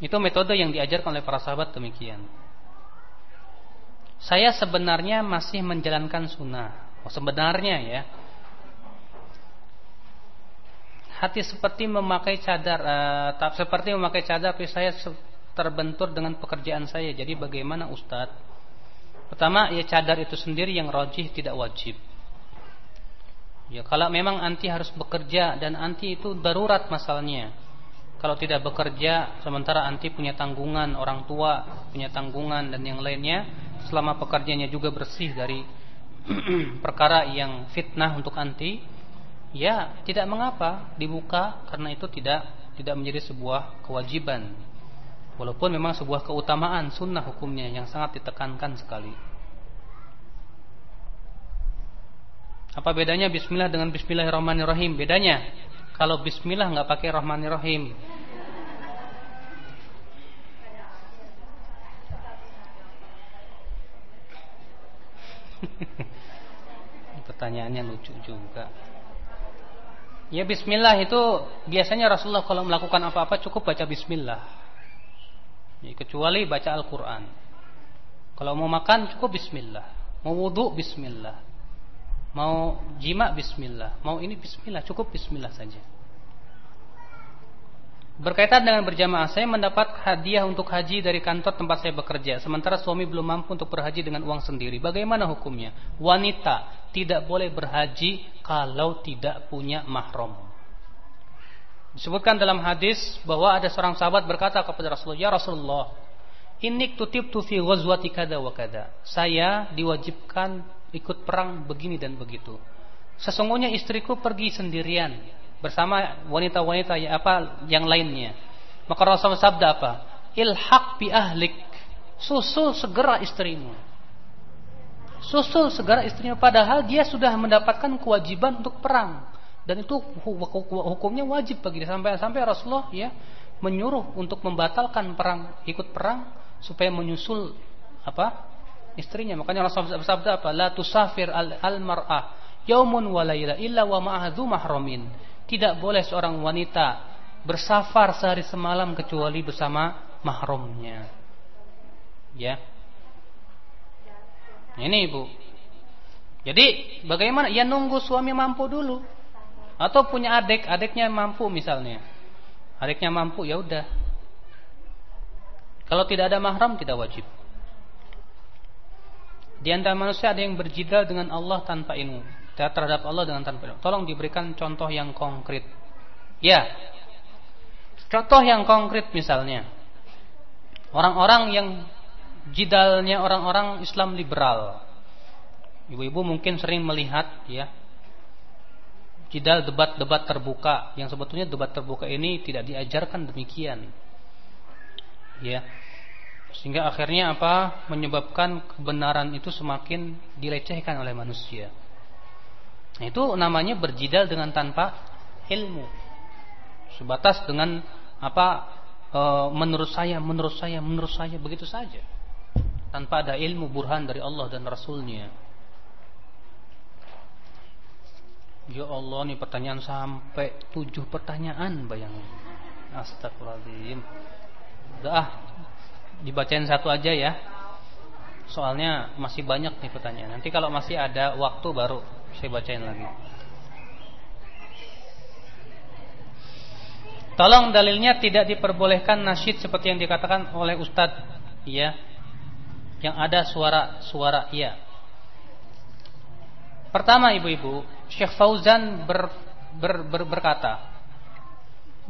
Itu metode yang diajarkan oleh para sahabat demikian. Saya sebenarnya masih menjalankan sunnah. Oh, sebenarnya ya. Hati seperti memakai cadar, uh, seperti memakai cadar, tapi saya terbentur dengan pekerjaan saya. Jadi bagaimana Ustadz? Pertama, ya cadar itu sendiri yang rojih tidak wajib. Ya, kalau memang anti harus bekerja dan anti itu darurat masalahnya. Kalau tidak bekerja sementara anti punya tanggungan orang tua, punya tanggungan dan yang lainnya, selama pekerjaannya juga bersih dari (clears throat) perkara yang fitnah untuk anti, ya tidak mengapa dibuka karena itu tidak tidak menjadi sebuah kewajiban. Walaupun memang sebuah keutamaan sunnah hukumnya yang sangat ditekankan sekali. Apa bedanya bismillah dengan bismillahirrahmanirrahim? Bedanya kalau bismillah nggak pakai rahmanirrahim. (laughs) Pertanyaannya lucu juga. Ya bismillah itu biasanya Rasulullah kalau melakukan apa-apa cukup baca bismillah. Kecuali baca Al-Qur'an. Kalau mau makan cukup bismillah. Mau wudhu bismillah. Mau jima bismillah, mau ini bismillah, cukup bismillah saja. Berkaitan dengan berjamaah, saya mendapat hadiah untuk haji dari kantor tempat saya bekerja, sementara suami belum mampu untuk berhaji dengan uang sendiri. Bagaimana hukumnya? Wanita tidak boleh berhaji kalau tidak punya mahram. Disebutkan dalam hadis bahwa ada seorang sahabat berkata kepada Rasulullah, "Ya Rasulullah, ini tutib tu fi ghazwati kada wa kada." Saya diwajibkan ikut perang begini dan begitu. Sesungguhnya istriku pergi sendirian bersama wanita-wanita yang apa yang lainnya. Maka Rasulullah sabda apa? Ilhaq bi ahlik. Susul segera istrimu. Susul segera istrinya padahal dia sudah mendapatkan kewajiban untuk perang dan itu hukumnya wajib bagi dia sampai sampai Rasulullah ya menyuruh untuk membatalkan perang ikut perang supaya menyusul apa istrinya. Makanya Rasulullah bersabda apa? La tusafir al-mar'ah yaumun wa laila illa wa ma'ahdu mahramin. Tidak boleh seorang wanita bersafar sehari semalam kecuali bersama mahramnya. Ya. Ini Ibu. Jadi bagaimana? Ya nunggu suami mampu dulu. Atau punya adik, adiknya mampu misalnya. Adiknya mampu, ya udah. Kalau tidak ada mahram tidak wajib. Di antara manusia ada yang berjidal dengan Allah tanpa ilmu. Terhadap Allah dengan tanpa ilmu. Tolong diberikan contoh yang konkret. Ya. Contoh yang konkret misalnya. Orang-orang yang jidalnya orang-orang Islam liberal. Ibu-ibu mungkin sering melihat ya. Jidal debat-debat terbuka yang sebetulnya debat terbuka ini tidak diajarkan demikian. Ya sehingga akhirnya apa? Menyebabkan kebenaran itu semakin dilecehkan oleh manusia. Nah, itu namanya berjidal dengan tanpa ilmu. Sebatas dengan apa? E, menurut saya, menurut saya, menurut saya begitu saja. Tanpa ada ilmu burhan dari Allah dan Rasulnya. Ya Allah nih pertanyaan sampai tujuh pertanyaan bayangin. Astagfirullahaladzim. Udah dibacain satu aja ya. Soalnya masih banyak nih pertanyaan. Nanti kalau masih ada waktu baru saya bacain lagi. Tolong dalilnya tidak diperbolehkan nasyid seperti yang dikatakan oleh Ustadz ya. Yang ada suara-suara iya. Pertama ibu-ibu, Syekh Fauzan ber, ber, ber, berkata,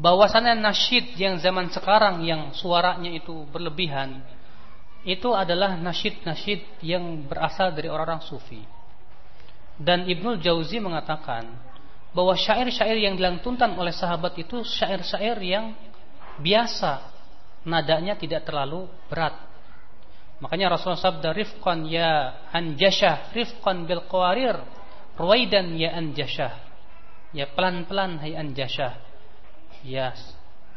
bahwasannya nasyid yang zaman sekarang yang suaranya itu berlebihan itu adalah nasyid-nasyid yang berasal dari orang-orang sufi. Dan Ibnul Jauzi mengatakan bahwa syair-syair yang dilantunkan oleh sahabat itu syair-syair yang biasa, nadanya tidak terlalu berat. Makanya Rasulullah sabda rifqan ya anjashah, rifqan bil qawarir, ruwaidan ya anjashah. Ya pelan-pelan hai anjashah. Ya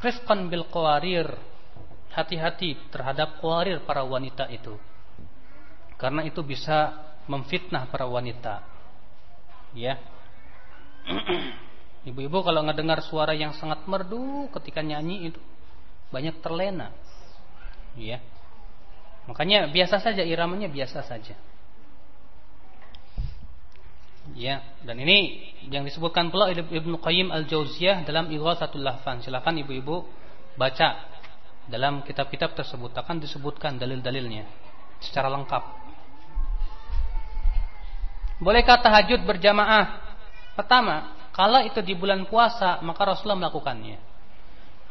rifqan bil qawarir hati-hati terhadap qawarir para wanita itu. Karena itu bisa memfitnah para wanita. Ya. (clears throat) Ibu-ibu kalau ngedengar suara yang sangat merdu ketika nyanyi itu banyak terlena. Ya makanya biasa saja iramanya biasa saja Ya, dan ini yang disebutkan pula Ibnu Qayyim Al-Jauziyah dalam Ighatsatul Lahfan. Silakan ibu-ibu baca dalam kitab-kitab tersebut akan disebutkan dalil-dalilnya secara lengkap. Bolehkah tahajud berjamaah Pertama, kalau itu di bulan puasa, maka Rasulullah melakukannya.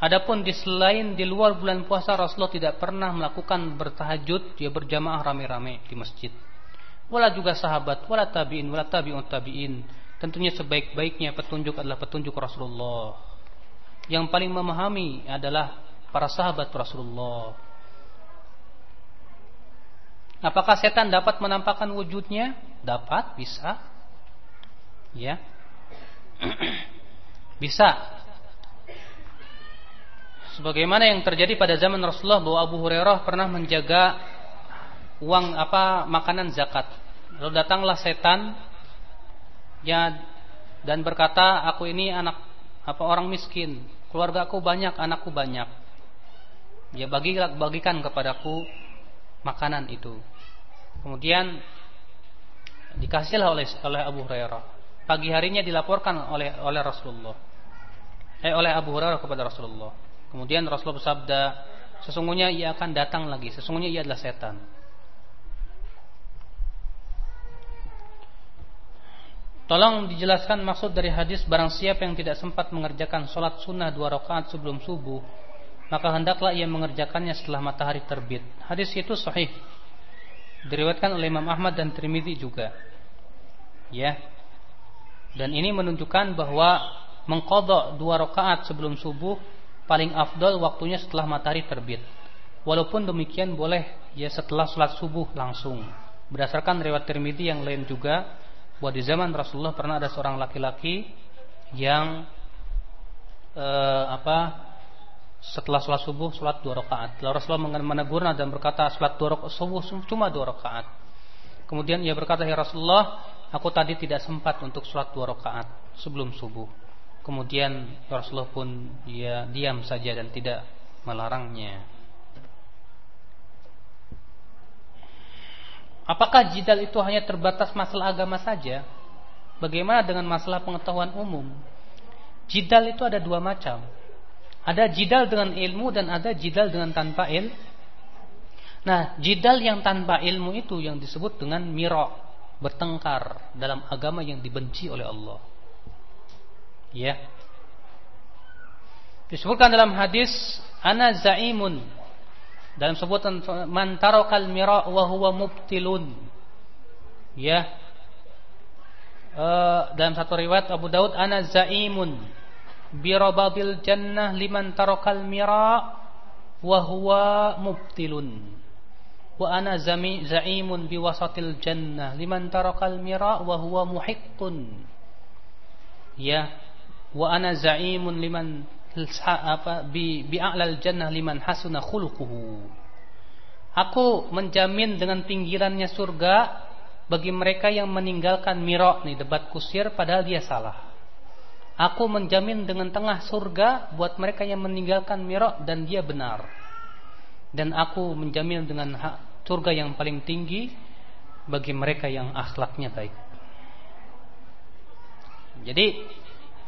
Adapun di selain di luar bulan puasa Rasulullah tidak pernah melakukan bertahajud dia berjamaah rame-rame di masjid. Wala juga sahabat, wala tabi'in, wala tabi'un tabi'in. Tentunya sebaik-baiknya petunjuk adalah petunjuk Rasulullah. Yang paling memahami adalah para sahabat Rasulullah. Apakah setan dapat menampakkan wujudnya? Dapat, bisa. Ya. (clears throat) bisa. Sebagaimana yang terjadi pada zaman Rasulullah bahwa Abu Hurairah pernah menjaga uang apa makanan zakat. Lalu datanglah setan ya dan berkata, "Aku ini anak apa orang miskin, keluarga aku banyak, anakku banyak. Ya bagi bagikan kepadaku makanan itu." Kemudian dikasihlah oleh oleh Abu Hurairah. Pagi harinya dilaporkan oleh oleh Rasulullah. Eh oleh Abu Hurairah kepada Rasulullah. Kemudian Rasulullah bersabda, sesungguhnya ia akan datang lagi, sesungguhnya ia adalah setan. Tolong dijelaskan maksud dari hadis barang siapa yang tidak sempat mengerjakan sholat sunnah dua rakaat sebelum subuh, maka hendaklah ia mengerjakannya setelah matahari terbit. Hadis itu sahih. Diriwayatkan oleh Imam Ahmad dan Trimidi juga. Ya. Dan ini menunjukkan bahwa mengkodok dua rakaat sebelum subuh paling afdol waktunya setelah matahari terbit. Walaupun demikian boleh ya setelah sholat subuh langsung. Berdasarkan riwayat Tirmidzi yang lain juga bahwa di zaman Rasulullah pernah ada seorang laki-laki yang eh, apa setelah sholat subuh sholat dua rakaat. Lalu Rasulullah menegurnya dan berkata sholat dua rakaat subuh cuma dua rakaat. Kemudian ia berkata ya Rasulullah, aku tadi tidak sempat untuk sholat dua rakaat sebelum subuh. Kemudian Rasulullah pun dia diam saja dan tidak melarangnya. Apakah jidal itu hanya terbatas masalah agama saja? Bagaimana dengan masalah pengetahuan umum? Jidal itu ada dua macam. Ada jidal dengan ilmu dan ada jidal dengan tanpa il. Nah, jidal yang tanpa ilmu itu yang disebut dengan miro, bertengkar dalam agama yang dibenci oleh Allah. Ya. Disebutkan dalam hadis ana zaimun dalam sebutan man tarakal mira wa huwa mubtilun. Ya. Uh, dalam satu riwayat Abu Daud ana zaimun birababil jannah liman tarakal mira wa huwa mubtilun wa ana zaimun biwasatil jannah liman tarakal mira wa huwa muhiqqun ya wa ana zaimun liman apa bi bi'alal jannah liman hasuna khuluquhu aku menjamin dengan pinggirannya surga bagi mereka yang meninggalkan mira nih debat kusir padahal dia salah Aku menjamin dengan tengah surga buat mereka yang meninggalkan mirok dan dia benar. Dan aku menjamin dengan hak surga yang paling tinggi bagi mereka yang akhlaknya baik. Jadi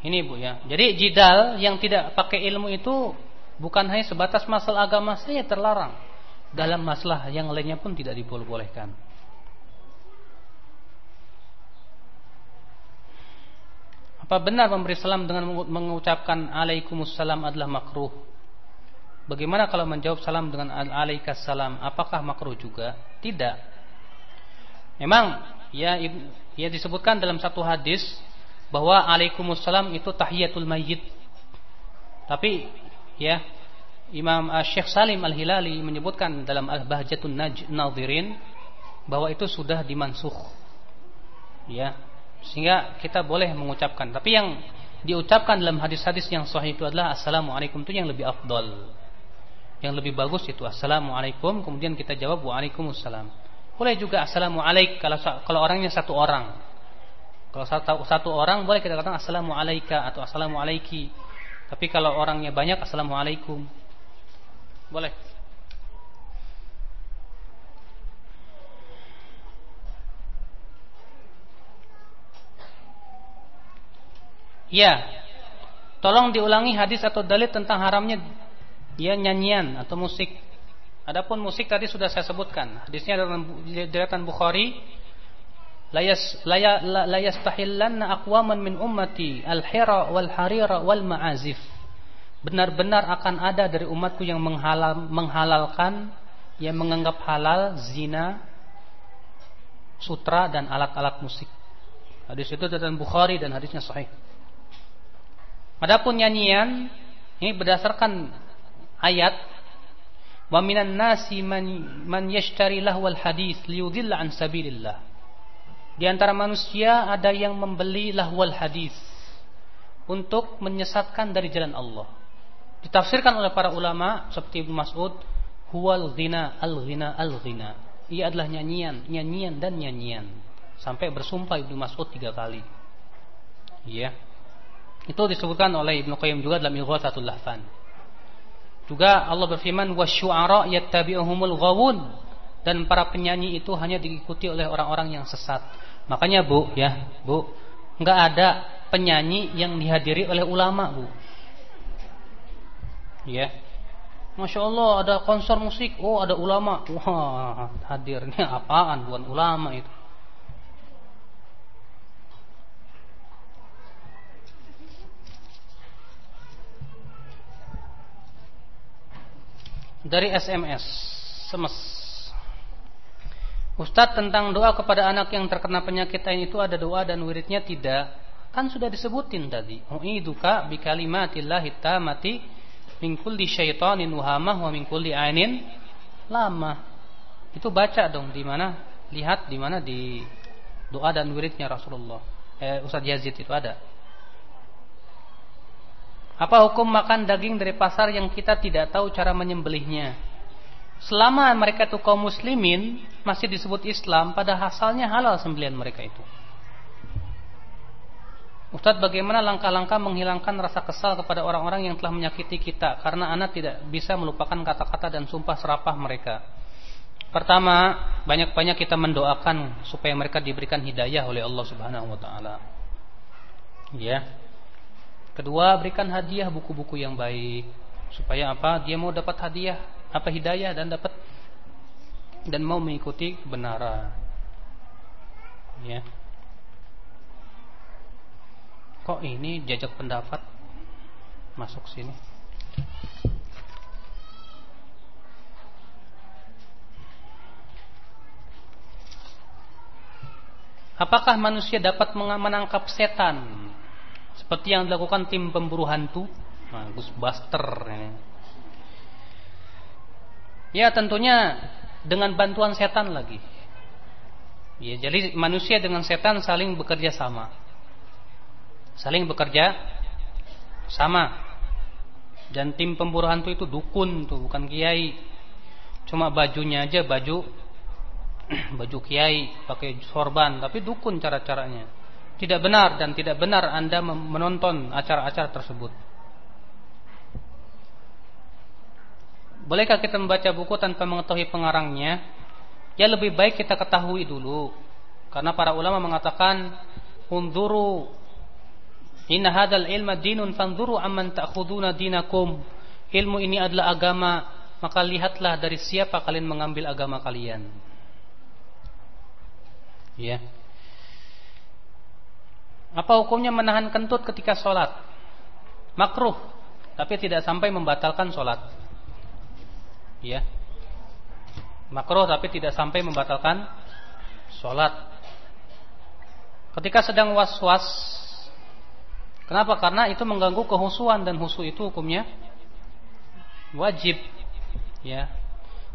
ini Bu ya. Jadi jidal yang tidak pakai ilmu itu bukan hanya sebatas masalah agama saja terlarang. Dalam masalah yang lainnya pun tidak dibolehkan. Apa benar memberi salam dengan mengucapkan alaikumussalam adalah makruh? Bagaimana kalau menjawab salam dengan alaikassalam? Apakah makruh juga? Tidak. Memang ya ya disebutkan dalam satu hadis bahwa alaikumussalam itu tahiyatul mayyit. Tapi ya Imam Syekh Salim Al-Hilali menyebutkan dalam Al-Bahjatun Nadhirin bahwa itu sudah dimansukh. Ya, sehingga kita boleh mengucapkan. Tapi yang diucapkan dalam hadis-hadis yang sahih itu adalah assalamualaikum itu yang lebih afdol. Yang lebih bagus itu assalamualaikum kemudian kita jawab waalaikumsalam. Boleh juga assalamualaikum kalau kalau orangnya satu orang. Kalau satu, satu orang boleh kita katakan assalamualaikum atau assalamualaiki. Tapi kalau orangnya banyak assalamualaikum. Boleh. Ya. Tolong diulangi hadis atau dalil tentang haramnya ya nyanyian atau musik. Adapun musik tadi sudah saya sebutkan. Hadisnya dalam diriwayatkan Bukhari la yastahillanna aqwaman min ummati al-hira wal harira wal ma'azif benar-benar akan ada dari umatku yang menghalal, menghalalkan yang menganggap halal zina sutra dan alat-alat musik. Hadis itu dalam Bukhari dan hadisnya sahih. Adapun nyanyian ini berdasarkan ayat wa minan nasi man man yashtari lahwal hadis liyudilla an sabilillah di antara manusia ada yang membeli lahwal hadis untuk menyesatkan dari jalan Allah. Ditafsirkan oleh para ulama seperti Ibnu Mas'ud, huwal ghina al-ghina al-ghina. Ia adalah nyanyian, nyanyian dan nyanyian. Sampai bersumpah Ibnu Mas'ud tiga kali. Ya. Itu disebutkan oleh Ibnu Qayyim juga dalam Ighatsatul Lahfan. Juga Allah berfirman wasyu'ara yattabi'uhumul ghawun dan para penyanyi itu hanya diikuti oleh orang-orang yang sesat. Makanya Bu, ya, Bu, nggak ada penyanyi yang dihadiri oleh ulama, Bu. Ya. Masya Allah ada konser musik, oh ada ulama, wah hadirnya apaan bukan ulama itu. Dari SMS, semes. Ustadz tentang doa kepada anak yang terkena penyakit lain itu ada doa dan wiridnya tidak. Kan sudah disebutin tadi. U'iduka bi kalimatillahi tamati min kulli syaitanin wahamah wa min kulli ainin lama. Itu baca dong di mana? Lihat di mana di doa dan wiridnya Rasulullah. Eh, Ustadz Yazid itu ada. Apa hukum makan daging dari pasar yang kita tidak tahu cara menyembelihnya? Selama mereka itu kaum muslimin masih disebut Islam, pada asalnya halal sembelian mereka itu. Ustadz bagaimana langkah-langkah menghilangkan rasa kesal kepada orang-orang yang telah menyakiti kita karena anak tidak bisa melupakan kata-kata dan sumpah serapah mereka. Pertama, banyak-banyak kita mendoakan supaya mereka diberikan hidayah oleh Allah Subhanahu wa taala. Ya. Kedua, berikan hadiah buku-buku yang baik supaya apa? Dia mau dapat hadiah apa hidayah dan dapat dan mau mengikuti kebenaran. Ya. Kok ini jajak pendapat masuk sini? Apakah manusia dapat menangkap setan seperti yang dilakukan tim pemburu hantu? Nah, Ghostbuster ini. Ya tentunya dengan bantuan setan lagi. Ya, jadi manusia dengan setan saling bekerja sama. Saling bekerja sama. Dan tim pemburu hantu itu dukun tuh, bukan kiai. Cuma bajunya aja baju (clears throat) baju kiai, pakai sorban, tapi dukun cara-caranya. Tidak benar dan tidak benar Anda menonton acara-acara tersebut. Bolehkah kita membaca buku tanpa mengetahui pengarangnya? Ya lebih baik kita ketahui dulu. Karena para ulama mengatakan, "Unzuru inna hadzal ilma dinun fanzuru amman ta'khuduna dinakum." Ilmu ini adalah agama, maka lihatlah dari siapa kalian mengambil agama kalian. Ya. Apa hukumnya menahan kentut ketika sholat? Makruh, tapi tidak sampai membatalkan sholat ya. Makruh tapi tidak sampai membatalkan sholat. Ketika sedang was-was kenapa? Karena itu mengganggu kehusuan dan husu itu hukumnya wajib. Ya.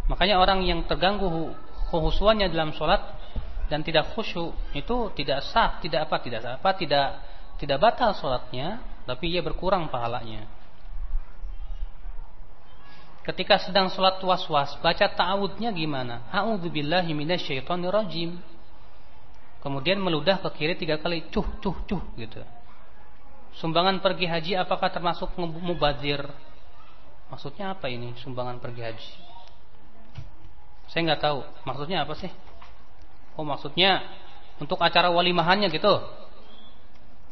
Makanya orang yang terganggu kehusuannya dalam sholat dan tidak khusyuk itu tidak sah tidak apa tidak apa tidak tidak batal sholatnya tapi ia berkurang pahalanya ketika sedang sholat was-was baca ta'awudnya gimana? A'udzubillahi minasyaitonirrajim. Kemudian meludah ke kiri tiga kali, cuh cuh cuh gitu. Sumbangan pergi haji apakah termasuk mubazir? Maksudnya apa ini sumbangan pergi haji? Saya nggak tahu. Maksudnya apa sih? Oh maksudnya untuk acara walimahannya gitu.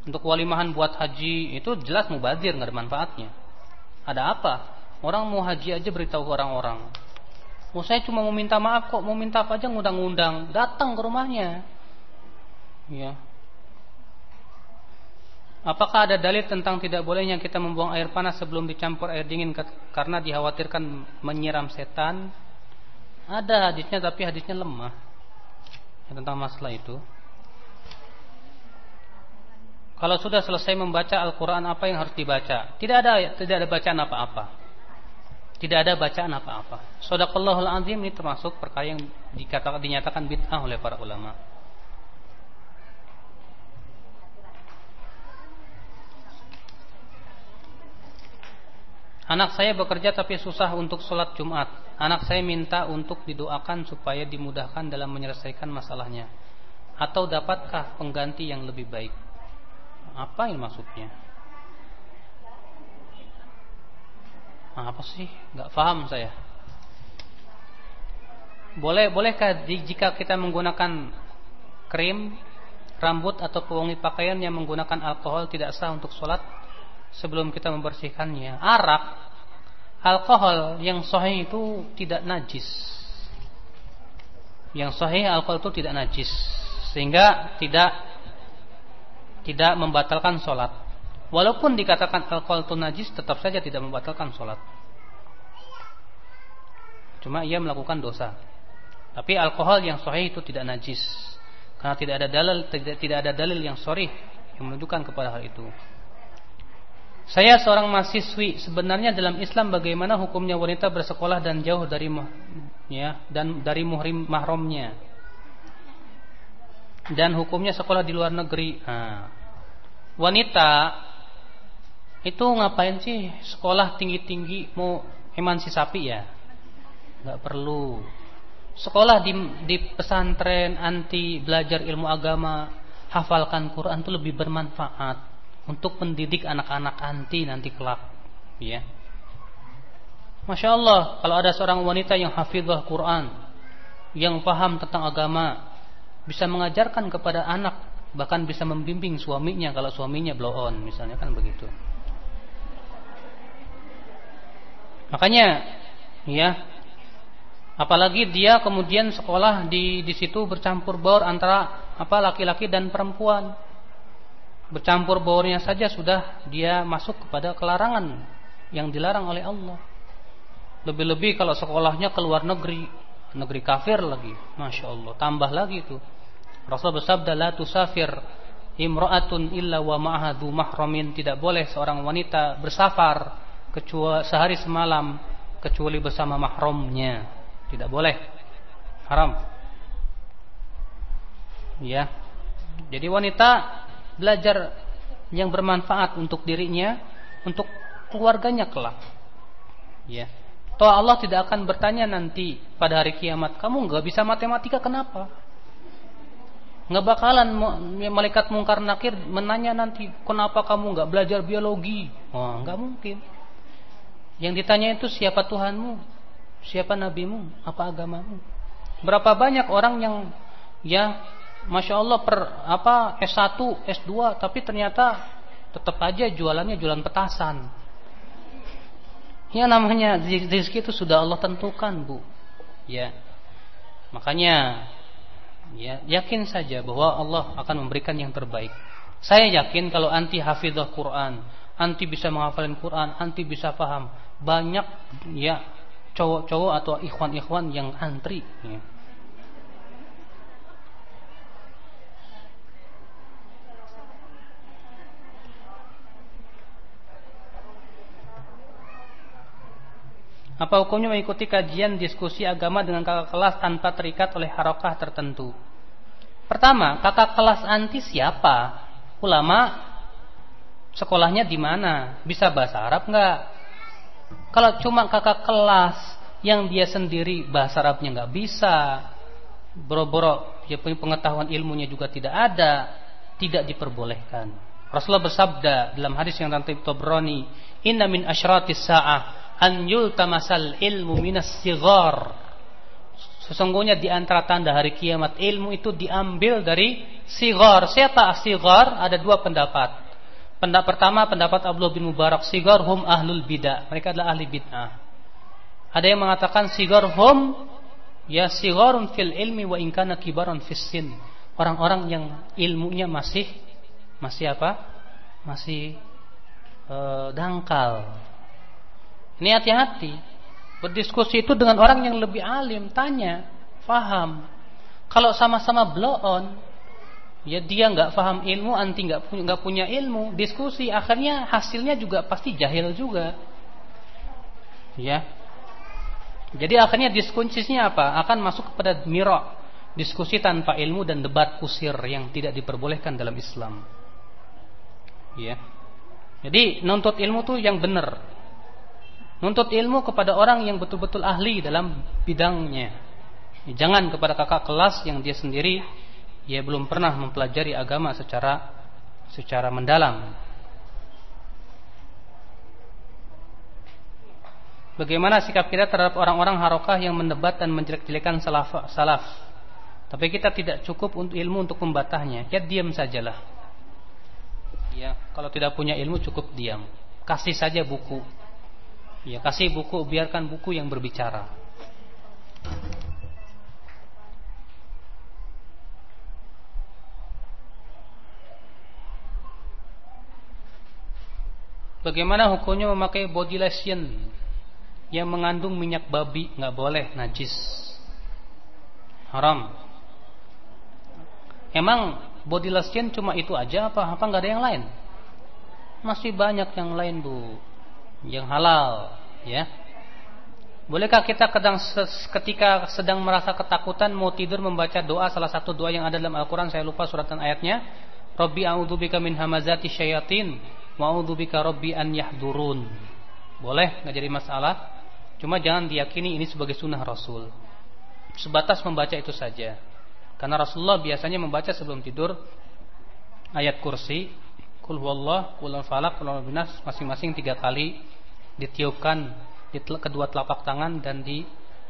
Untuk walimahan buat haji itu jelas mubazir nggak ada manfaatnya. Ada apa? Orang mau haji aja beritahu ke orang-orang. Oh saya cuma mau minta maaf kok, mau minta apa aja ngundang-ngundang, datang ke rumahnya. Ya. Apakah ada dalil tentang tidak bolehnya kita membuang air panas sebelum dicampur air dingin karena dikhawatirkan menyiram setan? Ada hadisnya tapi hadisnya lemah. Ya, tentang masalah itu. Kalau sudah selesai membaca Al-Quran apa yang harus dibaca? Tidak ada tidak ada bacaan apa-apa. Tidak ada bacaan apa-apa. Sadaqallahul azim ini termasuk perkara yang dikatakan dinyatakan bid'ah oleh para ulama. Anak saya bekerja tapi susah untuk sholat Jumat. Anak saya minta untuk didoakan supaya dimudahkan dalam menyelesaikan masalahnya. Atau dapatkah pengganti yang lebih baik? Apa ini maksudnya? Apa sih? Gak paham saya. Boleh bolehkah jika kita menggunakan krim, rambut atau pewangi pakaian yang menggunakan alkohol tidak sah untuk sholat sebelum kita membersihkannya? Arak, alkohol yang sahih itu tidak najis. Yang sahih alkohol itu tidak najis, sehingga tidak tidak membatalkan sholat. Walaupun dikatakan alkohol itu najis, tetap saja tidak membatalkan sholat. Cuma ia melakukan dosa. Tapi alkohol yang sahih itu tidak najis. Karena tidak ada dalil tidak, ada dalil yang sorry yang menunjukkan kepada hal itu. Saya seorang mahasiswi. Sebenarnya dalam Islam bagaimana hukumnya wanita bersekolah dan jauh dari ya dan dari muhrim mahramnya. Dan hukumnya sekolah di luar negeri. Nah, wanita itu ngapain sih sekolah tinggi-tinggi mau emansi sapi ya? Gak perlu. Sekolah di, di pesantren anti belajar ilmu agama, hafalkan Quran itu lebih bermanfaat untuk mendidik anak-anak anti nanti kelak, ya. Masya Allah, kalau ada seorang wanita yang hafizah Quran, yang paham tentang agama, bisa mengajarkan kepada anak bahkan bisa membimbing suaminya kalau suaminya blow on misalnya kan begitu makanya ya apalagi dia kemudian sekolah di di situ bercampur baur antara apa laki-laki dan perempuan. Bercampur baurnya saja sudah dia masuk kepada kelarangan yang dilarang oleh Allah. Lebih-lebih kalau sekolahnya ke luar negeri negeri kafir lagi masya Allah. Tambah lagi itu. Rasul bersabda la tusafir imra'atun illa wa ma'aha mahramin. Tidak boleh seorang wanita bersafar kecuali sehari semalam kecuali bersama mahramnya. Tidak boleh. Haram. Ya. Jadi wanita belajar yang bermanfaat untuk dirinya untuk keluarganya kelak. Ya. Toh Allah tidak akan bertanya nanti pada hari kiamat kamu nggak bisa matematika kenapa? Nggak bakalan malaikat mungkar nakir menanya nanti kenapa kamu nggak belajar biologi? Oh nggak mungkin yang ditanya itu siapa Tuhanmu? Siapa nabimu? Apa agamamu? Berapa banyak orang yang ya masya Allah per apa S1 S2 tapi ternyata tetap aja jualannya jualan petasan. Ya namanya rezeki itu sudah Allah tentukan bu. Ya. Makanya ya yakin saja bahwa Allah akan memberikan yang terbaik. Saya yakin kalau anti hafizah Quran, anti bisa menghafalin Quran, anti bisa paham, banyak ya cowok-cowok atau ikhwan-ikhwan yang antri. Ya. Apa hukumnya mengikuti kajian diskusi agama dengan kakak kelas tanpa terikat oleh harokah tertentu? Pertama, kakak kelas anti siapa? Ulama sekolahnya di mana? Bisa bahasa Arab nggak? Kalau cuma kakak kelas yang dia sendiri bahasa Arabnya nggak bisa, boro-boro dia punya pengetahuan ilmunya juga tidak ada, tidak diperbolehkan. Rasulullah bersabda dalam hadis yang nanti Tobroni, Inna min asyratis sa'ah an yultamasal ilmu minas sigar. Sesungguhnya di antara tanda hari kiamat ilmu itu diambil dari sigar. Siapa sigar? Ada dua pendapat. Pendapat pertama pendapat Abdullah bin Mubarak sigar hum ahlul bidah. Mereka adalah ahli bid'ah. Ada yang mengatakan sigar hum ya sigarun fil ilmi wa inkana kibaran fis sin. orang-orang yang ilmunya masih masih apa? Masih e, dangkal. Ini hati-hati. Berdiskusi itu dengan orang yang lebih alim, tanya, faham. Kalau sama-sama blow on, ya dia nggak paham ilmu, anti nggak punya nggak punya ilmu, diskusi akhirnya hasilnya juga pasti jahil juga. Ya. Jadi akhirnya diskusinya apa? Akan masuk kepada mirok diskusi tanpa ilmu dan debat kusir yang tidak diperbolehkan dalam Islam. Ya. Jadi nuntut ilmu tuh yang benar. Nuntut ilmu kepada orang yang betul-betul ahli dalam bidangnya. Jangan kepada kakak kelas yang dia sendiri dia belum pernah mempelajari agama secara secara mendalam. Bagaimana sikap kita terhadap orang-orang harokah yang mendebat dan menjelek-jelekan salaf, salaf tapi kita tidak cukup untuk ilmu untuk membatahnya. Ya diam sajalah. Ya, kalau tidak punya ilmu cukup diam. Kasih saja buku. Ya, kasih buku, biarkan buku yang berbicara. Bagaimana hukumnya memakai body lotion yang mengandung minyak babi? Nggak boleh, najis, haram. Emang body lotion cuma itu aja apa? Apa nggak ada yang lain? Masih banyak yang lain bu, yang halal, ya. Bolehkah kita kadang ketika sedang merasa ketakutan mau tidur membaca doa salah satu doa yang ada dalam Al-Quran saya lupa suratan ayatnya Rabbi a'udzubika min hamazati syayatin wa a'udzubika rabbi an yahdurun. Boleh nggak jadi masalah. Cuma jangan diyakini ini sebagai sunnah Rasul. Sebatas membaca itu saja. Karena Rasulullah biasanya membaca sebelum tidur ayat kursi, kul huwallah, kul falak, kul binas masing-masing tiga kali ditiupkan di kedua telapak tangan dan di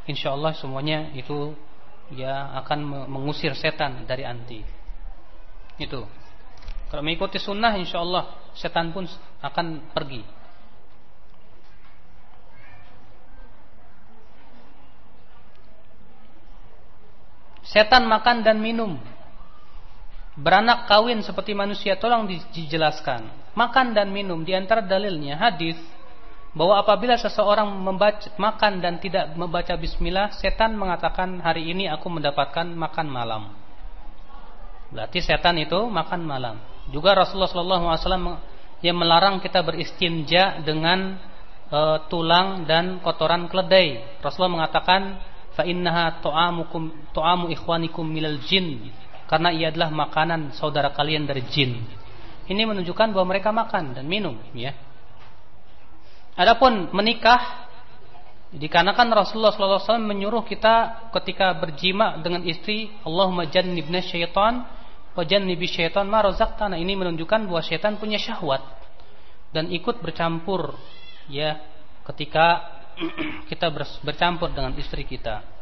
insya Allah semuanya itu ya akan mengusir setan dari anti. Itu. Kalau mengikuti sunnah insya Allah setan pun akan pergi. Setan makan dan minum. Beranak kawin seperti manusia tolong dijelaskan. Makan dan minum di antara dalilnya hadis bahwa apabila seseorang membaca, makan dan tidak membaca bismillah, setan mengatakan hari ini aku mendapatkan makan malam. Berarti setan itu makan malam. Juga Rasulullah SAW yang melarang kita beristinja dengan e, tulang dan kotoran keledai. Rasulullah mengatakan fa innaha ta'amukum ta'amu ikhwanikum minal jin karena ia adalah makanan saudara kalian dari jin. Ini menunjukkan bahwa mereka makan dan minum ya. Adapun menikah dikarenakan Rasulullah SAW menyuruh kita ketika berjima dengan istri Allahumma jannibna syaitan wa jannibi syaitan ma razaqtana ini menunjukkan bahwa syaitan punya syahwat dan ikut bercampur ya ketika (clears throat) kita bercampur dengan istri kita.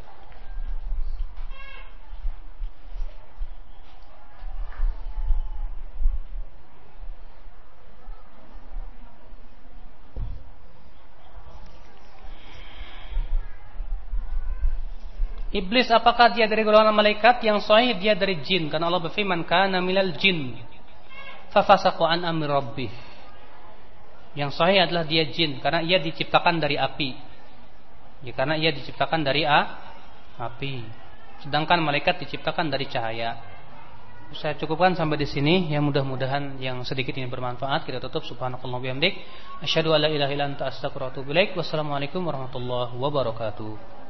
Iblis apakah dia dari golongan malaikat? Yang sahih dia dari jin karena Allah berfirman kana minal jin. Fafasaqu an amri rabbih. Yang sahih adalah dia jin karena ia diciptakan dari api. Ya, karena ia diciptakan dari a, api. Sedangkan malaikat diciptakan dari cahaya. Saya cukupkan sampai di sini. Ya mudah-mudahan yang sedikit ini bermanfaat. Kita tutup subhanakallah bihamdik. Asyhadu alla ilaha illa anta astaghfiruka wa atubu. Wassalamualaikum warahmatullahi wabarakatuh.